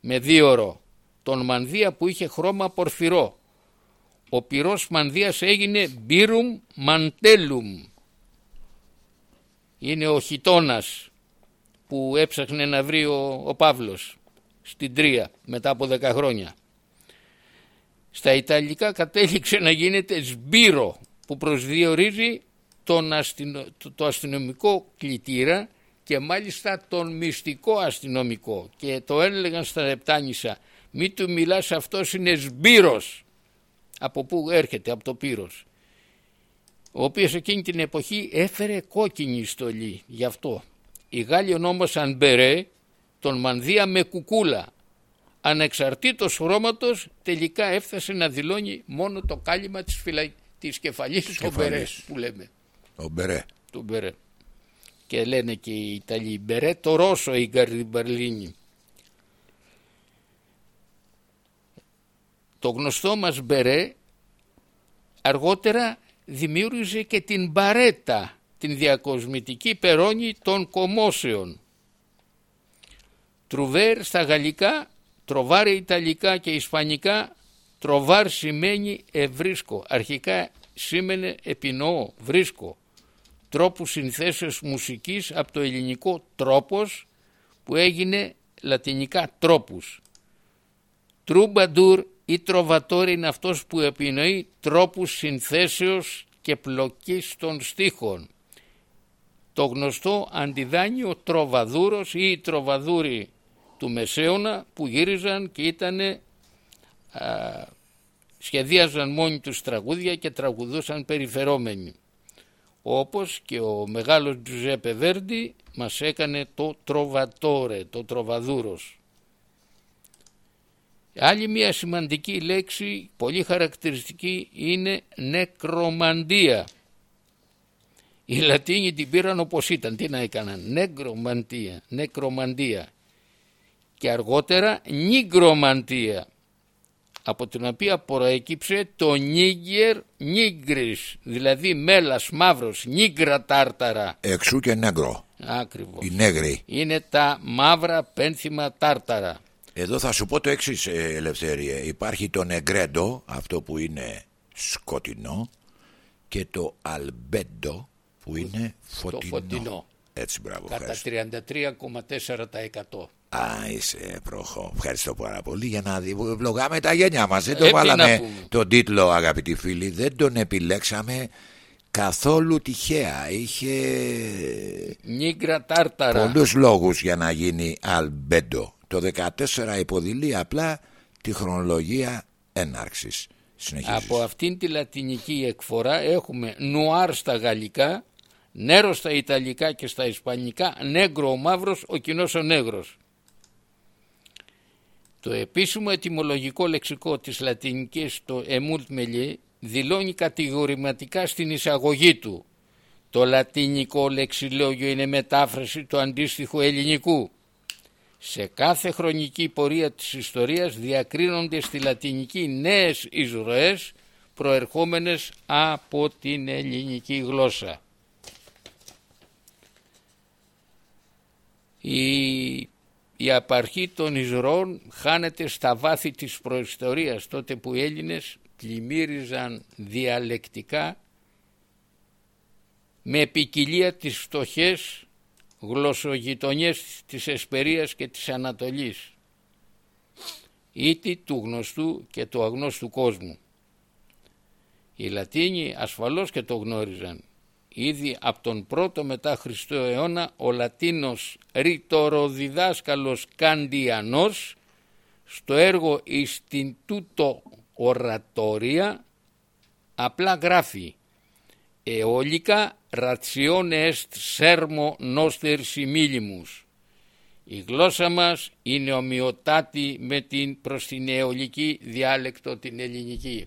με δύο ρο, τον μανδύα που είχε χρώμα πορφυρό. Ο πυρός μανδύας έγινε μπύρουμ μαντέλουμ. Είναι ο χιτώνας που έψαχνε να βρει ο, ο Παύλος στην Τρία μετά από 10 χρόνια. Στα Ιταλικά κατέληξε να γίνεται σμπύρο που προσδιορίζει τον αστυνο, το, το αστυνομικό κλητήρα και μάλιστα τον μυστικό αστυνομικό. Και το έλεγαν στα Λεπτάνησα μη του μιλάς αυτός είναι σμπύρος από πού έρχεται από το πύρος. Ο οποίος εκείνη την εποχή έφερε κόκκινη στολή γι' αυτό οι Γάλλοι ονόμασαν μπερέ τον μανδύα με κουκούλα. Ανεξαρτήτως χρώματος τελικά έφτασε να δηλώνει μόνο το κάλυμα της, φυλα... της κεφαλής του κεφαλής. μπερέ που λέμε. Ο Μπερέ. Το μπερέ. Και λένε και οι Ιταλοί μπερέ το ρώσο η Γκαρδιμπαρλίνη. Το γνωστό μας μπερέ αργότερα δημιούργησε και την μπαρέτα την διακοσμητική περώνη των κομμόσεων. Τρουβέρ στα γαλλικά, τροβάρ ιταλικά και ισπανικά, τροβάρ σημαίνει ευρίσκω. Αρχικά σήμαινε επινοώ, βρίσκω. Τρόπου συνθέσεως μουσικής από το ελληνικό τρόπος που έγινε λατινικά τρόπους. Τρούμπαντουρ ή τροβατόρ είναι αυτός που επινοεί τρόπους συνθέσεως και πλοκής των στίχων το γνωστό αντιδάνειο τροβαδούρος ή οι τροβαδούροι του Μεσαίωνα που γύριζαν και ήταν σχεδίαζαν μόνοι τους τραγούδια και τραγουδούσαν περιφερόμενοι. Όπως και ο μεγάλος Τζουζέπε Βέρντι μας έκανε το τροβατόρε, το τροβαδούρος. Άλλη μια σημαντική λέξη, πολύ χαρακτηριστική, είναι νεκρομαντία. Οι Λατίνοι την πήραν όπως ήταν. Τι να έκαναν; Νεκρομαντία. Νεκρομαντία. Και αργότερα νίγκρομαντία. Από την οποία προέκυψε το νίγκερ νίγκρις. Δηλαδή μέλας μαύρος. Νίγκρα τάρταρα. Εξού και νέγκρο. Ακριβώς. Οι νέγροι. Είναι τα μαύρα πένθυμα τάρταρα. Εδώ θα σου πω το εξής, Ελευθερία. Υπάρχει το νεγκρέντο, αυτό που είναι σκοτεινό, και το αλμπέντο που είναι φωτεινό. φωτεινό. Έτσι, μπράβο. Κατά ευχαριστώ. 33,4%. Α, είσαι προχώ. Ευχαριστώ πάρα πολύ για να δει. Βλογάμε τα γένια μας. Δεν το Ε, τι να βάλαμε πούμε. τον τίτλο, αγαπητοί φίλοι. Δεν τον επιλέξαμε καθόλου τυχαία. Είχε Νίγκρα τάρταρα. πολλούς λόγους για να γίνει αλμπέντο. Το 14 υποδηλεί απλά τη χρονολογία έναρξης. Συνεχίζεις. Από αυτήν τη λατινική εκφορά έχουμε νουάρ στα γαλλικά, νέρος στα ιταλικά και στα ισπανικά, νέγκρο ο μαύρος, ο κοινός ο νέγρος. Το επίσημο ετυμολογικό λεξικό της λατινικής το «εμούλτ μελιέ» δηλώνει κατηγορηματικά στην εισαγωγή του. Το λατινικό λεξιλόγιο είναι μετάφραση του αντίστοιχου ελληνικού. Σε κάθε χρονική πορεία της ιστορίας διακρίνονται στη λατινική νέες εισρωές προερχόμενες από την ελληνική γλώσσα. Η, η απαρχή των εισρωών χάνεται στα βάθη της προϊστορίας τότε που οι Έλληνες πλημμύριζαν διαλεκτικά με ποικιλία τις φτωχές γλωσσογειτονιές της Εσπερίας και της Ανατολής ήτι του γνωστού και του αγνώστου κόσμου. Οι Λατίνοι ασφαλώς και το γνώριζαν. Ήδη από τον πρώτο μετά Χριστό αιώνα ο Λατίνος ρητοροδιδάσκαλος Καντιανός στο έργο «Ιστιντούτο Ορατόρια» απλά γράφει «Εόλικα ρατσιόνε εστ σέρμο νόστερ σημίλιμους». Η γλώσσα μας είναι ομοιοτάτη με την προς την αιωλική διάλεκτο την ελληνική.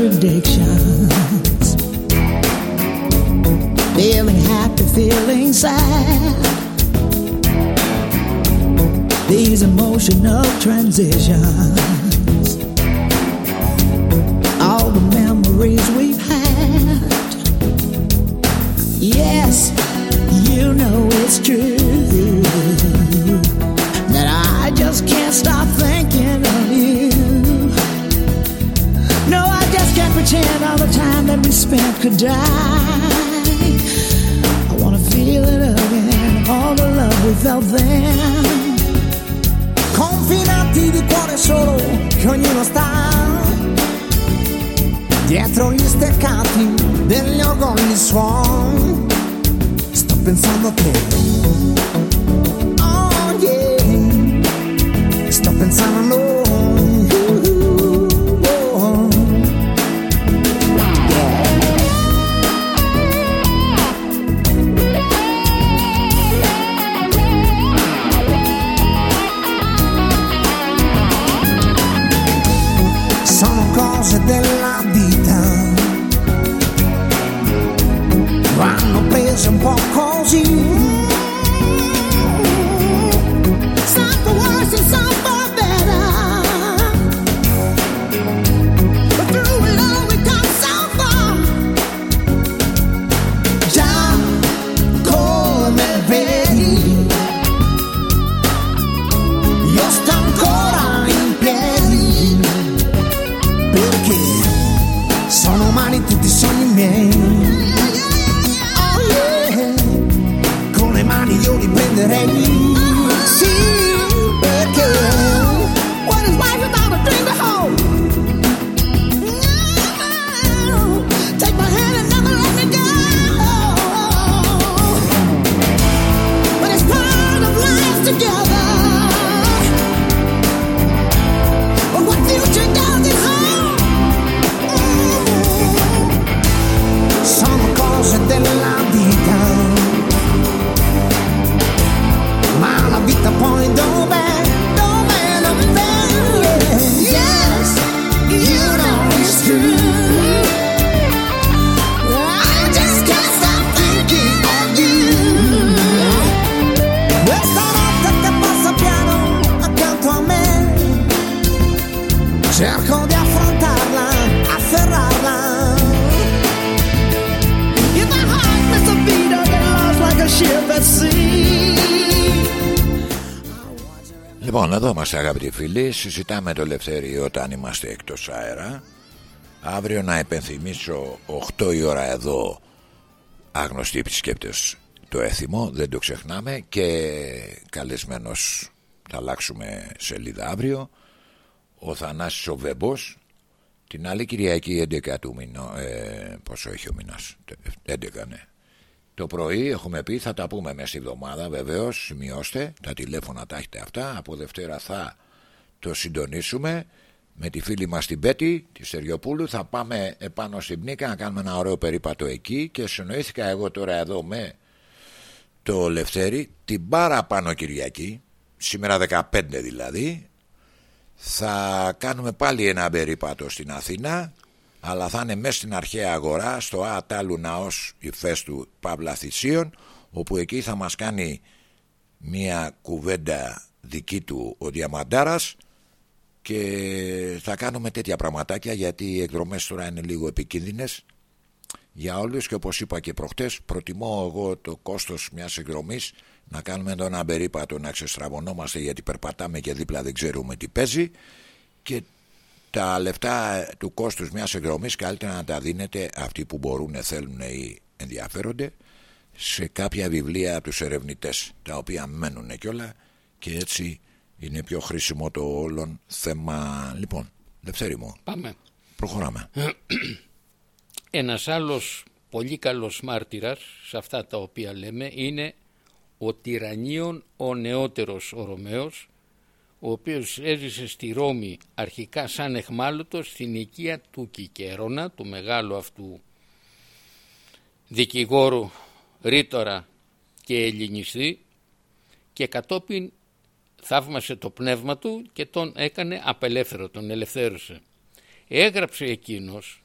contradictions. Feeling happy, feeling sad. These emotional transitions. Λοιπόν, εδώ είμαστε αγαπητοί φίλοι. Συζητάμε το Λευτέρι όταν είμαστε εκτός αέρα. Αύριο να υπενθυμίσω 8 η ώρα εδώ άγνωστοι επισκέπτες το έθιμο, δεν το ξεχνάμε και καλεσμένος θα αλλάξουμε σελίδα αύριο ο Θανάσης ο Βέμπος την άλλη Κυριακή 11 του μηνό ε, πόσο έχει ο μήνας 11 ναι το πρωί έχουμε πει θα τα πούμε μέσα στη εβδομάδα βεβαίως σημειώστε τα τηλέφωνα τα έχετε αυτά από Δευτέρα θα το συντονίσουμε με τη φίλη μας την Πέτη τη Στεριοπούλου θα πάμε επάνω στην Πνίκα να κάνουμε ένα ωραίο περίπατο εκεί και συνοήθηκα εγώ τώρα εδώ με το Λευτέρη την παραπάνω Κυριακή σήμερα 15 δηλαδή θα κάνουμε πάλι ένα περίπατο στην Αθήνα αλλά θα είναι μέσα στην αρχαία αγορά στο Ατάλου Ναός η του Παύλα Θησίων όπου εκεί θα μας κάνει μια κουβέντα δική του ο Διαμαντάρας και θα κάνουμε τέτοια πραγματάκια γιατί οι εκδρομές τώρα είναι λίγο επικίνδυνες για όλους και όπως είπα και προχτές προτιμώ εγώ το κόστος μιας εκδρομής να κάνουμε εδώ ένα περίπατο να ξεστραβωνόμαστε γιατί περπατάμε και δίπλα δεν ξέρουμε τι παίζει και τα λεφτά του κόστους μιας εκδρομής καλύτερα να τα δίνετε αυτοί που μπορούν, θέλουν ή ενδιαφέρονται σε κάποια βιβλία από τους ερευνητές τα οποία μένουν κιόλα και έτσι είναι πιο χρήσιμο το όλον θέμα λοιπόν Δευτέρη μου Πάμε. προχωράμε Ένας άλλος πολύ καλός μάρτυρας σε αυτά τα οποία λέμε είναι ο Τυραννίων ο νεότερος ο Ρωμαίος ο οποίος έζησε στη Ρώμη αρχικά σαν εχμάλωτος στην οικία του Κικέρονα, του μεγάλου αυτού δικηγόρου ρήτορα και ελληνιστή και κατόπιν θαύμασε το πνεύμα του και τον έκανε απελεύθερο, τον ελευθέρωσε. Έγραψε εκείνος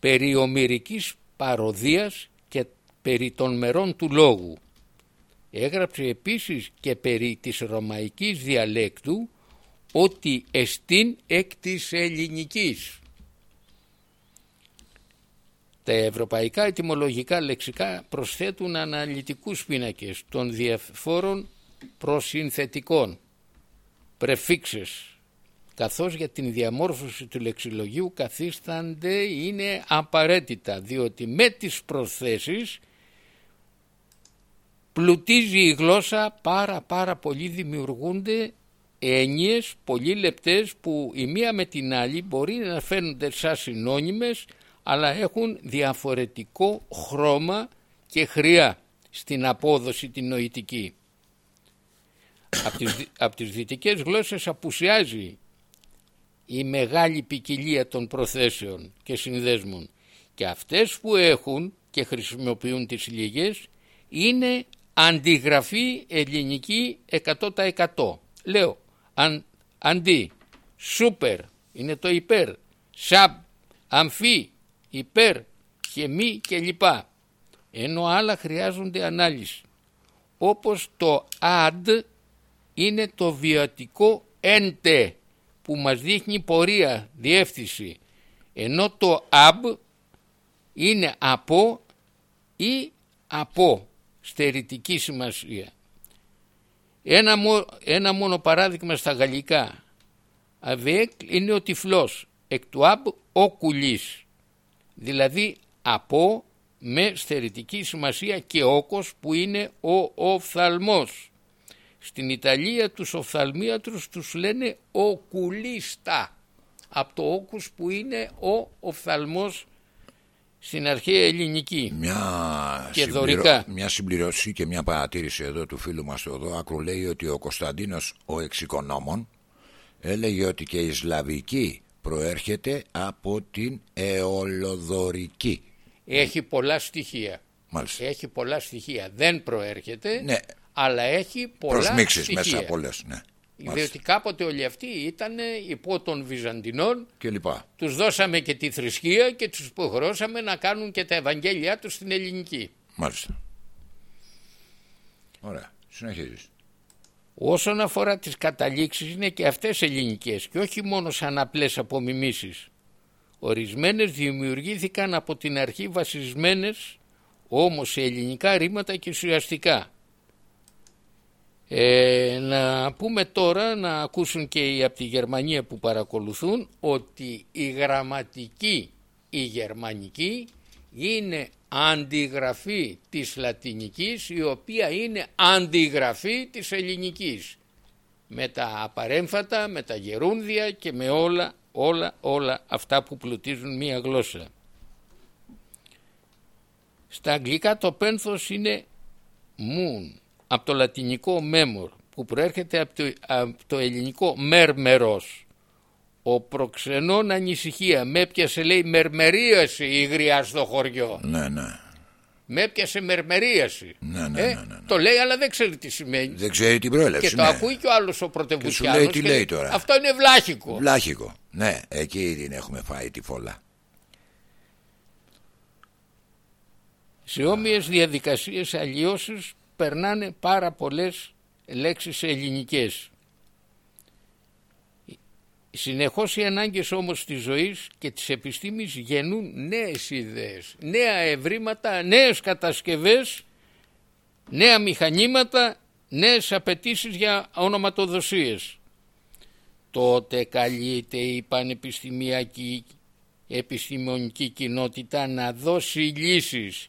περί ομυρικής παροδίας και περί των μερών του λόγου. Έγραψε επίσης και περί της ρωμαϊκής διαλέκτου ότι εστίν εκ της ελληνικής. Τα ευρωπαϊκά ετυμολογικά λεξικά προσθέτουν αναλυτικούς πίνακες των διαφόρων προσυνθετικών, πρεφίξες, καθώς για την διαμόρφωση του λεξιλογίου καθίστανται είναι απαραίτητα διότι με τις προσθέσεις πλουτίζει η γλώσσα πάρα πάρα πολύ δημιουργούνται έννοιες πολύ λεπτές που η μία με την άλλη μπορεί να φαίνονται σαν συνώνυμες αλλά έχουν διαφορετικό χρώμα και χρειά στην απόδοση την νοητική. Από τις, δι- απ' τις δυτικές γλώσσες απουσιάζει η μεγάλη ποικιλία των προθέσεων και συνδέσμων και αυτές που έχουν και χρησιμοποιούν τις λίγες είναι αντιγραφή ελληνική 100%. Λέω αν, αντί, σούπερ είναι το υπέρ, σαμπ, αμφί, υπέρ, χεμή κλπ. Ενώ άλλα χρειάζονται ανάλυση. Όπως το ad είναι το βιωτικό έντε που μας δείχνει πορεία, διεύθυνση. Ενώ το ab είναι από ή από στερητική σημασία. Ένα, μο- ένα μόνο παράδειγμα στα γαλλικά. Avec είναι ο τυφλός, εκ του ab ο κουλής. Δηλαδή από με στερητική σημασία και όκος που είναι ο οφθαλμός. Στην Ιταλία τους οφθαλμίατρους τους λένε οκουλίστα από το όκους που είναι ο οφθαλμός στην αρχαία ελληνική. Μια, Και δωρικά. μια συμπληρωσή και μια παρατήρηση εδώ του φίλου μας εδώ άκρου λέει ότι ο Κωνσταντίνος ο εξοικονόμων έλεγε ότι και η Σλαβική προέρχεται από την αιωλοδορική. Έχει πολλά στοιχεία. Μάλιστα. Έχει πολλά στοιχεία. Δεν προέρχεται, Ναι. αλλά έχει πολλά Προσμίξεις στοιχεία. μέσα από όλες. Ναι. Διότι κάποτε όλοι αυτοί ήταν υπό των Βυζαντινών, Και λοιπά. τους δώσαμε και τη θρησκεία και τους υποχρεώσαμε να κάνουν και τα Ευαγγέλια τους στην ελληνική. Μάλιστα. Ωραία. Συνεχίζεις. Όσον αφορά τις καταλήξεις είναι και αυτές ελληνικές και όχι μόνο σαν απλές απομιμήσεις. Ορισμένες δημιουργήθηκαν από την αρχή βασισμένες όμως σε ελληνικά ρήματα και ουσιαστικά. Ε, να πούμε τώρα, να ακούσουν και οι από τη Γερμανία που παρακολουθούν, ότι η γραμματική, η γερμανική, είναι αντιγραφή της λατινικής, η οποία είναι αντιγραφή της ελληνικής. Με τα απαρέμφατα, με τα γερούντια και με όλα, όλα, όλα αυτά που πλουτίζουν μία γλώσσα. Στα αγγλικά το πένθος είναι moon, από το λατινικό memor, που προέρχεται από το, από το ελληνικό μέρμερος. Ο προξενών ανησυχία, με έπιασε λέει μερμερίαση η γριά στο χωριό. Ναι, ναι. Με έπιασε μερμερίαση. Ναι, ναι, Ε, ναι, ναι, ναι. Το λέει αλλά δεν ξέρει τι σημαίνει. Δεν ξέρει την προέλευση. Και το ναι. ακούει και ο άλλος ο πρωτευουσιάνος. λέει τι λέει τώρα. Αυτό είναι βλάχικο. Βλάχικο. Ναι, εκεί την έχουμε φάει τη φόλα. Σε όμοιες διαδικασίες αλλοιώσεις περνάνε πάρα πολλές λέξεις ελληνικές. Συνεχώς οι ανάγκες όμως της ζωής και της επιστήμης γεννούν νέες ιδέες, νέα ευρήματα, νέες κατασκευές, νέα μηχανήματα, νέες απαιτήσεις για ονοματοδοσίες. Τότε καλείται η πανεπιστημιακή επιστημονική κοινότητα να δώσει λύσεις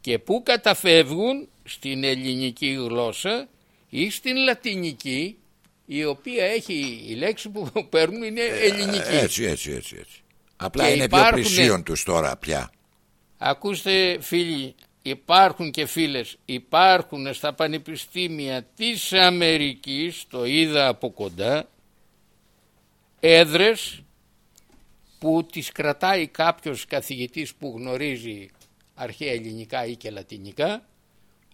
και πού καταφεύγουν; Στην ελληνική γλώσσα ή στην λατινική η οποία έχει η λέξη που παίρνουν είναι ελληνική. Έτσι, έτσι, έτσι. έτσι. Απλά Και είναι υπάρχουνε- πιο πλησίον τους τώρα πια. Ακούστε φίλοι, υπάρχουν και φίλες, υπάρχουν στα πανεπιστήμια της Αμερικής, το είδα από κοντά, έδρες που τις κρατάει κάποιος καθηγητής που γνωρίζει αρχαία ελληνικά ή και λατινικά,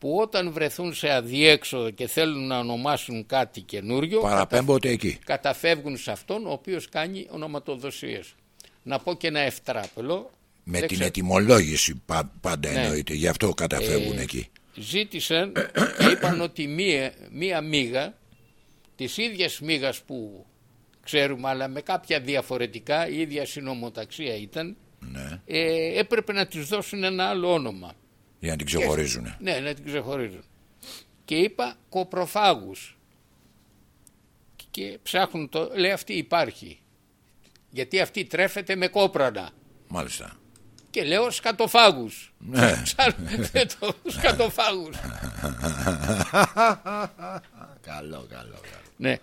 που όταν βρεθούν σε αδιέξοδο και θέλουν να ονομάσουν κάτι καινούριο, Παραπέμπονται εκεί. καταφεύγουν σε αυτόν ο οποίος κάνει ονοματοδοσίες. Να πω και ένα ευτράπελο. Με δεν την ξέρω- ετοιμολόγηση πα- πάντα Ναι. εννοείται. Γι' αυτό καταφεύγουν Ε, εκεί. ζήτησαν και είπαν ότι μία, μία μίγα της ίδιας μίγας που ξέρουμε αλλά με κάποια διαφορετικά η ίδια συνομοταξία ήταν Ναι. ε, έπρεπε να της δώσουν ένα άλλο όνομα Για να την ξεχωρίζουν. ναι να την ξεχωρίζουν και είπα κοπροφάγους και ψάχνουν το λέει αυτή υπάρχει γιατί αυτή τρέφεται με κόπρανα Μάλιστα. και λέω σκατοφάγους Ναι. Ψάχνουν το σκατοφάγους καλό, καλό. καλό. Ναι.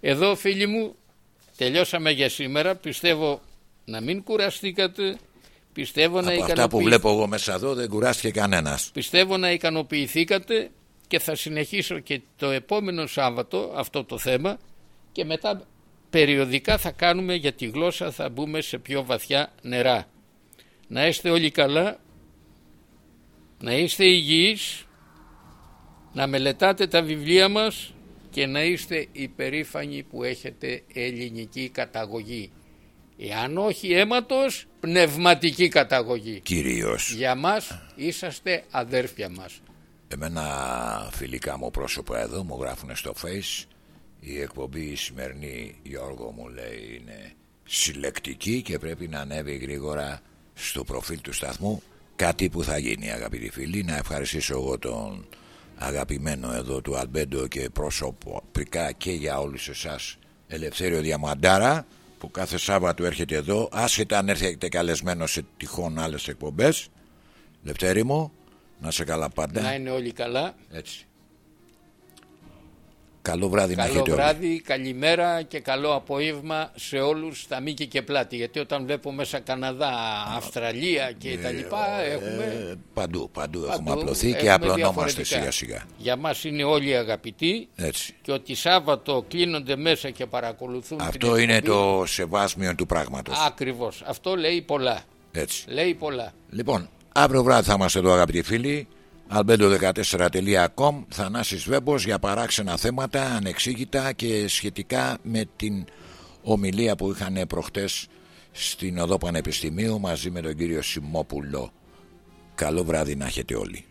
Εδώ φίλοι μου τελειώσαμε για σήμερα. Πιστεύω να μην κουραστήκατε. Πιστεύω να, Από αυτά που ικανοποιη- βλέπω εγώ μέσα εδώ δεν κουράστηκε κανένας. Πιστεύω να ικανοποιηθήκατε και θα συνεχίσω και το επόμενο Σάββατο αυτό το θέμα και μετά περιοδικά θα κάνουμε για τη γλώσσα θα μπούμε σε πιο βαθιά νερά. Να είστε όλοι καλά, να είστε υγιείς, να μελετάτε τα βιβλία μας και να είστε υπερήφανοι που έχετε ελληνική καταγωγή. Εάν όχι αίματος, πνευματική καταγωγή. Κυρίως. Για μας είσαστε αδέρφια μας. Εμένα φιλικά μου πρόσωπα εδώ μου γράφουν στο face η εκπομπή η σημερινή Γιώργο μου λέει είναι συλλεκτική και πρέπει να ανέβει γρήγορα στο προφίλ του σταθμού κάτι που θα γίνει αγαπητοί φίλοι να ευχαριστήσω εγώ τον αγαπημένο εδώ του Αλμπέντο και προσωπικά και για όλους εσάς Ελευθέριο Διαμαντάρα που κάθε Σάββατο έρχεται εδώ άσχετα αν έρχεται καλεσμένος σε τυχόν άλλες εκπομπές Λευτέρη μου να σε καλά πάντα Να είναι όλοι καλά. έτσι. Καλό βράδυ να Καλό έχετε όλοι. βράδυ, καλημέρα και καλό απόγευμα σε όλους στα μήκη και πλάτη. Γιατί όταν βλέπω μέσα Καναδά, Αυστραλία και τα λοιπά έχουμε... Ε, παντού, παντού, έχουμε παντού, απλωθεί και έχουμε απλωνόμαστε διαφορετικά. σιγά σιγά. Για μας είναι όλοι αγαπητοί Έτσι. και ότι Σάββατο κλείνονται μέσα και παρακολουθούν την Αυτό είναι εκπομπή. το σεβάσμιο του πράγματος. Ακριβώς. Αυτό λέει πολλά. Έτσι. Λέει πολλά. Λοιπόν, αύριο βράδυ θα είμαστε εδώ αγαπητοί φίλοι. albedo14.com Θανάσης Βέμπος για παράξενα θέματα ανεξήγητα και σχετικά με την ομιλία που είχαν προχτές στην Οδό Πανεπιστημίου μαζί με τον κύριο Σιμόπουλο. Καλό βράδυ να έχετε όλοι.